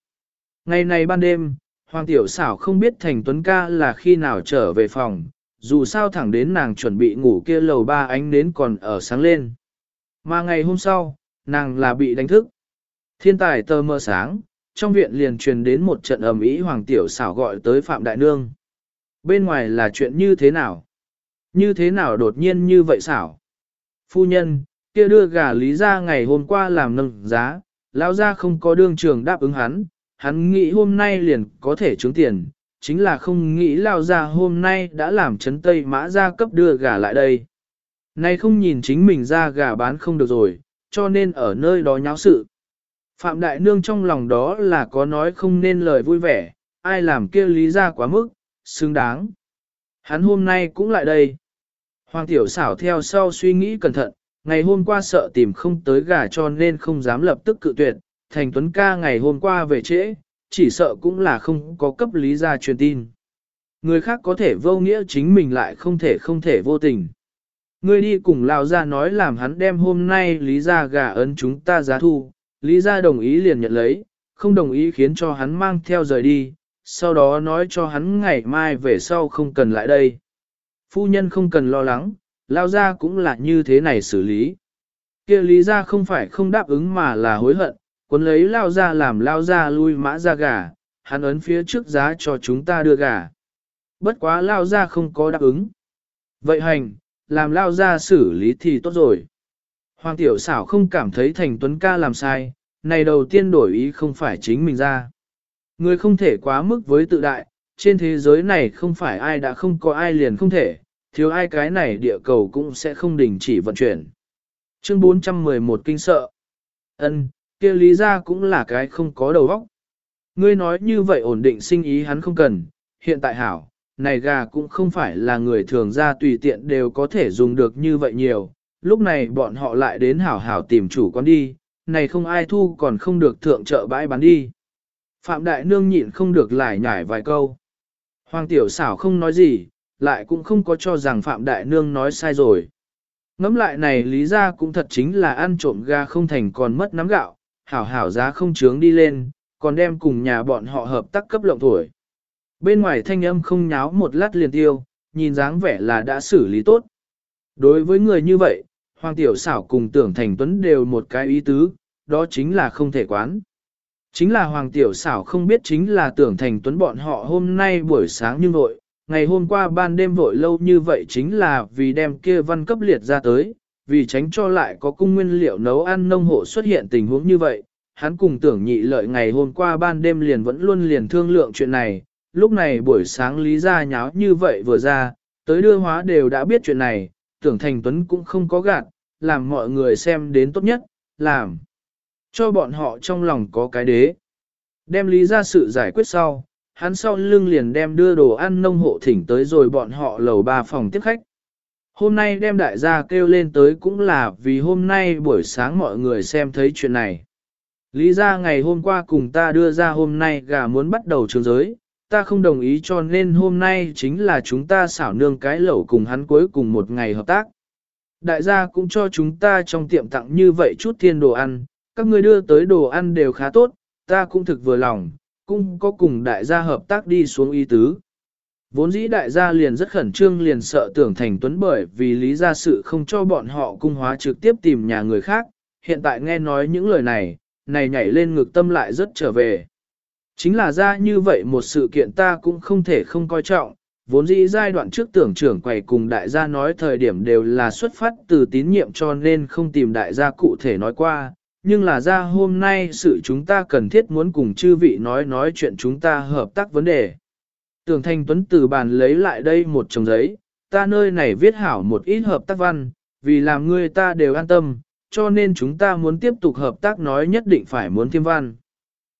Ngày này ban đêm, Hoàng Tiểu xảo không biết Thành Tuấn ca là khi nào trở về phòng, dù sao thẳng đến nàng chuẩn bị ngủ kia lầu ba ánh nến còn ở sáng lên. Mà ngày hôm sau, nàng là bị đánh thức. Thiên tài tờ mơ sáng, trong viện liền truyền đến một trận ầm ĩ Hoàng Tiểu xảo gọi tới Phạm Đại Nương. Bên ngoài là chuyện như thế nào? Như thế nào đột nhiên như vậy xảo? Phu nhân, kia đưa gà lý ra ngày hôm qua làm nâng giá, lão ra không có đương trường đáp ứng hắn, hắn nghĩ hôm nay liền có thể trướng tiền, chính là không nghĩ lao ra hôm nay đã làm chấn tây mã ra cấp đưa gà lại đây. Nay không nhìn chính mình ra gà bán không được rồi, cho nên ở nơi đó nháo sự. Phạm Đại Nương trong lòng đó là có nói không nên lời vui vẻ, ai làm kia lý ra quá mức, xứng đáng. Hắn hôm nay cũng lại đây. Hoàng tiểu xảo theo sau suy nghĩ cẩn thận, ngày hôm qua sợ tìm không tới gà cho nên không dám lập tức cự tuyệt, thành tuấn ca ngày hôm qua về trễ, chỉ sợ cũng là không có cấp lý ra truyền tin. Người khác có thể vô nghĩa chính mình lại không thể không thể vô tình. Người đi cùng lao ra nói làm hắn đem hôm nay lý ra gà ấn chúng ta giá thu, lý ra đồng ý liền nhận lấy, không đồng ý khiến cho hắn mang theo rời đi, sau đó nói cho hắn ngày mai về sau không cần lại đây. Phu nhân không cần lo lắng, lao ra cũng là như thế này xử lý. kia lý ra không phải không đáp ứng mà là hối hận, Quân lấy lao ra làm lao ra lui mã ra gà, hắn ấn phía trước giá cho chúng ta đưa gà. Bất quá lao ra không có đáp ứng. Vậy hành, làm lao ra xử lý thì tốt rồi. Hoàng tiểu xảo không cảm thấy thành tuấn ca làm sai, này đầu tiên đổi ý không phải chính mình ra. Người không thể quá mức với tự đại, trên thế giới này không phải ai đã không có ai liền không thể, thiếu ai cái này địa cầu cũng sẽ không đình chỉ vận chuyển. Chương 411 kinh sợ. Ân, kia lý ra cũng là cái không có đầu óc. Ngươi nói như vậy ổn định sinh ý hắn không cần, hiện tại hảo, này gà cũng không phải là người thường ra tùy tiện đều có thể dùng được như vậy nhiều, lúc này bọn họ lại đến hảo hảo tìm chủ con đi, này không ai thu còn không được thượng chợ bãi bán đi. Phạm Đại Nương nhịn không được lại nhải vài câu. Hoàng Tiểu xảo không nói gì, lại cũng không có cho rằng Phạm Đại Nương nói sai rồi. Ngắm lại này lý ra cũng thật chính là ăn trộm ga không thành còn mất nắm gạo, hảo hảo giá không chướng đi lên, còn đem cùng nhà bọn họ hợp tác cấp lộng thổi. Bên ngoài thanh âm không nháo một lát liền tiêu, nhìn dáng vẻ là đã xử lý tốt. Đối với người như vậy, Hoàng Tiểu xảo cùng tưởng thành tuấn đều một cái ý tứ, đó chính là không thể quán. Chính là Hoàng Tiểu xảo không biết chính là tưởng thành tuấn bọn họ hôm nay buổi sáng như vội, ngày hôm qua ban đêm vội lâu như vậy chính là vì đem kia văn cấp liệt ra tới, vì tránh cho lại có cung nguyên liệu nấu ăn nông hộ xuất hiện tình huống như vậy, hắn cùng tưởng nhị lợi ngày hôm qua ban đêm liền vẫn luôn liền thương lượng chuyện này, lúc này buổi sáng lý ra nháo như vậy vừa ra, tới đưa hóa đều đã biết chuyện này, tưởng thành tuấn cũng không có gạt, làm mọi người xem đến tốt nhất, làm cho bọn họ trong lòng có cái đế. Đem lý ra sự giải quyết sau, hắn sau lưng liền đem đưa đồ ăn nông hộ thỉnh tới rồi bọn họ lầu ba phòng tiếp khách. Hôm nay đem đại gia kêu lên tới cũng là vì hôm nay buổi sáng mọi người xem thấy chuyện này. Lý ra ngày hôm qua cùng ta đưa ra hôm nay gà muốn bắt đầu trường giới, ta không đồng ý cho nên hôm nay chính là chúng ta xảo nương cái lẩu cùng hắn cuối cùng một ngày hợp tác. Đại gia cũng cho chúng ta trong tiệm tặng như vậy chút thiên đồ ăn, các ngươi đưa tới đồ ăn đều khá tốt, ta cũng thực vừa lòng, cũng có cùng đại gia hợp tác đi xuống y tứ. Vốn dĩ đại gia liền rất khẩn trương liền sợ tưởng thành tuấn bởi vì lý gia sự không cho bọn họ cung hóa trực tiếp tìm nhà người khác, hiện tại nghe nói những lời này, này nhảy lên ngực tâm lại rất trở về. Chính là ra như vậy một sự kiện ta cũng không thể không coi trọng, vốn dĩ giai đoạn trước tưởng trưởng quầy cùng đại gia nói thời điểm đều là xuất phát từ tín nhiệm cho nên không tìm đại gia cụ thể nói qua, nhưng là ra hôm nay sự chúng ta cần thiết muốn cùng chư vị nói nói chuyện chúng ta hợp tác vấn đề. Tưởng Thanh Tuấn từ bàn lấy lại đây một chồng giấy, ta nơi này viết hảo một ít hợp tác văn, vì làm người ta đều an tâm, cho nên chúng ta muốn tiếp tục hợp tác nói nhất định phải muốn thêm văn.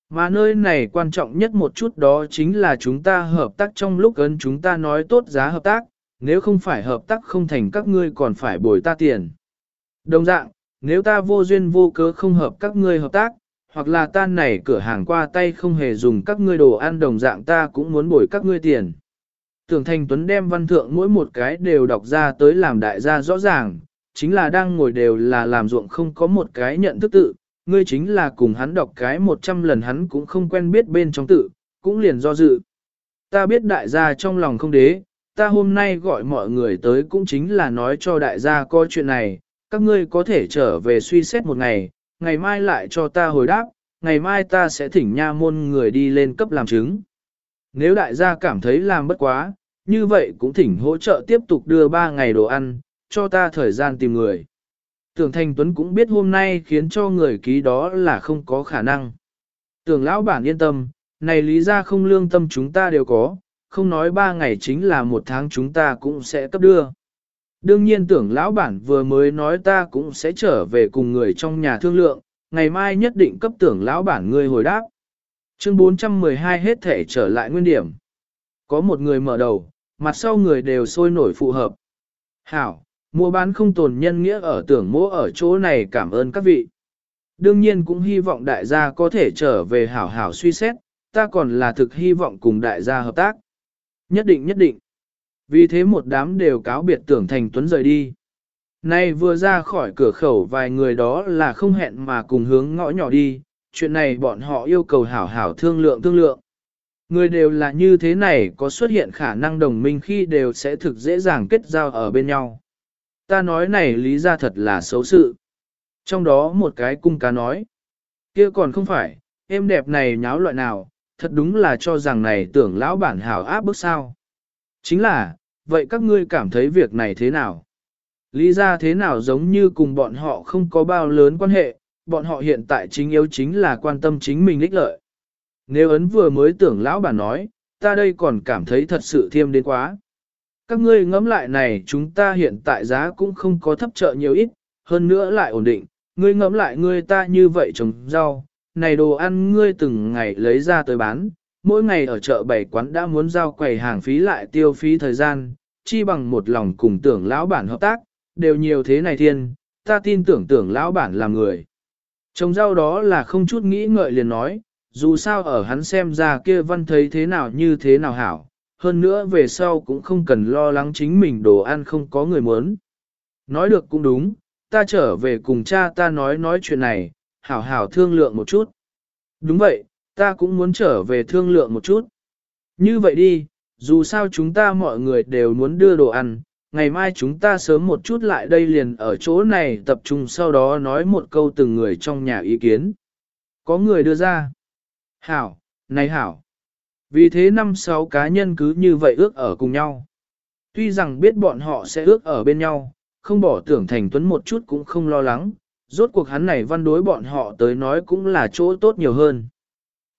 Mà nơi này quan trọng nhất một chút đó chính là chúng ta hợp tác trong lúc ấn chúng ta nói tốt giá hợp tác, nếu không phải hợp tác không thành các ngươi còn phải bồi ta tiền. Đồng dạng, nếu ta vô duyên vô cớ không hợp các ngươi hợp tác, hoặc là ta này cửa hàng qua tay không hề dùng các ngươi đồ ăn đồng dạng ta cũng muốn bồi các ngươi tiền. Tưởng Thành Tuấn đem văn thượng mỗi một cái đều đọc ra tới làm đại gia rõ ràng, chính là đang ngồi đều là làm ruộng không có một cái nhận thức tự, ngươi chính là cùng hắn đọc cái một trăm lần hắn cũng không quen biết bên trong tự, cũng liền do dự. Ta biết đại gia trong lòng không đế, ta hôm nay gọi mọi người tới cũng chính là nói cho đại gia coi chuyện này, các ngươi có thể trở về suy xét một ngày, ngày mai lại cho ta hồi đáp, ngày mai ta sẽ thỉnh nha môn người đi lên cấp làm chứng. Nếu đại gia cảm thấy làm bất quá, như vậy cũng thỉnh hỗ trợ tiếp tục đưa 3 ngày đồ ăn, cho ta thời gian tìm người. Tưởng Thành Tuấn cũng biết hôm nay khiến cho người ký đó là không có khả năng. Tưởng lão bản yên tâm, này lý ra không lương tâm chúng ta đều có, không nói 3 ngày chính là một tháng chúng ta cũng sẽ cấp đưa. Đương nhiên tưởng lão bản vừa mới nói ta cũng sẽ trở về cùng người trong nhà thương lượng, ngày mai nhất định cấp tưởng lão bản ngươi hồi đáp. Chương 412 hết thể trở lại nguyên điểm. Có một người mở đầu, mặt sau người đều sôi nổi phù hợp. Hảo, mua bán không tồn nhân nghĩa ở tưởng mỗ ở chỗ này cảm ơn các vị. Đương nhiên cũng hy vọng đại gia có thể trở về hảo hảo suy xét, ta còn là thực hy vọng cùng đại gia hợp tác. Nhất định nhất định. Vì thế một đám đều cáo biệt tưởng thành tuấn rời đi. Nay vừa ra khỏi cửa khẩu vài người đó là không hẹn mà cùng hướng ngõ nhỏ đi, chuyện này bọn họ yêu cầu hảo hảo thương lượng thương lượng. Người đều là như thế này có xuất hiện khả năng đồng minh khi đều sẽ thực dễ dàng kết giao ở bên nhau. Ta nói này lý ra thật là xấu sự. Trong đó một cái cung cá nói, kia còn không phải, em đẹp này nháo loại nào, thật đúng là cho rằng này tưởng lão bản hảo áp bức sao. Chính là, vậy các ngươi cảm thấy việc này thế nào? Lý ra thế nào giống như cùng bọn họ không có bao lớn quan hệ, bọn họ hiện tại chính yếu chính là quan tâm chính mình lích lợi. Nếu ấn vừa mới tưởng lão bà nói, ta đây còn cảm thấy thật sự thiêm đến quá. Các ngươi ngẫm lại này chúng ta hiện tại giá cũng không có thấp trợ nhiều ít, hơn nữa lại ổn định, ngươi ngẫm lại ngươi ta như vậy trồng rau, này đồ ăn ngươi từng ngày lấy ra tới bán, mỗi ngày ở chợ bảy quán đã muốn giao quầy hàng phí lại tiêu phí thời gian, chi bằng một lòng cùng tưởng lão bản hợp tác, đều nhiều thế này thiên, ta tin tưởng tưởng lão bản là người. Trồng rau đó là không chút nghĩ ngợi liền nói, dù sao ở hắn xem ra kia văn thấy thế nào như thế nào hảo, hơn nữa về sau cũng không cần lo lắng chính mình đồ ăn không có người muốn. Nói được cũng đúng, ta trở về cùng cha ta nói nói chuyện này, hảo hảo thương lượng một chút. Đúng vậy, ta cũng muốn trở về thương lượng một chút. Như vậy đi, dù sao chúng ta mọi người đều muốn đưa đồ ăn, ngày mai chúng ta sớm một chút lại đây liền ở chỗ này tập trung sau đó nói một câu từng người trong nhà ý kiến. Có người đưa ra. Hảo, này hảo. Vì thế năm sáu cá nhân cứ như vậy ước ở cùng nhau. Tuy rằng biết bọn họ sẽ ước ở bên nhau, không bỏ tưởng thành tuấn một chút cũng không lo lắng, rốt cuộc hắn này văn đối bọn họ tới nói cũng là chỗ tốt nhiều hơn.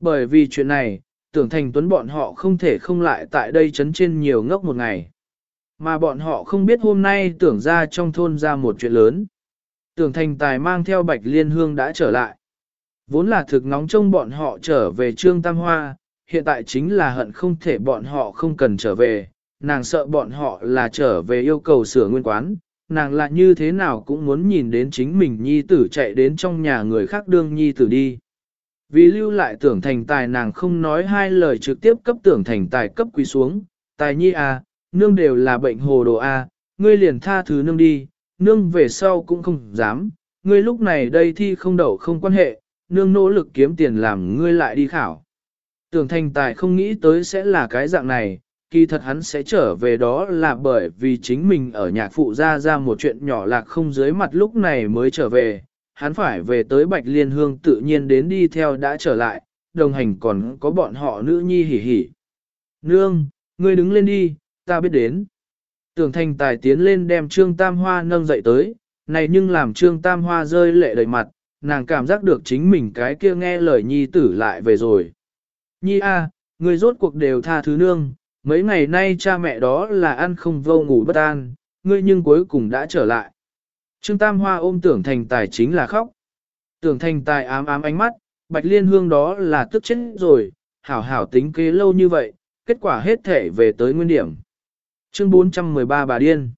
Bởi vì chuyện này, tưởng thành tuấn bọn họ không thể không lại tại đây chấn trên nhiều ngốc một ngày. Mà bọn họ không biết hôm nay tưởng ra trong thôn ra một chuyện lớn. Tưởng thành tài mang theo bạch liên hương đã trở lại. Vốn là thực ngóng trông bọn họ trở về trương tam hoa, hiện tại chính là hận không thể bọn họ không cần trở về, nàng sợ bọn họ là trở về yêu cầu sửa nguyên quán, nàng là như thế nào cũng muốn nhìn đến chính mình nhi tử chạy đến trong nhà người khác đương nhi tử đi. Vì lưu lại tưởng thành tài nàng không nói hai lời trực tiếp cấp tưởng thành tài cấp quý xuống, tài nhi à, nương đều là bệnh hồ đồ a, ngươi liền tha thứ nương đi, nương về sau cũng không dám, ngươi lúc này đây thi không đậu không quan hệ, nương nỗ lực kiếm tiền làm ngươi lại đi khảo. Tưởng thành tài không nghĩ tới sẽ là cái dạng này, kỳ thật hắn sẽ trở về đó là bởi vì chính mình ở nhạc phụ ra ra một chuyện nhỏ lạc không dưới mặt lúc này mới trở về, hắn phải về tới Bạch Liên Hương tự nhiên đến đi theo đã trở lại, đồng hành còn có bọn họ nữ nhi hỉ hỉ. Nương, ngươi đứng lên đi, ta biết đến. Tưởng thành tài tiến lên đem Trương Tam Hoa nâng dậy tới, này nhưng làm Trương Tam Hoa rơi lệ đầy mặt, nàng cảm giác được chính mình cái kia nghe lời nhi tử lại về rồi. Nhi a, người rốt cuộc đều tha thứ nương, mấy ngày nay cha mẹ đó là ăn không vô ngủ bất an, ngươi nhưng cuối cùng đã trở lại. Trương Tam Hoa ôm tưởng thành tài chính là khóc. Tưởng thành tài ám ám ánh mắt, bạch liên hương đó là tức chết rồi, hảo hảo tính kế lâu như vậy, kết quả hết thể về tới nguyên điểm. Chương 413 bà điên.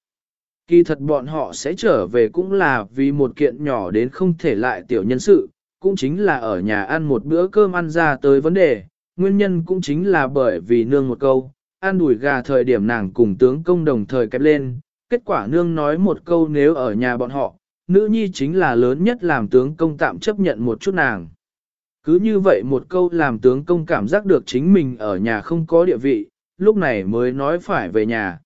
Kỳ thật bọn họ sẽ trở về cũng là vì một kiện nhỏ đến không thể lại tiểu nhân sự, cũng chính là ở nhà ăn một bữa cơm ăn ra tới vấn đề, nguyên nhân cũng chính là bởi vì nương một câu, ăn đùi gà thời điểm nàng cùng tướng công đồng thời kẹp lên, kết quả nương nói một câu nếu ở nhà bọn họ, nữ nhi chính là lớn nhất làm tướng công tạm chấp nhận một chút nàng. Cứ như vậy một câu làm tướng công cảm giác được chính mình ở nhà không có địa vị, lúc này mới nói phải về nhà.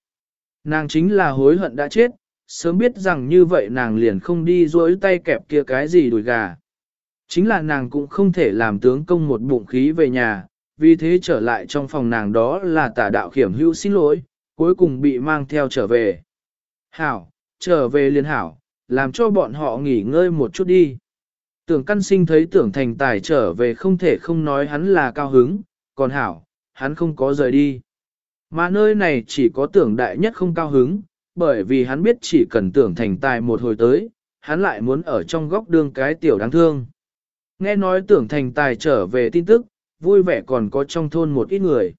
Nàng chính là hối hận đã chết, sớm biết rằng như vậy nàng liền không đi dối tay kẹp kia cái gì đùi gà. Chính là nàng cũng không thể làm tướng công một bụng khí về nhà, vì thế trở lại trong phòng nàng đó là tả đạo khiểm hữu xin lỗi, cuối cùng bị mang theo trở về. Hảo, trở về liền hảo, làm cho bọn họ nghỉ ngơi một chút đi. Tưởng căn sinh thấy tưởng thành tài trở về không thể không nói hắn là cao hứng, còn hảo, hắn không có rời đi. Mà nơi này chỉ có tưởng đại nhất không cao hứng, bởi vì hắn biết chỉ cần tưởng thành tài một hồi tới, hắn lại muốn ở trong góc đương cái tiểu đáng thương. Nghe nói tưởng thành tài trở về tin tức, vui vẻ còn có trong thôn một ít người.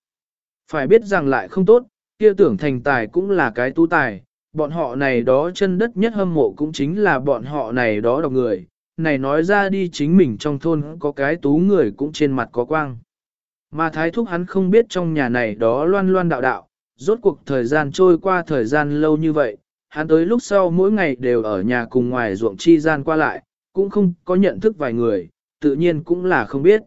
Phải biết rằng lại không tốt, kia tưởng thành tài cũng là cái tu tài, bọn họ này đó chân đất nhất hâm mộ cũng chính là bọn họ này đó độc người, này nói ra đi chính mình trong thôn có cái tú người cũng trên mặt có quang. Mà thái thúc hắn không biết trong nhà này đó loan loan đạo đạo, rốt cuộc thời gian trôi qua thời gian lâu như vậy, hắn tới lúc sau mỗi ngày đều ở nhà cùng ngoài ruộng chi gian qua lại, cũng không có nhận thức vài người, tự nhiên cũng là không biết.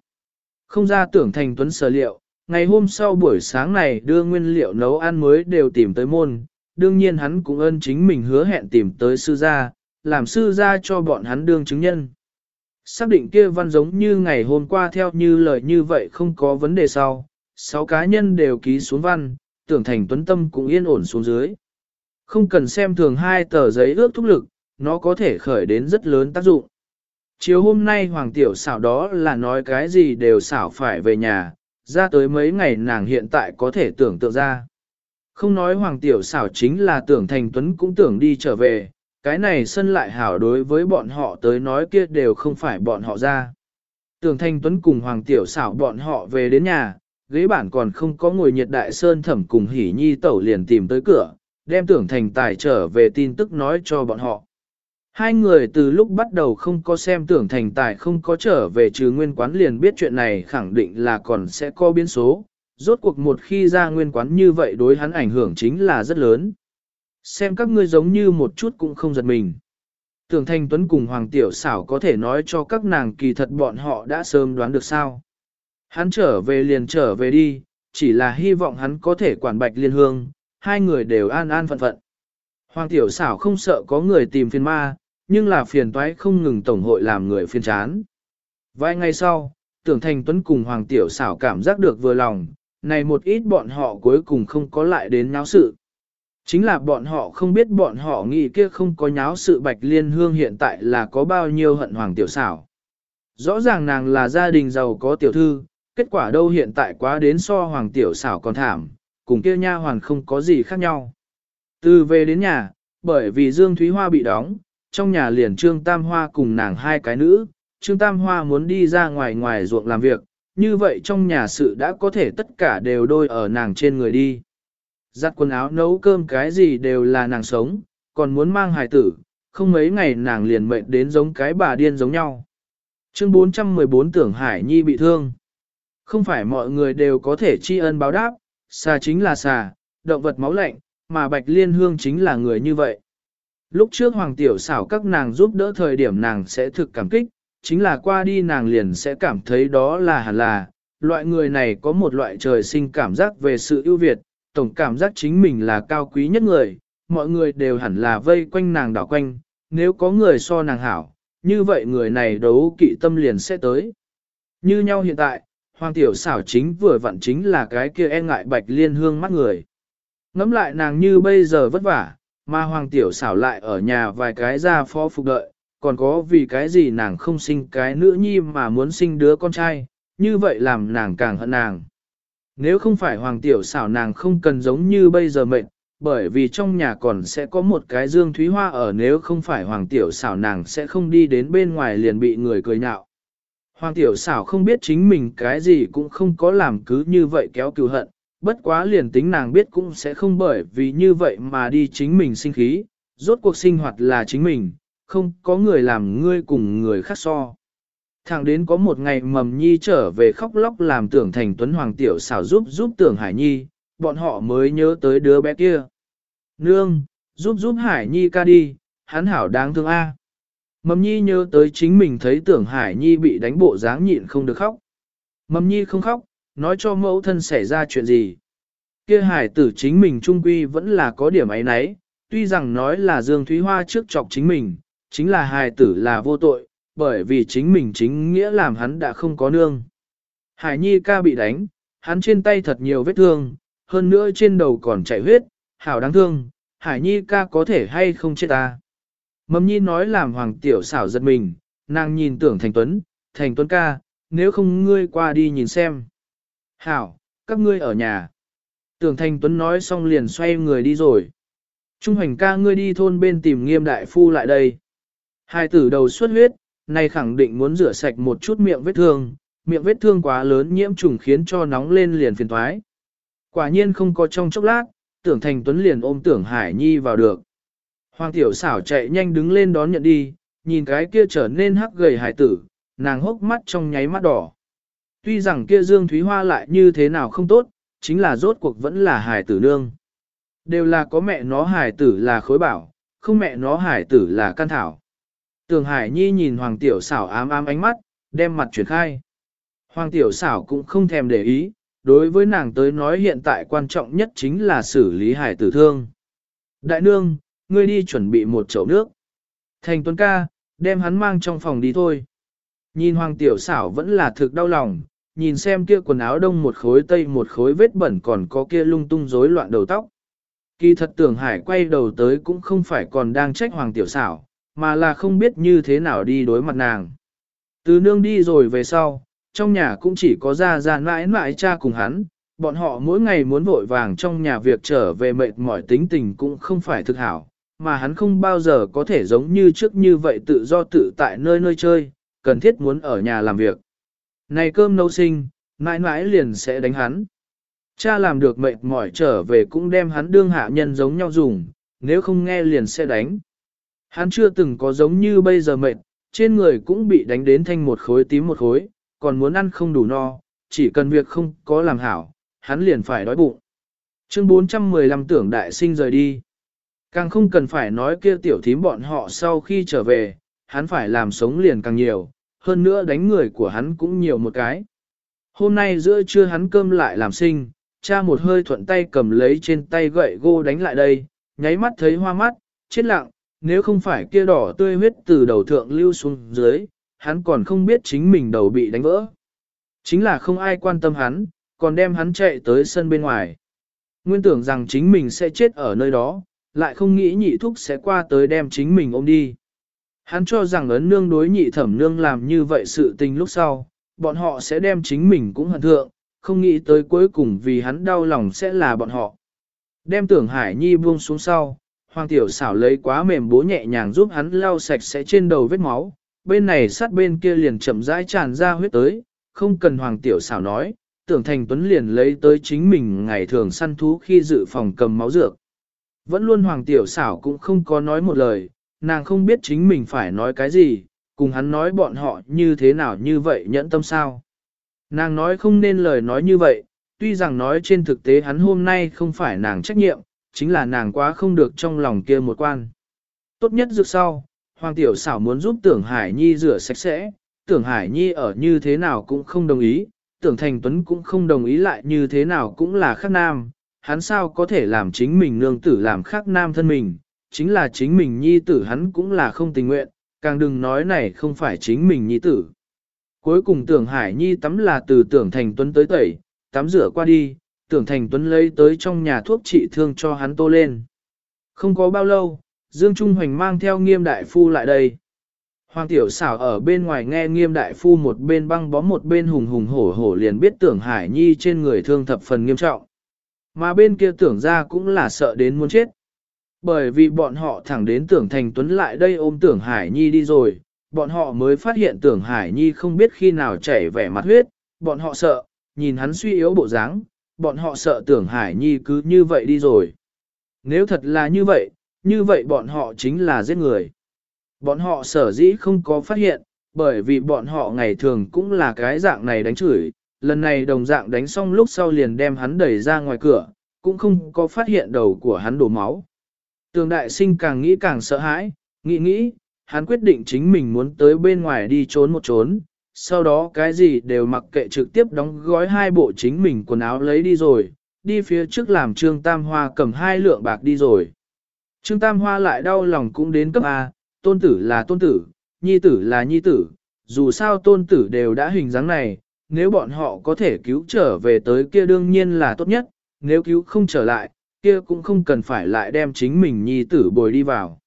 Không ra tưởng thành tuấn sở liệu, ngày hôm sau buổi sáng này đưa nguyên liệu nấu ăn mới đều tìm tới môn, đương nhiên hắn cũng ơn chính mình hứa hẹn tìm tới sư gia, làm sư gia cho bọn hắn đương chứng nhân. Xác định kia văn giống như ngày hôm qua theo như lời như vậy không có vấn đề sau, sáu cá nhân đều ký xuống văn, tưởng thành tuấn tâm cũng yên ổn xuống dưới. Không cần xem thường hai tờ giấy ước thúc lực, nó có thể khởi đến rất lớn tác dụng. Chiều hôm nay Hoàng Tiểu xảo đó là nói cái gì đều xảo phải về nhà, ra tới mấy ngày nàng hiện tại có thể tưởng tượng ra. Không nói Hoàng Tiểu xảo chính là tưởng Thành Tuấn cũng tưởng đi trở về, cái này sân lại hảo đối với bọn họ tới nói kia đều không phải bọn họ ra. Tưởng Thành Tuấn cùng Hoàng Tiểu xảo bọn họ về đến nhà, ghế bản còn không có ngồi nhiệt đại sơn thẩm cùng hỉ nhi tẩu liền tìm tới cửa, đem tưởng thành tài trở về tin tức nói cho bọn họ. Hai người từ lúc bắt đầu không có xem tưởng thành tài không có trở về trừ nguyên quán liền biết chuyện này khẳng định là còn sẽ có biến số, rốt cuộc một khi ra nguyên quán như vậy đối hắn ảnh hưởng chính là rất lớn. Xem các ngươi giống như một chút cũng không giật mình. Tưởng Thanh Tuấn cùng Hoàng Tiểu xảo có thể nói cho các nàng kỳ thật bọn họ đã sớm đoán được sao. Hắn trở về liền trở về đi, chỉ là hy vọng hắn có thể quản bạch liên hương, hai người đều an an phận phận. Hoàng Tiểu xảo không sợ có người tìm phiền ma, nhưng là phiền toái không ngừng tổng hội làm người phiền chán. Vài ngày sau, tưởng thành tuấn cùng Hoàng Tiểu xảo cảm giác được vừa lòng, này một ít bọn họ cuối cùng không có lại đến nháo sự. Chính là bọn họ không biết bọn họ nghĩ kia không có nháo sự bạch liên hương hiện tại là có bao nhiêu hận Hoàng Tiểu xảo. Rõ ràng nàng là gia đình giàu có tiểu thư, kết quả đâu hiện tại quá đến so Hoàng Tiểu xảo còn thảm, cùng kia nha hoàn không có gì khác nhau. Từ về đến nhà, bởi vì Dương Thúy Hoa bị đóng, trong nhà liền Trương Tam Hoa cùng nàng hai cái nữ, Trương Tam Hoa muốn đi ra ngoài ngoài ruộng làm việc, như vậy trong nhà sự đã có thể tất cả đều đôi ở nàng trên người đi. Giặt quần áo nấu cơm cái gì đều là nàng sống, còn muốn mang hài tử, không mấy ngày nàng liền mệnh đến giống cái bà điên giống nhau. Chương 414 tưởng Hải Nhi bị thương. Không phải mọi người đều có thể tri ân báo đáp, xà chính là xà, động vật máu lạnh, mà bạch liên hương chính là người như vậy. Lúc trước hoàng tiểu xảo các nàng giúp đỡ thời điểm nàng sẽ thực cảm kích, chính là qua đi nàng liền sẽ cảm thấy đó là hẳn là, loại người này có một loại trời sinh cảm giác về sự ưu việt, tổng cảm giác chính mình là cao quý nhất người, mọi người đều hẳn là vây quanh nàng đảo quanh, nếu có người so nàng hảo, như vậy người này đấu kỵ tâm liền sẽ tới. Như nhau hiện tại, Hoàng Tiểu xảo chính vừa vặn chính là cái kia e ngại bạch liên hương mắt người. Ngắm lại nàng như bây giờ vất vả, mà Hoàng Tiểu xảo lại ở nhà vài cái ra phó phục đợi, còn có vì cái gì nàng không sinh cái nữ nhi mà muốn sinh đứa con trai, như vậy làm nàng càng hận nàng. Nếu không phải Hoàng Tiểu xảo nàng không cần giống như bây giờ mệnh, bởi vì trong nhà còn sẽ có một cái dương thúy hoa ở nếu không phải Hoàng Tiểu xảo nàng sẽ không đi đến bên ngoài liền bị người cười nhạo. Hoàng Tiểu xảo không biết chính mình cái gì cũng không có làm cứ như vậy kéo cừu hận, bất quá liền tính nàng biết cũng sẽ không bởi vì như vậy mà đi chính mình sinh khí, rốt cuộc sinh hoạt là chính mình, không có người làm ngươi cùng người khác so. Thẳng đến có một ngày mầm nhi trở về khóc lóc làm tưởng thành tuấn hoàng tiểu xảo giúp giúp tưởng hải nhi, bọn họ mới nhớ tới đứa bé kia. Nương, giúp giúp hải nhi ca đi, hắn hảo đáng thương a. Mầm nhi nhớ tới chính mình thấy tưởng hải nhi bị đánh bộ dáng nhịn không được khóc. Mầm nhi không khóc, nói cho mẫu thân xảy ra chuyện gì. Kia hải tử chính mình trung quy vẫn là có điểm ấy nấy, tuy rằng nói là Dương Thúy Hoa trước chọc chính mình, chính là hải tử là vô tội, bởi vì chính mình chính nghĩa làm hắn đã không có nương. Hải Nhi ca bị đánh, hắn trên tay thật nhiều vết thương, hơn nữa trên đầu còn chảy huyết, hảo đáng thương, Hải Nhi ca có thể hay không chết ta. Mầm Nhi nói làm Hoàng Tiểu xảo giật mình, nàng nhìn tưởng Thành Tuấn, Thành Tuấn ca, nếu không ngươi qua đi nhìn xem. Hảo, các ngươi ở nhà. Tưởng Thành Tuấn nói xong liền xoay người đi rồi. Trung hành ca ngươi đi thôn bên tìm nghiêm đại phu lại đây. Hai tử đầu xuất huyết, nay khẳng định muốn rửa sạch một chút miệng vết thương, miệng vết thương quá lớn nhiễm trùng khiến cho nóng lên liền phiền thoái. Quả nhiên không có trong chốc lát, tưởng thành tuấn liền ôm tưởng hải nhi vào được. Hoàng tiểu xảo chạy nhanh đứng lên đón nhận đi, nhìn cái kia trở nên hắc gầy hải tử, nàng hốc mắt trong nháy mắt đỏ. Tuy rằng kia Dương Thúy Hoa lại như thế nào không tốt, chính là rốt cuộc vẫn là hải tử nương. Đều là có mẹ nó hải tử là khối bảo, không mẹ nó hải tử là can thảo. Tường Hải Nhi nhìn Hoàng Tiểu xảo ám ám ánh mắt, đem mặt chuyển khai. Hoàng Tiểu xảo cũng không thèm để ý, đối với nàng tới nói hiện tại quan trọng nhất chính là xử lý hải tử thương. Đại nương, ngươi đi chuẩn bị một chậu nước. Thành Tuấn ca, đem hắn mang trong phòng đi thôi. Nhìn Hoàng Tiểu xảo vẫn là thực đau lòng, nhìn xem kia quần áo đông một khối tây một khối vết bẩn còn có kia lung tung rối loạn đầu tóc. Kỳ thật tưởng hải quay đầu tới cũng không phải còn đang trách Hoàng Tiểu xảo, mà là không biết như thế nào đi đối mặt nàng. Từ nương đi rồi về sau, trong nhà cũng chỉ có ra ra mãi mãi cha cùng hắn, bọn họ mỗi ngày muốn vội vàng trong nhà việc trở về mệt mỏi tính tình cũng không phải thực hảo, mà hắn không bao giờ có thể giống như trước như vậy tự do tự tại nơi nơi chơi, cần thiết muốn ở nhà làm việc. Này cơm nấu sinh, mãi mãi liền sẽ đánh hắn. Cha làm được mệt mỏi trở về cũng đem hắn đương hạ nhân giống nhau dùng, nếu không nghe liền sẽ đánh. Hắn chưa từng có giống như bây giờ mệt, trên người cũng bị đánh đến thanh một khối tím một khối, còn muốn ăn không đủ no, chỉ cần việc không có làm hảo, hắn liền phải đói bụng. Chương 415 tưởng đại sinh rời đi. Càng không cần phải nói kia tiểu thím bọn họ sau khi trở về, hắn phải làm sống liền càng nhiều, hơn nữa đánh người của hắn cũng nhiều một cái. Hôm nay giữa trưa hắn cơm lại làm sinh, cha một hơi thuận tay cầm lấy trên tay gậy gô đánh lại đây, nháy mắt thấy hoa mắt, chết lặng, nếu không phải kia đỏ tươi huyết từ đầu thượng lưu xuống dưới, hắn còn không biết chính mình đầu bị đánh vỡ. Chính là không ai quan tâm hắn, còn đem hắn chạy tới sân bên ngoài. Nguyên tưởng rằng chính mình sẽ chết ở nơi đó, lại không nghĩ nhị thúc sẽ qua tới đem chính mình ôm đi. Hắn cho rằng ấn nương đối nhị thẩm nương làm như vậy sự tình lúc sau, bọn họ sẽ đem chính mình cũng hận thượng, không nghĩ tới cuối cùng vì hắn đau lòng sẽ là bọn họ. Đem tưởng Hải Nhi buông xuống sau, Hoàng tiểu xảo lấy quá mềm bố nhẹ nhàng giúp hắn lau sạch sẽ trên đầu vết máu, bên này sát bên kia liền chậm rãi tràn ra huyết tới, không cần hoàng tiểu xảo nói, tưởng thành tuấn liền lấy tới chính mình ngày thường săn thú khi dự phòng cầm máu dược. Vẫn luôn hoàng tiểu xảo cũng không có nói một lời, nàng không biết chính mình phải nói cái gì, cùng hắn nói bọn họ như thế nào như vậy nhẫn tâm sao. Nàng nói không nên lời nói như vậy, tuy rằng nói trên thực tế hắn hôm nay không phải nàng trách nhiệm, chính là nàng quá không được trong lòng kia một quan. Tốt nhất dược sau, Hoàng Tiểu xảo muốn giúp Tưởng Hải Nhi rửa sạch sẽ, Tưởng Hải Nhi ở như thế nào cũng không đồng ý, Tưởng Thành Tuấn cũng không đồng ý lại như thế nào cũng là khác nam, hắn sao có thể làm chính mình nương tử làm khác nam thân mình, chính là chính mình nhi tử hắn cũng là không tình nguyện, càng đừng nói này không phải chính mình nhi tử. Cuối cùng tưởng Hải Nhi tắm là từ tưởng thành tuấn tới tẩy, tắm rửa qua đi, tưởng thành tuấn lấy tới trong nhà thuốc trị thương cho hắn tô lên. Không có bao lâu, Dương Trung Hoành mang theo nghiêm đại phu lại đây. Hoàng tiểu xảo ở bên ngoài nghe nghiêm đại phu một bên băng bó một bên hùng hùng hổ hổ liền biết tưởng Hải Nhi trên người thương thập phần nghiêm trọng. Mà bên kia tưởng ra cũng là sợ đến muốn chết. Bởi vì bọn họ thẳng đến tưởng thành tuấn lại đây ôm tưởng Hải Nhi đi rồi, bọn họ mới phát hiện tưởng Hải Nhi không biết khi nào chảy vẻ mặt huyết, bọn họ sợ, nhìn hắn suy yếu bộ dáng, bọn họ sợ tưởng Hải Nhi cứ như vậy đi rồi. Nếu thật là như vậy, như vậy bọn họ chính là giết người. Bọn họ sở dĩ không có phát hiện, bởi vì bọn họ ngày thường cũng là cái dạng này đánh chửi, lần này đồng dạng đánh xong lúc sau liền đem hắn đẩy ra ngoài cửa, cũng không có phát hiện đầu của hắn đổ máu. Tường đại sinh càng nghĩ càng sợ hãi, nghĩ nghĩ, hắn quyết định chính mình muốn tới bên ngoài đi trốn một trốn, sau đó cái gì đều mặc kệ trực tiếp đóng gói hai bộ chính mình quần áo lấy đi rồi, đi phía trước làm Trương Tam Hoa cầm hai lượng bạc đi rồi. Trương Tam Hoa lại đau lòng cũng đến cấp A, tôn tử là tôn tử, nhi tử là nhi tử, dù sao tôn tử đều đã hình dáng này, nếu bọn họ có thể cứu trở về tới kia đương nhiên là tốt nhất, nếu cứu không trở lại, kia cũng không cần phải lại đem chính mình nhi tử bồi đi vào.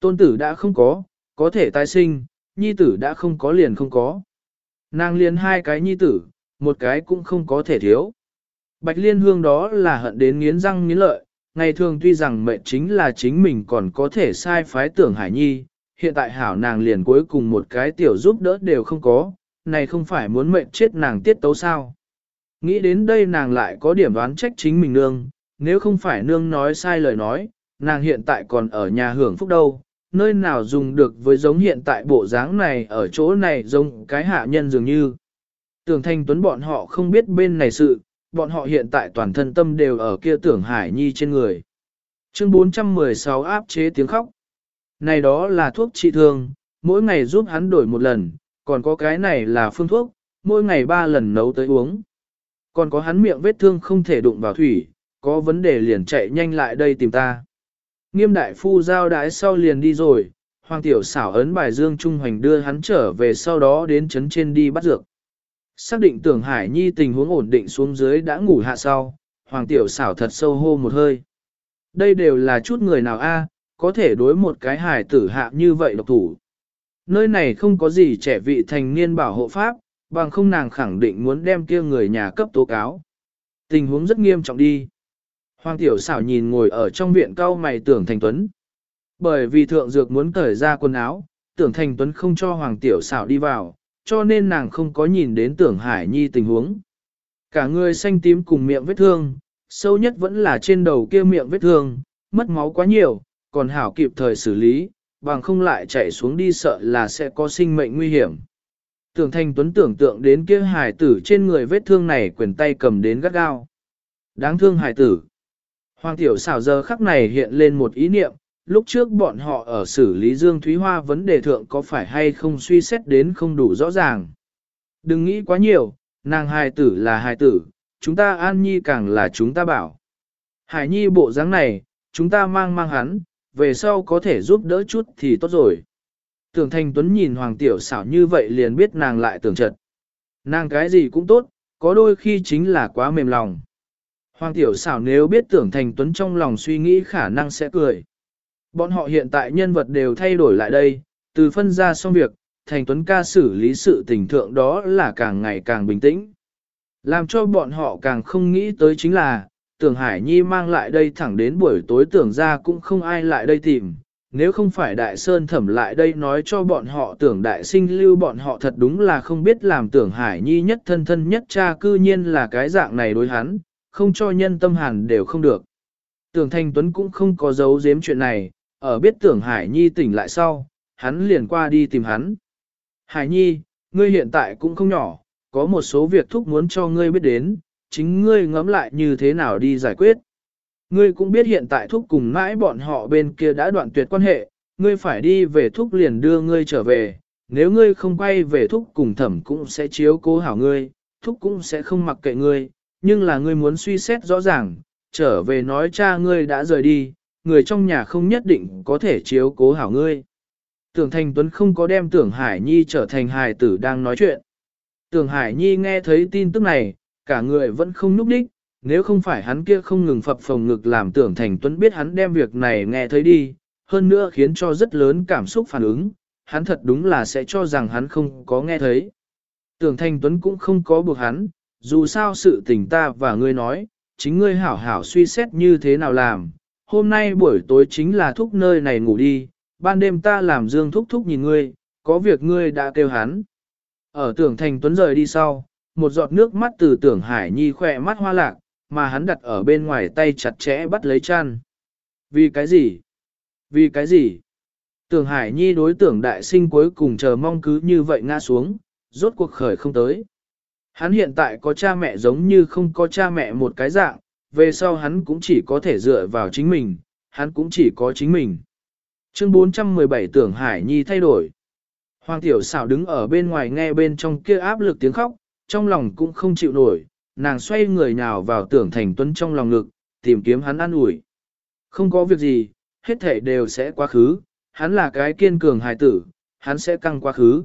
Tôn tử đã không có, có thể tái sinh, nhi tử đã không có liền không có. Nàng liền hai cái nhi tử, một cái cũng không có thể thiếu. Bạch liên hương đó là hận đến nghiến răng nghiến lợi, ngày thường tuy rằng mệnh chính là chính mình còn có thể sai phái tưởng hải nhi, hiện tại hảo nàng liền cuối cùng một cái tiểu giúp đỡ đều không có, này không phải muốn mệnh chết nàng tiết tấu sao. Nghĩ đến đây nàng lại có điểm đoán trách chính mình nương, nếu không phải nương nói sai lời nói, nàng hiện tại còn ở nhà hưởng phúc đâu, nơi nào dùng được với giống hiện tại bộ dáng này ở chỗ này giống cái hạ nhân dường như. Tưởng thanh tuấn bọn họ không biết bên này sự, bọn họ hiện tại toàn thân tâm đều ở kia tưởng hải nhi trên người. Chương 416 áp chế tiếng khóc. Này đó là thuốc trị thương, mỗi ngày giúp hắn đổi một lần, còn có cái này là phương thuốc, mỗi ngày ba lần nấu tới uống. Còn có hắn miệng vết thương không thể đụng vào thủy, có vấn đề liền chạy nhanh lại đây tìm ta. Nghiêm đại phu giao đái sau liền đi rồi, hoàng tiểu xảo ấn bài dương trung hoành đưa hắn trở về sau đó đến chấn trên đi bắt dược. Xác định tưởng hải nhi tình huống ổn định xuống dưới đã ngủ hạ sau, hoàng tiểu xảo thật sâu hô một hơi. Đây đều là chút người nào a có thể đối một cái hải tử hạ như vậy độc thủ. Nơi này không có gì trẻ vị thành niên bảo hộ pháp, bằng không nàng khẳng định muốn đem kia người nhà cấp tố cáo. Tình huống rất nghiêm trọng đi. Hoàng tiểu xảo nhìn ngồi ở trong viện cao mày tưởng thành tuấn. Bởi vì thượng dược muốn cởi ra quần áo, tưởng thành tuấn không cho hoàng tiểu xảo đi vào, cho nên nàng không có nhìn đến tưởng hải nhi tình huống. Cả người xanh tím cùng miệng vết thương, sâu nhất vẫn là trên đầu kia miệng vết thương, mất máu quá nhiều, còn hảo kịp thời xử lý, bằng không lại chạy xuống đi sợ là sẽ có sinh mệnh nguy hiểm. Tưởng thành tuấn tưởng tượng đến kia hải tử trên người vết thương này quyền tay cầm đến gắt gao. Đáng thương hải tử. Hoàng tiểu xảo giờ khắc này hiện lên một ý niệm, lúc trước bọn họ ở xử lý Dương Thúy Hoa vấn đề thượng có phải hay không suy xét đến không đủ rõ ràng. Đừng nghĩ quá nhiều, nàng hài tử là hài tử, chúng ta an nhi càng là chúng ta bảo. Hải nhi bộ dáng này, chúng ta mang mang hắn, về sau có thể giúp đỡ chút thì tốt rồi. Tưởng Thanh Tuấn nhìn Hoàng Tiểu xảo như vậy liền biết nàng lại tưởng trật. Nàng cái gì cũng tốt, có đôi khi chính là quá mềm lòng. Hoàng Tiểu xảo nếu biết tưởng Thành Tuấn trong lòng suy nghĩ khả năng sẽ cười. Bọn họ hiện tại nhân vật đều thay đổi lại đây, từ phân ra xong việc, Thành Tuấn ca xử lý sự tình thượng đó là càng ngày càng bình tĩnh. Làm cho bọn họ càng không nghĩ tới chính là, tưởng Hải Nhi mang lại đây thẳng đến buổi tối tưởng ra cũng không ai lại đây tìm. Nếu không phải Đại Sơn thẩm lại đây nói cho bọn họ tưởng Đại sinh lưu bọn họ thật đúng là không biết làm tưởng Hải Nhi nhất thân thân nhất cha cư nhiên là cái dạng này đối hắn, không cho nhân tâm hàn đều không được. Tưởng Thanh Tuấn cũng không có giấu giếm chuyện này, ở biết tưởng Hải Nhi tỉnh lại sau, hắn liền qua đi tìm hắn. Hải Nhi, ngươi hiện tại cũng không nhỏ, có một số việc thúc muốn cho ngươi biết đến, chính ngươi ngẫm lại như thế nào đi giải quyết. Ngươi cũng biết hiện tại thúc cùng mãi bọn họ bên kia đã đoạn tuyệt quan hệ, ngươi phải đi về thúc liền đưa ngươi trở về, nếu ngươi không quay về thúc cùng thẩm cũng sẽ chiếu cố hảo ngươi, thúc cũng sẽ không mặc kệ ngươi, nhưng là ngươi muốn suy xét rõ ràng, trở về nói cha ngươi đã rời đi, người trong nhà không nhất định có thể chiếu cố hảo ngươi. Tưởng Thành Tuấn không có đem Tưởng Hải Nhi trở thành hài tử đang nói chuyện. Tưởng Hải Nhi nghe thấy tin tức này, cả người vẫn không núp đích, nếu không phải hắn kia không ngừng phập phồng ngực làm Tưởng Thành Tuấn biết hắn đem việc này nghe thấy đi, hơn nữa khiến cho rất lớn cảm xúc phản ứng, hắn thật đúng là sẽ cho rằng hắn không có nghe thấy. Tưởng Thành Tuấn cũng không có buộc hắn, dù sao sự tình ta và ngươi nói, chính ngươi hảo hảo suy xét như thế nào làm, hôm nay buổi tối chính là thúc nơi này ngủ đi, ban đêm ta làm dương thúc thúc nhìn ngươi, có việc ngươi đã kêu hắn. Ở tưởng thành tuấn rời đi sau, một giọt nước mắt từ tưởng hải nhi khỏe mắt hoa lạc, mà hắn đặt ở bên ngoài tay chặt chẽ bắt lấy chăn. Vì cái gì? Vì cái gì? Tưởng hải nhi đối tưởng đại sinh cuối cùng chờ mong cứ như vậy ngã xuống, rốt cuộc khởi không tới. Hắn hiện tại có cha mẹ giống như không có cha mẹ một cái dạng, về sau hắn cũng chỉ có thể dựa vào chính mình, hắn cũng chỉ có chính mình. Chương 417 tưởng Hải Nhi thay đổi. Hoàng tiểu xảo đứng ở bên ngoài nghe bên trong kia áp lực tiếng khóc, trong lòng cũng không chịu nổi, nàng xoay người nào vào tưởng thành tuấn trong lòng ngực, tìm kiếm hắn an ủi. Không có việc gì, hết thể đều sẽ quá khứ, hắn là cái kiên cường hài tử, hắn sẽ căng quá khứ.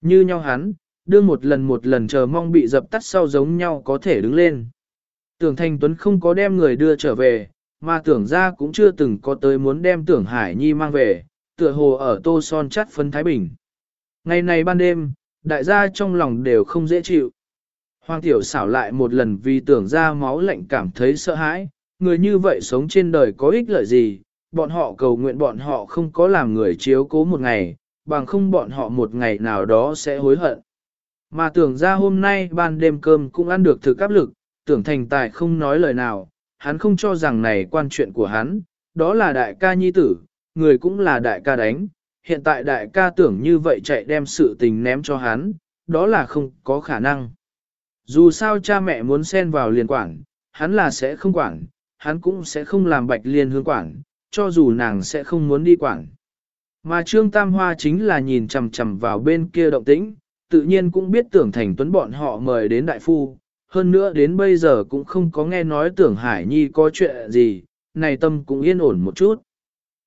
Như nhau hắn, đưa một lần một lần chờ mong bị dập tắt sau giống nhau có thể đứng lên. Tưởng Thành Tuấn không có đem người đưa trở về, mà tưởng ra cũng chưa từng có tới muốn đem tưởng Hải Nhi mang về, tựa hồ ở Tô Son chắt phân Thái Bình. Ngày này ban đêm, đại gia trong lòng đều không dễ chịu. Hoàng tiểu xảo lại một lần vì tưởng ra máu lạnh cảm thấy sợ hãi, người như vậy sống trên đời có ích lợi gì, bọn họ cầu nguyện bọn họ không có làm người chiếu cố một ngày, bằng không bọn họ một ngày nào đó sẽ hối hận. Mà tưởng ra hôm nay ban đêm cơm cũng ăn được thực áp lực, tưởng thành tài không nói lời nào, hắn không cho rằng này quan chuyện của hắn, đó là đại ca nhi tử, người cũng là đại ca đánh, hiện tại đại ca tưởng như vậy chạy đem sự tình ném cho hắn, đó là không có khả năng. Dù sao cha mẹ muốn xen vào liền quản, hắn là sẽ không quản, hắn cũng sẽ không làm bạch liên hương quản, cho dù nàng sẽ không muốn đi quản. Mà Trương Tam Hoa chính là nhìn chằm chằm vào bên kia động tĩnh, tự nhiên cũng biết tưởng thành tuấn bọn họ mời đến đại phu, hơn nữa đến bây giờ cũng không có nghe nói tưởng Hải Nhi có chuyện gì, này tâm cũng yên ổn một chút.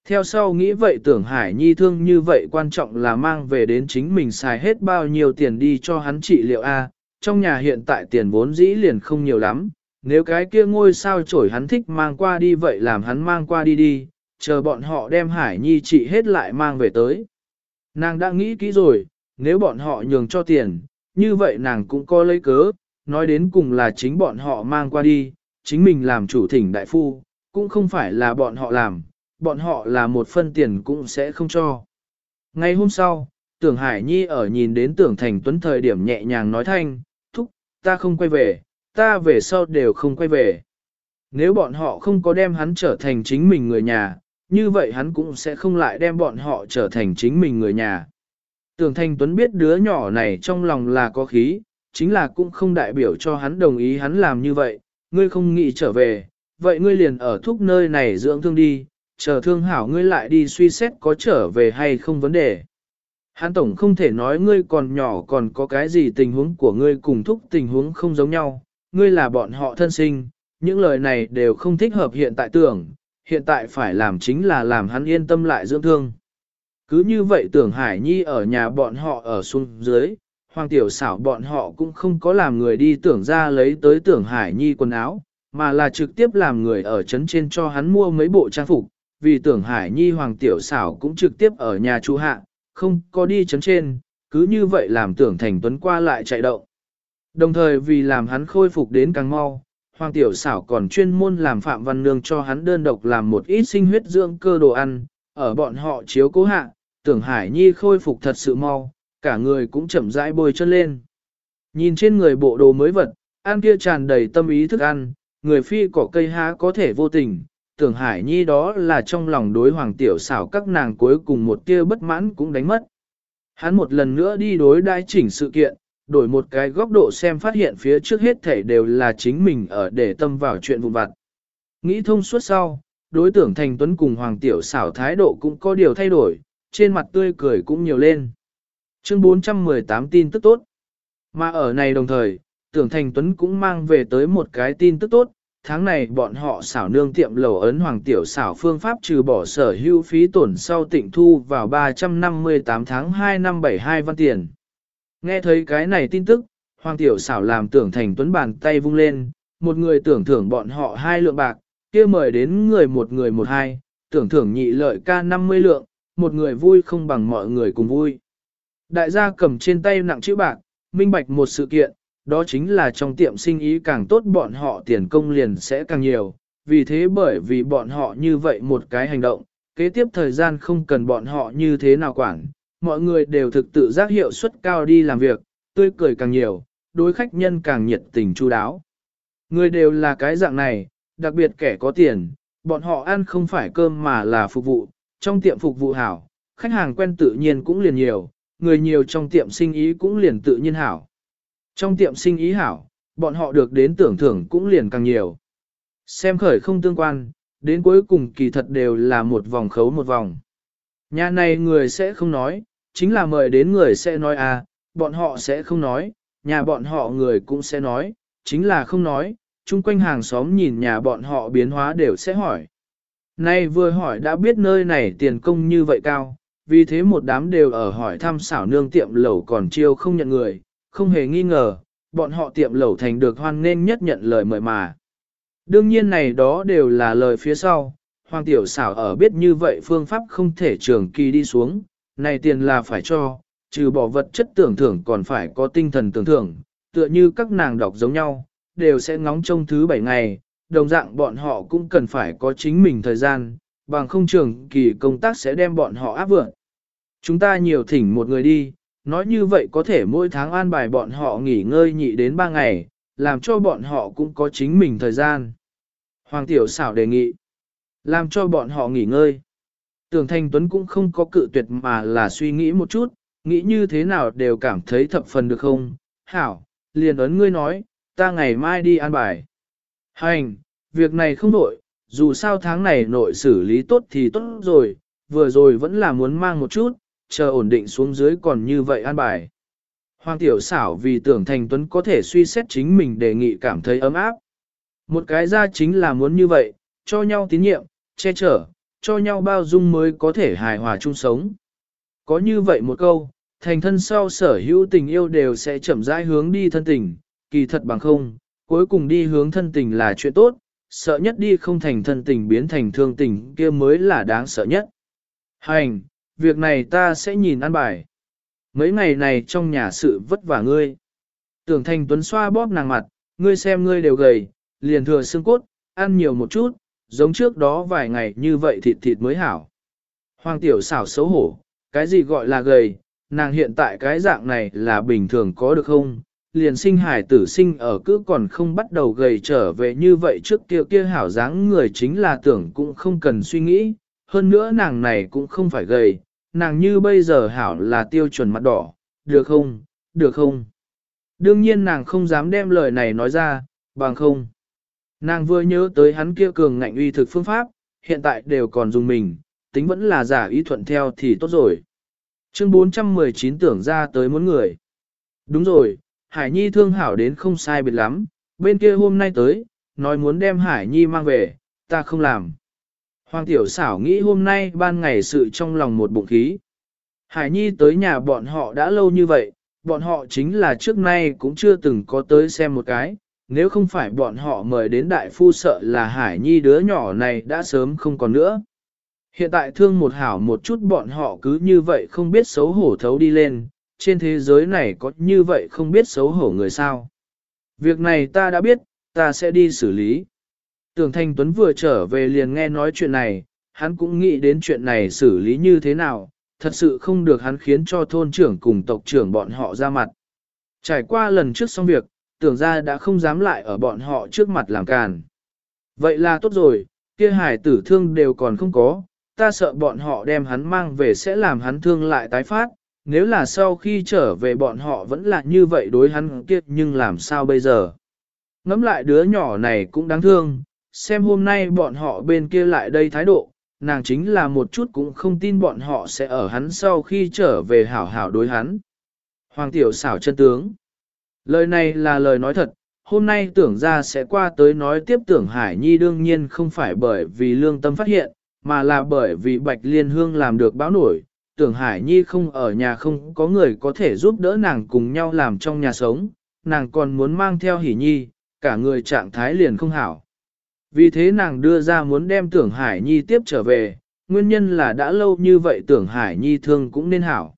Theo sau nghĩ vậy tưởng Hải Nhi thương như vậy quan trọng là mang về đến chính mình xài hết bao nhiêu tiền đi cho hắn trị liệu A, trong nhà hiện tại tiền vốn dĩ liền không nhiều lắm, nếu cái kia ngôi sao chổi hắn thích mang qua đi vậy làm hắn mang qua đi đi, chờ bọn họ đem Hải Nhi trị hết lại mang về tới. Nàng đã nghĩ kỹ rồi, nếu bọn họ nhường cho tiền, như vậy nàng cũng có lấy cớ, nói đến cùng là chính bọn họ mang qua đi, chính mình làm chủ thỉnh đại phu, cũng không phải là bọn họ làm, bọn họ là một phân tiền cũng sẽ không cho. Ngay hôm sau, tưởng Hải Nhi ở nhìn đến tưởng Thành Tuấn thời điểm nhẹ nhàng nói thanh, thúc, ta không quay về, ta về sau đều không quay về. Nếu bọn họ không có đem hắn trở thành chính mình người nhà, như vậy hắn cũng sẽ không lại đem bọn họ trở thành chính mình người nhà. Tưởng Thành Tuấn biết đứa nhỏ này trong lòng là có khí, chính là cũng không đại biểu cho hắn đồng ý hắn làm như vậy, ngươi không nghĩ trở về, vậy ngươi liền ở thúc nơi này dưỡng thương đi, chờ thương hảo ngươi lại đi suy xét có trở về hay không vấn đề. Hắn tổng không thể nói ngươi còn nhỏ còn có cái gì tình huống của ngươi cùng thúc tình huống không giống nhau, ngươi là bọn họ thân sinh, những lời này đều không thích hợp hiện tại tưởng, hiện tại phải làm chính là làm hắn yên tâm lại dưỡng thương. Cứ như vậy tưởng Hải Nhi ở nhà bọn họ ở xuống dưới, Hoàng Tiểu xảo bọn họ cũng không có làm người đi tưởng ra lấy tới tưởng Hải Nhi quần áo, mà là trực tiếp làm người ở trấn trên cho hắn mua mấy bộ trang phục, vì tưởng Hải Nhi Hoàng Tiểu xảo cũng trực tiếp ở nhà chú hạ, không có đi trấn trên, cứ như vậy làm tưởng Thành Tuấn qua lại chạy động. Đồng thời vì làm hắn khôi phục đến càng mau, Hoàng Tiểu xảo còn chuyên môn làm Phạm Văn Nương cho hắn đơn độc làm một ít sinh huyết dưỡng cơ đồ ăn, ở bọn họ chiếu cố hạ, tưởng Hải Nhi khôi phục thật sự mau, cả người cũng chậm rãi bôi chân lên. Nhìn trên người bộ đồ mới vật, ăn kia tràn đầy tâm ý thức ăn, người phi cỏ cây há có thể vô tình, tưởng Hải Nhi đó là trong lòng đối hoàng tiểu xảo các nàng cuối cùng một tia bất mãn cũng đánh mất. Hắn một lần nữa đi đối đai chỉnh sự kiện, đổi một cái góc độ xem phát hiện phía trước hết thể đều là chính mình ở để tâm vào chuyện vụn vặt. Nghĩ thông suốt sau, đối tưởng thành tuấn cùng hoàng tiểu xảo thái độ cũng có điều thay đổi, trên mặt tươi cười cũng nhiều lên. Chương 418 tin tức tốt. Mà ở này đồng thời, tưởng thành tuấn cũng mang về tới một cái tin tức tốt, tháng này bọn họ xảo nương tiệm lầu ấn hoàng tiểu xảo phương pháp trừ bỏ sở hữu phí tổn sau tịnh thu vào 358 tháng 2 năm 72 văn tiền. Nghe thấy cái này tin tức, hoàng tiểu xảo làm tưởng thành tuấn bàn tay vung lên, một người tưởng thưởng bọn họ hai lượng bạc, kia mời đến người một người một hai, tưởng thưởng nhị lợi ca 50 lượng, một người vui không bằng mọi người cùng vui. Đại gia cầm trên tay nặng chữ bạc, minh bạch một sự kiện, đó chính là trong tiệm sinh ý càng tốt bọn họ tiền công liền sẽ càng nhiều, vì thế bởi vì bọn họ như vậy một cái hành động, kế tiếp thời gian không cần bọn họ như thế nào quản, mọi người đều thực tự giác hiệu suất cao đi làm việc, tươi cười càng nhiều, đối khách nhân càng nhiệt tình chu đáo. Người đều là cái dạng này, đặc biệt kẻ có tiền, bọn họ ăn không phải cơm mà là phục vụ, trong tiệm phục vụ hảo, khách hàng quen tự nhiên cũng liền nhiều, người nhiều trong tiệm sinh ý cũng liền tự nhiên hảo. Trong tiệm sinh ý hảo, bọn họ được đến tưởng thưởng cũng liền càng nhiều. Xem khởi không tương quan, đến cuối cùng kỳ thật đều là một vòng khấu một vòng. Nhà này người sẽ không nói, chính là mời đến người sẽ nói à, bọn họ sẽ không nói, nhà bọn họ người cũng sẽ nói, chính là không nói, chung quanh hàng xóm nhìn nhà bọn họ biến hóa đều sẽ hỏi. Nay vừa hỏi đã biết nơi này tiền công như vậy cao, vì thế một đám đều ở hỏi thăm xảo nương tiệm lẩu còn chiêu không nhận người, không hề nghi ngờ, bọn họ tiệm lẩu thành được hoan nên nhất nhận lời mời mà. Đương nhiên này đó đều là lời phía sau, Hoàng Tiểu xảo ở biết như vậy phương pháp không thể trường kỳ đi xuống, này tiền là phải cho, trừ bỏ vật chất tưởng thưởng còn phải có tinh thần tưởng thưởng, tựa như các nàng đọc giống nhau, đều sẽ ngóng trông thứ bảy ngày, đồng dạng bọn họ cũng cần phải có chính mình thời gian, bằng không trường kỳ công tác sẽ đem bọn họ áp vượt. Chúng ta nhiều thỉnh một người đi, nói như vậy có thể mỗi tháng an bài bọn họ nghỉ ngơi nhị đến ba ngày, làm cho bọn họ cũng có chính mình thời gian. Hoàng Tiểu xảo đề nghị, làm cho bọn họ nghỉ ngơi. Tưởng Thanh Tuấn cũng không có cự tuyệt mà là suy nghĩ một chút, nghĩ như thế nào đều cảm thấy thập phần được không? Hảo, liền ấn ngươi nói, ta ngày mai đi an bài. Hành, việc này không đổi. dù sao tháng này nội xử lý tốt thì tốt rồi, vừa rồi vẫn là muốn mang một chút, chờ ổn định xuống dưới còn như vậy an bài. Hoàng tiểu xảo vì tưởng thành tuấn có thể suy xét chính mình đề nghị cảm thấy ấm áp. Một cái ra chính là muốn như vậy, cho nhau tín nhiệm, che chở, cho nhau bao dung mới có thể hài hòa chung sống. Có như vậy một câu, thành thân sau sở hữu tình yêu đều sẽ chậm rãi hướng đi thân tình, kỳ thật bằng không, cuối cùng đi hướng thân tình là chuyện tốt, sợ nhất đi không thành thân tình biến thành thương tình kia mới là đáng sợ nhất. Hành, việc này ta sẽ nhìn ăn bài. Mấy ngày này trong nhà sự vất vả ngươi. Tưởng thành tuấn xoa bóp nàng mặt, ngươi xem ngươi đều gầy, liền thừa xương cốt, ăn nhiều một chút, giống trước đó vài ngày như vậy thịt thịt mới hảo. Hoàng tiểu xảo xấu hổ, cái gì gọi là gầy, nàng hiện tại cái dạng này là bình thường có được không? Liền sinh hải tử sinh ở cứ còn không bắt đầu gầy trở về như vậy trước kia kia hảo dáng người chính là tưởng cũng không cần suy nghĩ, hơn nữa nàng này cũng không phải gầy, nàng như bây giờ hảo là tiêu chuẩn mặt đỏ, được không, được không? Đương nhiên nàng không dám đem lời này nói ra, bằng không. Nàng vừa nhớ tới hắn kia cường ngạnh uy thực phương pháp, hiện tại đều còn dùng mình, tính vẫn là giả ý thuận theo thì tốt rồi. Chương 419 tưởng ra tới muốn người. Đúng rồi, Hải Nhi thương hảo đến không sai biệt lắm, bên kia hôm nay tới, nói muốn đem Hải Nhi mang về, ta không làm. Hoàng tiểu xảo nghĩ hôm nay ban ngày sự trong lòng một bụng khí. Hải Nhi tới nhà bọn họ đã lâu như vậy, bọn họ chính là trước nay cũng chưa từng có tới xem một cái, nếu không phải bọn họ mời đến đại phu sợ là Hải Nhi đứa nhỏ này đã sớm không còn nữa. Hiện tại thương một hảo một chút bọn họ cứ như vậy không biết xấu hổ thấu đi lên, trên thế giới này có như vậy không biết xấu hổ người sao. Việc này ta đã biết, ta sẽ đi xử lý. Tưởng Thanh Tuấn vừa trở về liền nghe nói chuyện này, hắn cũng nghĩ đến chuyện này xử lý như thế nào, thật sự không được hắn khiến cho thôn trưởng cùng tộc trưởng bọn họ ra mặt. Trải qua lần trước xong việc, tưởng ra đã không dám lại ở bọn họ trước mặt làm càn. Vậy là tốt rồi, kia hải tử thương đều còn không có, ta sợ bọn họ đem hắn mang về sẽ làm hắn thương lại tái phát, nếu là sau khi trở về bọn họ vẫn là như vậy đối hắn kiệt nhưng làm sao bây giờ. Ngắm lại đứa nhỏ này cũng đáng thương, xem hôm nay bọn họ bên kia lại đây thái độ, nàng chính là một chút cũng không tin bọn họ sẽ ở hắn sau khi trở về hảo hảo đối hắn. Hoàng tiểu xảo chân tướng. Lời này là lời nói thật, hôm nay tưởng ra sẽ qua tới nói tiếp tưởng Hải Nhi đương nhiên không phải bởi vì lương tâm phát hiện, mà là bởi vì Bạch Liên Hương làm được báo nổi, tưởng Hải Nhi không ở nhà không có người có thể giúp đỡ nàng cùng nhau làm trong nhà sống, nàng còn muốn mang theo Hỷ Nhi, cả người trạng thái liền không hảo. Vì thế nàng đưa ra muốn đem tưởng Hải Nhi tiếp trở về, nguyên nhân là đã lâu như vậy tưởng Hải Nhi thương cũng nên hảo.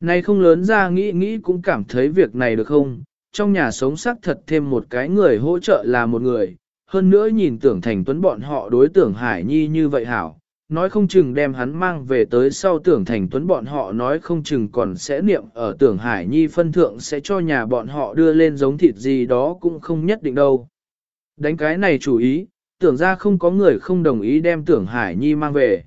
Này không lớn ra nghĩ nghĩ cũng cảm thấy việc này được không, trong nhà sống xác thật thêm một cái người hỗ trợ là một người, hơn nữa nhìn tưởng thành tuấn bọn họ đối tưởng Hải Nhi như vậy hảo, nói không chừng đem hắn mang về tới sau tưởng thành tuấn bọn họ nói không chừng còn sẽ niệm ở tưởng Hải Nhi phân thượng sẽ cho nhà bọn họ đưa lên giống thịt gì đó cũng không nhất định đâu. Đánh cái này chủ ý, tưởng ra không có người không đồng ý đem tưởng Hải Nhi mang về.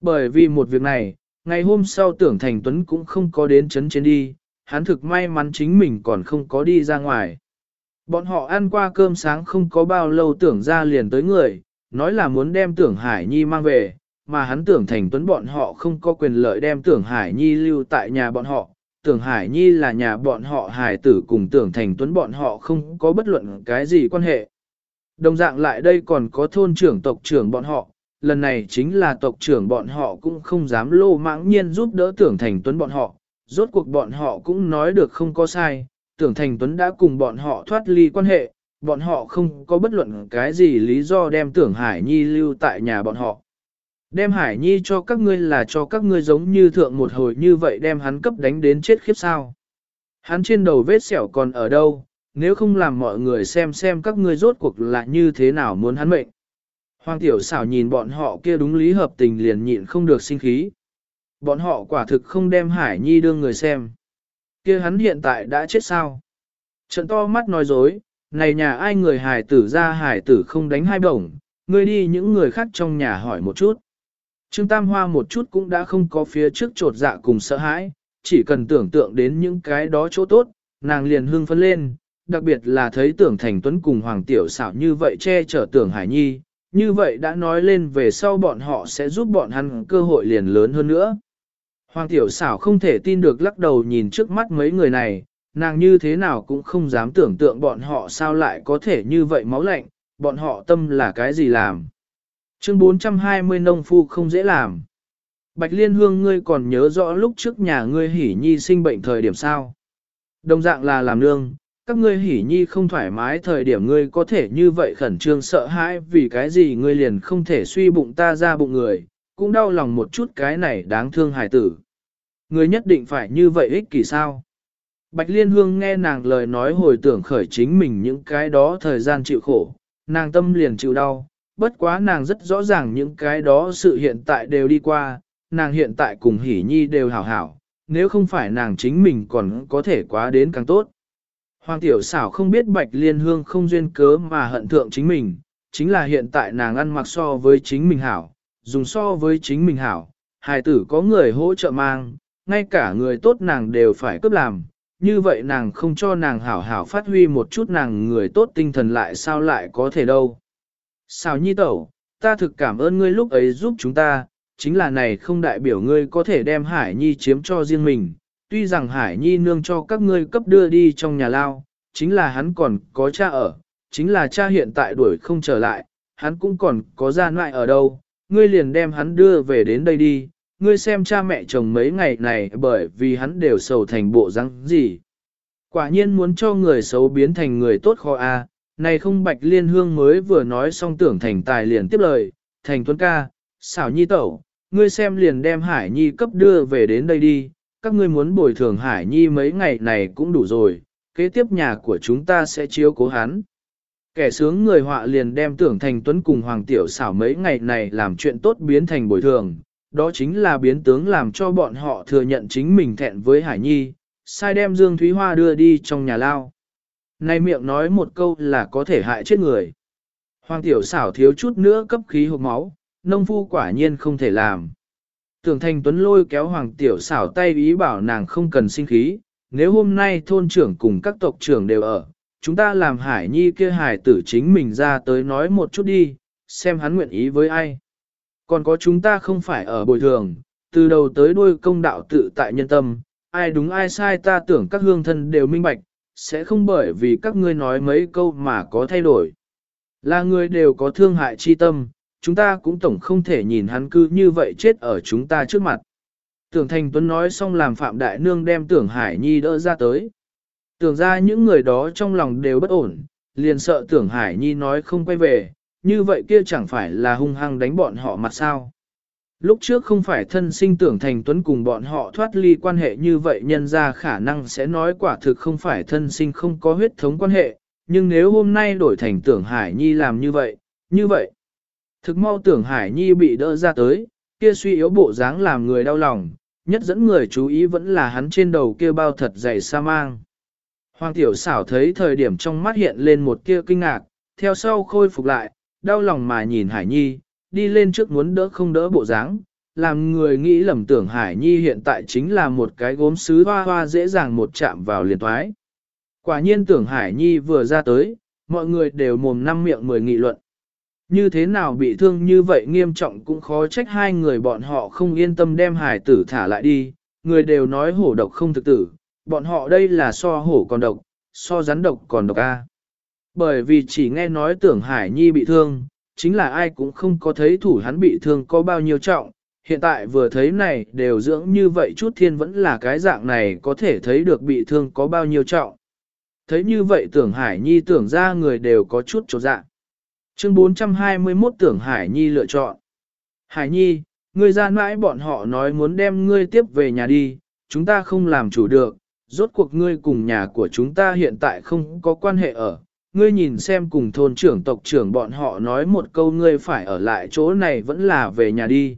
Bởi vì một việc này, ngày hôm sau tưởng thành tuấn cũng không có đến chấn trên đi, hắn thực may mắn chính mình còn không có đi ra ngoài. Bọn họ ăn qua cơm sáng không có bao lâu tưởng ra liền tới người, nói là muốn đem tưởng Hải Nhi mang về, mà hắn tưởng thành tuấn bọn họ không có quyền lợi đem tưởng Hải Nhi lưu tại nhà bọn họ. Tưởng Hải Nhi là nhà bọn họ hải tử cùng tưởng thành tuấn bọn họ không có bất luận cái gì quan hệ. Đồng dạng lại đây còn có thôn trưởng tộc trưởng bọn họ, lần này chính là tộc trưởng bọn họ cũng không dám lô mãng nhiên giúp đỡ tưởng thành tuấn bọn họ, rốt cuộc bọn họ cũng nói được không có sai, tưởng thành tuấn đã cùng bọn họ thoát ly quan hệ, bọn họ không có bất luận cái gì lý do đem tưởng Hải Nhi lưu tại nhà bọn họ. Đem Hải Nhi cho các ngươi là cho các ngươi giống như thượng một hồi như vậy đem hắn cấp đánh đến chết khiếp sao. Hắn trên đầu vết sẹo còn ở đâu, nếu không làm mọi người xem xem các ngươi rốt cuộc là như thế nào muốn hắn mệnh. Hoàng tiểu xảo nhìn bọn họ kia đúng lý hợp tình liền nhịn không được sinh khí. Bọn họ quả thực không đem Hải Nhi đưa người xem. kia hắn hiện tại đã chết sao? Trận to mắt nói dối, này nhà ai người hải tử ra hải tử không đánh hai bổng, ngươi đi những người khác trong nhà hỏi một chút. Trương Tam Hoa một chút cũng đã không có phía trước trột dạ cùng sợ hãi, chỉ cần tưởng tượng đến những cái đó chỗ tốt, nàng liền hưng phấn lên, đặc biệt là thấy tưởng thành tuấn cùng Hoàng Tiểu xảo như vậy che chở tưởng Hải Nhi, như vậy đã nói lên về sau bọn họ sẽ giúp bọn hắn cơ hội liền lớn hơn nữa. Hoàng Tiểu xảo không thể tin được lắc đầu nhìn trước mắt mấy người này, nàng như thế nào cũng không dám tưởng tượng bọn họ sao lại có thể như vậy máu lạnh, bọn họ tâm là cái gì làm. Chương 420 nông phu không dễ làm. Bạch Liên Hương ngươi còn nhớ rõ lúc trước nhà ngươi hỉ nhi sinh bệnh thời điểm sao. Đồng dạng là làm nương, các ngươi hỉ nhi không thoải mái thời điểm ngươi có thể như vậy khẩn trương sợ hãi vì cái gì ngươi liền không thể suy bụng ta ra bụng người, cũng đau lòng một chút cái này đáng thương hài tử. Ngươi nhất định phải như vậy ích kỷ sao? Bạch Liên Hương nghe nàng lời nói hồi tưởng khởi chính mình những cái đó thời gian chịu khổ, nàng tâm liền chịu đau, bất quá nàng rất rõ ràng những cái đó sự hiện tại đều đi qua, nàng hiện tại cùng hỉ nhi đều hảo hảo, nếu không phải nàng chính mình còn có thể quá đến càng tốt. Hoàng tiểu xảo không biết bạch liên hương không duyên cớ mà hận thượng chính mình, chính là hiện tại nàng ăn mặc so với chính mình hảo, dùng so với chính mình hảo, hài tử có người hỗ trợ mang, ngay cả người tốt nàng đều phải cướp làm, như vậy nàng không cho nàng hảo hảo phát huy một chút nàng người tốt tinh thần lại sao lại có thể đâu. Sao nhi tẩu, ta thực cảm ơn ngươi lúc ấy giúp chúng ta, chính là này không đại biểu ngươi có thể đem Hải Nhi chiếm cho riêng mình. Tuy rằng Hải Nhi nương cho các ngươi cấp đưa đi trong nhà lao, chính là hắn còn có cha ở, chính là cha hiện tại đuổi không trở lại, hắn cũng còn có gia ngoại ở đâu, ngươi liền đem hắn đưa về đến đây đi, ngươi xem cha mẹ chồng mấy ngày này bởi vì hắn đều sầu thành bộ răng gì. Quả nhiên muốn cho người xấu biến thành người tốt khó a này không bạch liên hương mới vừa nói xong tưởng thành tài liền tiếp lời, thành tuấn ca, xảo nhi tẩu, ngươi xem liền đem hải nhi cấp đưa về đến đây đi, các ngươi muốn bồi thường hải nhi mấy ngày này cũng đủ rồi, kế tiếp nhà của chúng ta sẽ chiếu cố hắn. Kẻ sướng người họa liền đem tưởng thành tuấn cùng hoàng tiểu xảo mấy ngày này làm chuyện tốt biến thành bồi thường, đó chính là biến tướng làm cho bọn họ thừa nhận chính mình thẹn với hải nhi, sai đem Dương Thúy Hoa đưa đi trong nhà lao nay miệng nói một câu là có thể hại chết người. Hoàng tiểu xảo thiếu chút nữa cấp khí hộp máu, nông phu quả nhiên không thể làm. Tưởng thành tuấn lôi kéo hoàng tiểu xảo tay ý bảo nàng không cần sinh khí, nếu hôm nay thôn trưởng cùng các tộc trưởng đều ở, chúng ta làm hải nhi kia hải tử chính mình ra tới nói một chút đi, xem hắn nguyện ý với ai. Còn có chúng ta không phải ở bồi thường, từ đầu tới đuôi công đạo tự tại nhân tâm, ai đúng ai sai ta tưởng các hương thân đều minh bạch, sẽ không bởi vì các ngươi nói mấy câu mà có thay đổi. Là người đều có thương hại chi tâm, chúng ta cũng tổng không thể nhìn hắn cứ như vậy chết ở chúng ta trước mặt. Tưởng Thành Tuấn nói xong làm Phạm Đại Nương đem Tưởng Hải Nhi đỡ ra tới. Tưởng ra những người đó trong lòng đều bất ổn, liền sợ Tưởng Hải Nhi nói không quay về, như vậy kia chẳng phải là hung hăng đánh bọn họ mặt sao. Lúc trước không phải thân sinh tưởng thành tuấn cùng bọn họ thoát ly quan hệ như vậy nhân ra khả năng sẽ nói quả thực không phải thân sinh không có huyết thống quan hệ, nhưng nếu hôm nay đổi thành tưởng Hải Nhi làm như vậy, như vậy. Thực mau tưởng Hải Nhi bị đỡ ra tới, kia suy yếu bộ dáng làm người đau lòng, nhất dẫn người chú ý vẫn là hắn trên đầu kia bao thật dày sa mang. Hoàng tiểu xảo thấy thời điểm trong mắt hiện lên một kia kinh ngạc, theo sau khôi phục lại, đau lòng mà nhìn Hải Nhi, đi lên trước muốn đỡ không đỡ bộ dáng, làm người nghĩ lầm tưởng Hải Nhi hiện tại chính là một cái gốm sứ hoa hoa dễ dàng một chạm vào liền thoái. Quả nhiên tưởng Hải Nhi vừa ra tới, mọi người đều mồm năm miệng mười nghị luận. Như thế nào bị thương như vậy nghiêm trọng cũng khó trách hai người bọn họ không yên tâm đem hải tử thả lại đi, người đều nói hổ độc không thực tử, bọn họ đây là so hổ còn độc, so rắn độc còn độc A. Bởi vì chỉ nghe nói tưởng Hải Nhi bị thương, chính là ai cũng không có thấy thủ hắn bị thương có bao nhiêu trọng, hiện tại vừa thấy này đều dưỡng như vậy chút thiên vẫn là cái dạng này có thể thấy được bị thương có bao nhiêu trọng. Thấy như vậy tưởng Hải Nhi tưởng ra người đều có chút chỗ dạng Chương 421 tưởng Hải Nhi lựa chọn. Hải Nhi, ngươi ra mãi bọn họ nói muốn đem ngươi tiếp về nhà đi, chúng ta không làm chủ được, rốt cuộc ngươi cùng nhà của chúng ta hiện tại không có quan hệ ở, ngươi nhìn xem cùng thôn trưởng tộc trưởng bọn họ nói một câu ngươi phải ở lại chỗ này vẫn là về nhà đi.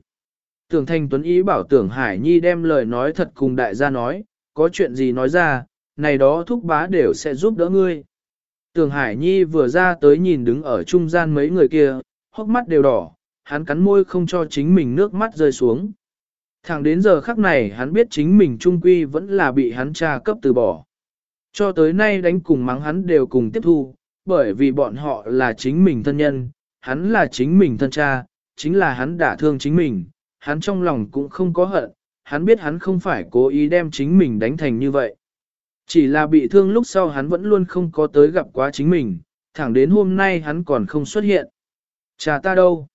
Tưởng Thanh Tuấn ý bảo tưởng Hải Nhi đem lời nói thật cùng đại gia nói, có chuyện gì nói ra, này đó thúc bá đều sẽ giúp đỡ ngươi. Tưởng Hải Nhi vừa ra tới nhìn đứng ở trung gian mấy người kia, hốc mắt đều đỏ, hắn cắn môi không cho chính mình nước mắt rơi xuống. Thẳng đến giờ khắc này hắn biết chính mình trung quy vẫn là bị hắn cha cấp từ bỏ. Cho tới nay đánh cùng mắng hắn đều cùng tiếp thu, bởi vì bọn họ là chính mình thân nhân, hắn là chính mình thân cha, chính là hắn đã thương chính mình, hắn trong lòng cũng không có hận, hắn biết hắn không phải cố ý đem chính mình đánh thành như vậy. Chỉ là bị thương lúc sau hắn vẫn luôn không có tới gặp quá chính mình, thẳng đến hôm nay hắn còn không xuất hiện. Cha ta đâu?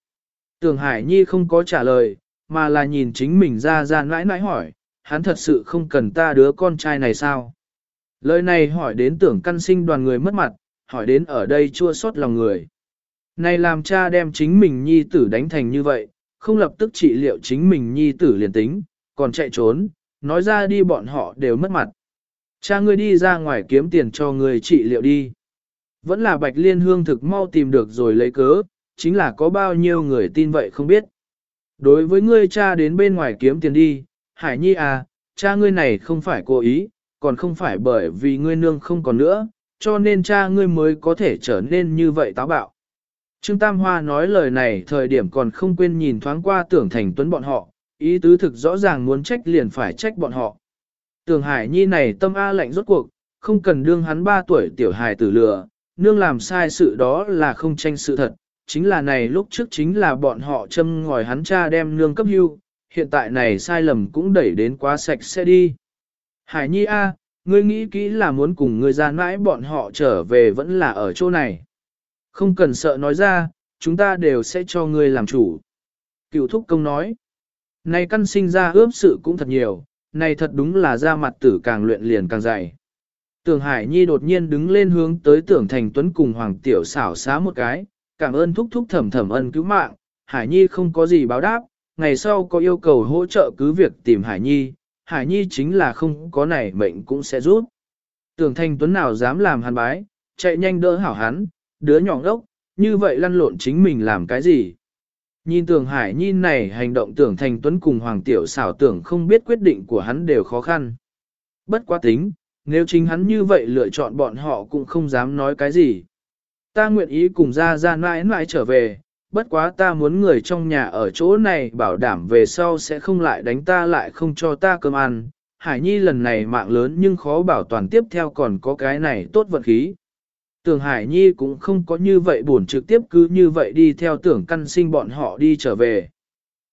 Tưởng Hải Nhi không có trả lời, mà là nhìn chính mình ra ra nãi nãi hỏi, hắn thật sự không cần ta đứa con trai này sao? Lời này hỏi đến tưởng căn sinh đoàn người mất mặt, hỏi đến ở đây chua xót lòng người. Này làm cha đem chính mình nhi tử đánh thành như vậy, không lập tức trị liệu chính mình nhi tử liền tính, còn chạy trốn, nói ra đi bọn họ đều mất mặt. Cha ngươi đi ra ngoài kiếm tiền cho ngươi trị liệu đi. Vẫn là bạch liên hương thực mau tìm được rồi lấy cớ, chính là có bao nhiêu người tin vậy không biết. Đối với ngươi cha đến bên ngoài kiếm tiền đi, Hải Nhi à, cha ngươi này không phải cố ý, còn không phải bởi vì ngươi nương không còn nữa, cho nên cha ngươi mới có thể trở nên như vậy táo bạo. Trương Tam Hoa nói lời này thời điểm còn không quên nhìn thoáng qua tưởng thành tuấn bọn họ, ý tứ thực rõ ràng muốn trách liền phải trách bọn họ. Tưởng Hải Nhi này tâm A lạnh rốt cuộc, không cần đương hắn 3 tuổi tiểu hài tử lừa, nương làm sai sự đó là không tranh sự thật, chính là này lúc trước chính là bọn họ châm ngòi hắn cha đem nương cấp hưu, hiện tại này sai lầm cũng đẩy đến quá sạch sẽ đi. Hải Nhi A, ngươi nghĩ kỹ là muốn cùng ngươi ra mãi bọn họ trở về vẫn là ở chỗ này. Không cần sợ nói ra, chúng ta đều sẽ cho ngươi làm chủ. Cựu thúc công nói, này căn sinh ra ướp sự cũng thật nhiều, này thật đúng là ra mặt tử càng luyện liền càng dày. Tưởng Hải Nhi đột nhiên đứng lên hướng tới tưởng thành tuấn cùng Hoàng Tiểu xảo xá một cái, cảm ơn thúc thúc thẩm thẩm ân cứu mạng, Hải Nhi không có gì báo đáp, ngày sau có yêu cầu hỗ trợ cứ việc tìm Hải Nhi, Hải Nhi chính là không có này mệnh cũng sẽ rút. Tưởng thành tuấn nào dám làm hắn bái, chạy nhanh đỡ hảo hắn, đứa nhỏ ngốc, như vậy lăn lộn chính mình làm cái gì. Nhìn tưởng Hải Nhi này hành động tưởng thành tuấn cùng Hoàng Tiểu xảo tưởng không biết quyết định của hắn đều khó khăn. Bất quá tính, nếu chính hắn như vậy lựa chọn bọn họ cũng không dám nói cái gì. Ta nguyện ý cùng ra ra mãi mãi trở về, bất quá ta muốn người trong nhà ở chỗ này bảo đảm về sau sẽ không lại đánh ta lại không cho ta cơm ăn. Hải Nhi lần này mạng lớn nhưng khó bảo toàn tiếp theo còn có cái này tốt vận khí. Tưởng Hải Nhi cũng không có như vậy buồn trực tiếp cứ như vậy đi theo tưởng căn sinh bọn họ đi trở về.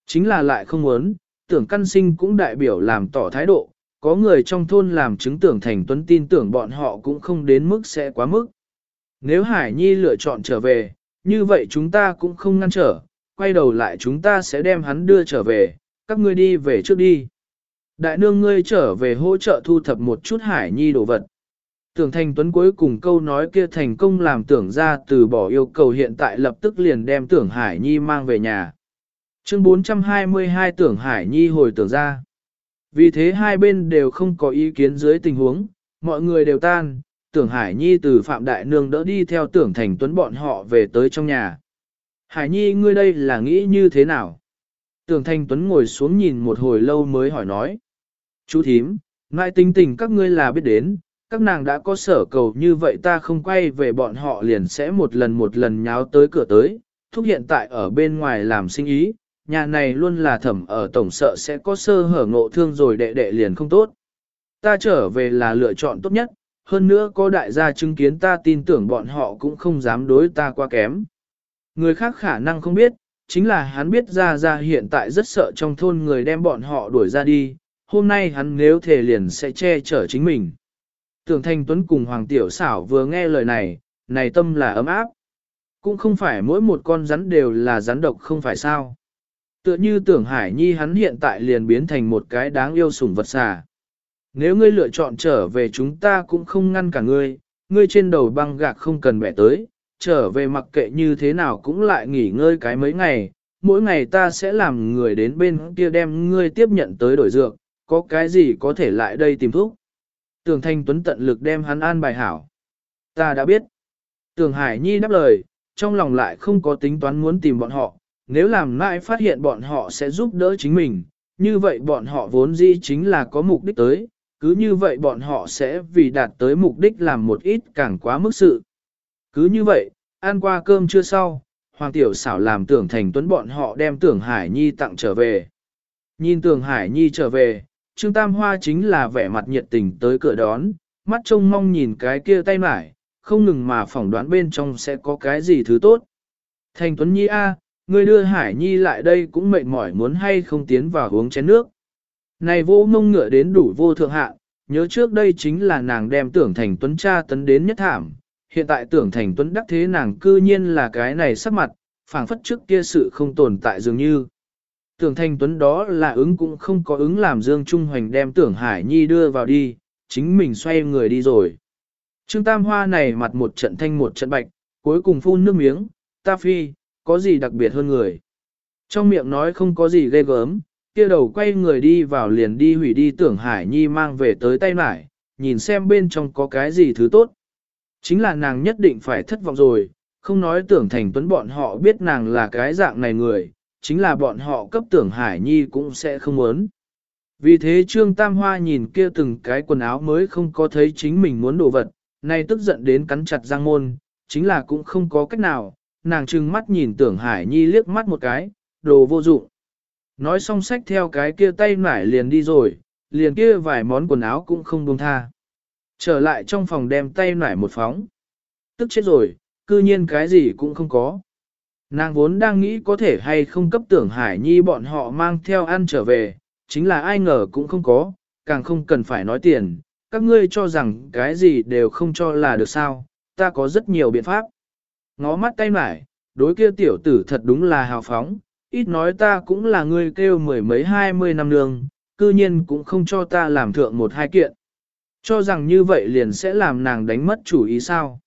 Chính là lại không muốn, tưởng căn sinh cũng đại biểu làm tỏ thái độ, có người trong thôn làm chứng tưởng thành tuấn tin tưởng bọn họ cũng không đến mức sẽ quá mức. Nếu Hải Nhi lựa chọn trở về, như vậy chúng ta cũng không ngăn trở, quay đầu lại chúng ta sẽ đem hắn đưa trở về, các ngươi đi về trước đi. Đại nương ngươi trở về hỗ trợ thu thập một chút Hải Nhi đồ vật. Tưởng Thành Tuấn cuối cùng câu nói kia thành công làm tưởng ra từ bỏ yêu cầu hiện tại lập tức liền đem tưởng Hải Nhi mang về nhà. Chương 422 tưởng Hải Nhi hồi tưởng ra. Vì thế hai bên đều không có ý kiến dưới tình huống, mọi người đều tan, tưởng Hải Nhi từ Phạm Đại Nương đỡ đi theo tưởng Thành Tuấn bọn họ về tới trong nhà. Hải Nhi ngươi đây là nghĩ như thế nào? Tưởng Thành Tuấn ngồi xuống nhìn một hồi lâu mới hỏi nói. Chú thím, ngại tình tình các ngươi là biết đến, các nàng đã có sở cầu như vậy ta không quay về bọn họ liền sẽ một lần một lần nháo tới cửa tới, thúc hiện tại ở bên ngoài làm sinh ý, nhà này luôn là thẩm ở tổng sợ sẽ có sơ hở ngộ thương rồi đệ đệ liền không tốt. Ta trở về là lựa chọn tốt nhất, hơn nữa có đại gia chứng kiến ta tin tưởng bọn họ cũng không dám đối ta qua kém. Người khác khả năng không biết, chính là hắn biết ra ra hiện tại rất sợ trong thôn người đem bọn họ đuổi ra đi, hôm nay hắn nếu thể liền sẽ che chở chính mình. Tưởng Thanh Tuấn cùng Hoàng Tiểu Xảo vừa nghe lời này, này tâm là ấm áp. Cũng không phải mỗi một con rắn đều là rắn độc không phải sao. Tựa như tưởng Hải Nhi hắn hiện tại liền biến thành một cái đáng yêu sủng vật xà. Nếu ngươi lựa chọn trở về chúng ta cũng không ngăn cả ngươi, ngươi trên đầu băng gạc không cần bẻ tới, trở về mặc kệ như thế nào cũng lại nghỉ ngơi cái mấy ngày, mỗi ngày ta sẽ làm người đến bên kia đem ngươi tiếp nhận tới đổi dược, có cái gì có thể lại đây tìm thuốc. Tường Thanh Tuấn tận lực đem hắn an bài hảo. Ta đã biết. Tường Hải Nhi đáp lời, trong lòng lại không có tính toán muốn tìm bọn họ, nếu làm mãi phát hiện bọn họ sẽ giúp đỡ chính mình, như vậy bọn họ vốn dĩ chính là có mục đích tới, cứ như vậy bọn họ sẽ vì đạt tới mục đích làm một ít càng quá mức sự. Cứ như vậy, ăn qua cơm chưa sau, Hoàng Tiểu xảo làm tưởng thành tuấn bọn họ đem tưởng Hải Nhi tặng trở về. Nhìn tưởng Hải Nhi trở về, Trương Tam Hoa chính là vẻ mặt nhiệt tình tới cửa đón, mắt trông mong nhìn cái kia tay mải, không ngừng mà phỏng đoán bên trong sẽ có cái gì thứ tốt. Thành Tuấn Nhi A, người đưa Hải Nhi lại đây cũng mệt mỏi muốn hay không tiến vào uống chén nước. Này vô mông ngựa đến đủ vô thượng hạ, nhớ trước đây chính là nàng đem tưởng thành Tuấn cha tấn đến nhất thảm, hiện tại tưởng thành Tuấn đắc thế nàng cư nhiên là cái này sắc mặt, phảng phất trước kia sự không tồn tại dường như. Tưởng thành tuấn đó là ứng cũng không có ứng làm Dương Trung Hoành đem tưởng Hải Nhi đưa vào đi, chính mình xoay người đi rồi. Trương Tam Hoa này mặt một trận thanh một trận bạch, cuối cùng phun nước miếng, ta phi, có gì đặc biệt hơn người. Trong miệng nói không có gì ghê gớm, kia đầu quay người đi vào liền đi hủy đi tưởng Hải Nhi mang về tới tay mải, nhìn xem bên trong có cái gì thứ tốt. Chính là nàng nhất định phải thất vọng rồi, không nói tưởng thành tuấn bọn họ biết nàng là cái dạng này người, chính là bọn họ cấp tưởng Hải Nhi cũng sẽ không muốn. Vì thế Trương Tam Hoa nhìn kia từng cái quần áo mới không có thấy chính mình muốn đồ vật, nay tức giận đến cắn chặt răng môn, chính là cũng không có cách nào, nàng trừng mắt nhìn tưởng Hải Nhi liếc mắt một cái, đồ vô dụng. Nói xong sách theo cái kia tay nải liền đi rồi, liền kia vài món quần áo cũng không buông tha. Trở lại trong phòng đem tay nải một phóng. Tức chết rồi, cư nhiên cái gì cũng không có. Nàng vốn đang nghĩ có thể hay không cấp tưởng Hải Nhi bọn họ mang theo ăn trở về, chính là ai ngờ cũng không có, càng không cần phải nói tiền, các ngươi cho rằng cái gì đều không cho là được sao, ta có rất nhiều biện pháp. Ngó mắt tay mải, đối kia tiểu tử thật đúng là hào phóng, ít nói ta cũng là ngươi kêu mười mấy hai mươi năm nương, cư nhiên cũng không cho ta làm thượng một hai kiện. Cho rằng như vậy liền sẽ làm nàng đánh mất chủ ý sao?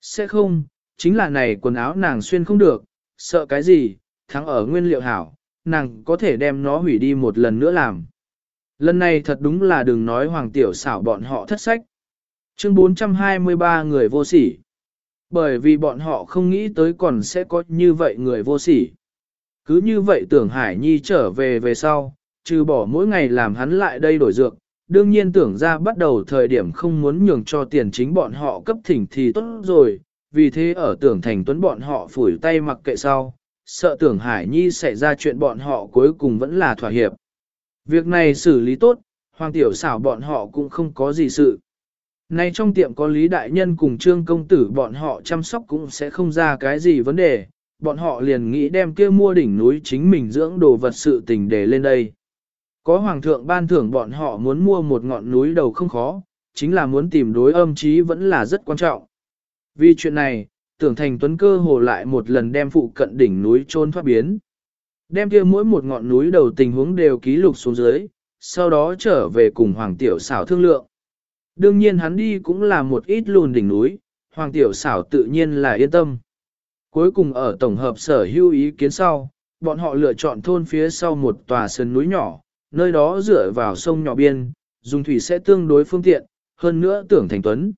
Sẽ không, chính là này quần áo nàng xuyên không được, sợ cái gì, thắng ở nguyên liệu hảo, nàng có thể đem nó hủy đi một lần nữa làm. Lần này thật đúng là đừng nói hoàng tiểu xảo bọn họ thất sách. Chương 423 người vô sỉ. Bởi vì bọn họ không nghĩ tới còn sẽ có như vậy người vô sỉ. Cứ như vậy tưởng Hải Nhi trở về về sau, trừ bỏ mỗi ngày làm hắn lại đây đổi dược, đương nhiên tưởng ra bắt đầu thời điểm không muốn nhường cho tiền chính bọn họ cấp thỉnh thì tốt rồi, vì thế ở tưởng thành tuấn bọn họ phủi tay mặc kệ sau, sợ tưởng Hải Nhi xảy ra chuyện bọn họ cuối cùng vẫn là thỏa hiệp. Việc này xử lý tốt, hoàng tiểu xảo bọn họ cũng không có gì sự. Nay trong tiệm có Lý Đại Nhân cùng Trương Công Tử bọn họ chăm sóc cũng sẽ không ra cái gì vấn đề, bọn họ liền nghĩ đem kia mua đỉnh núi chính mình dưỡng đồ vật sự tình để lên đây. Có hoàng thượng ban thưởng bọn họ muốn mua một ngọn núi đầu không khó, chính là muốn tìm đối âm chí vẫn là rất quan trọng. Vì chuyện này, tưởng thành tuấn cơ hồ lại một lần đem phụ cận đỉnh núi trôn thoát biến. Đem kia mỗi một ngọn núi đầu tình huống đều ký lục xuống dưới, sau đó trở về cùng Hoàng Tiểu xảo thương lượng. Đương nhiên hắn đi cũng là một ít lùn đỉnh núi, Hoàng Tiểu xảo tự nhiên là yên tâm. Cuối cùng ở tổng hợp sở hữu ý kiến sau, bọn họ lựa chọn thôn phía sau một tòa sơn núi nhỏ, nơi đó dựa vào sông nhỏ biên, dùng thủy sẽ tương đối phương tiện, hơn nữa tưởng thành tuấn.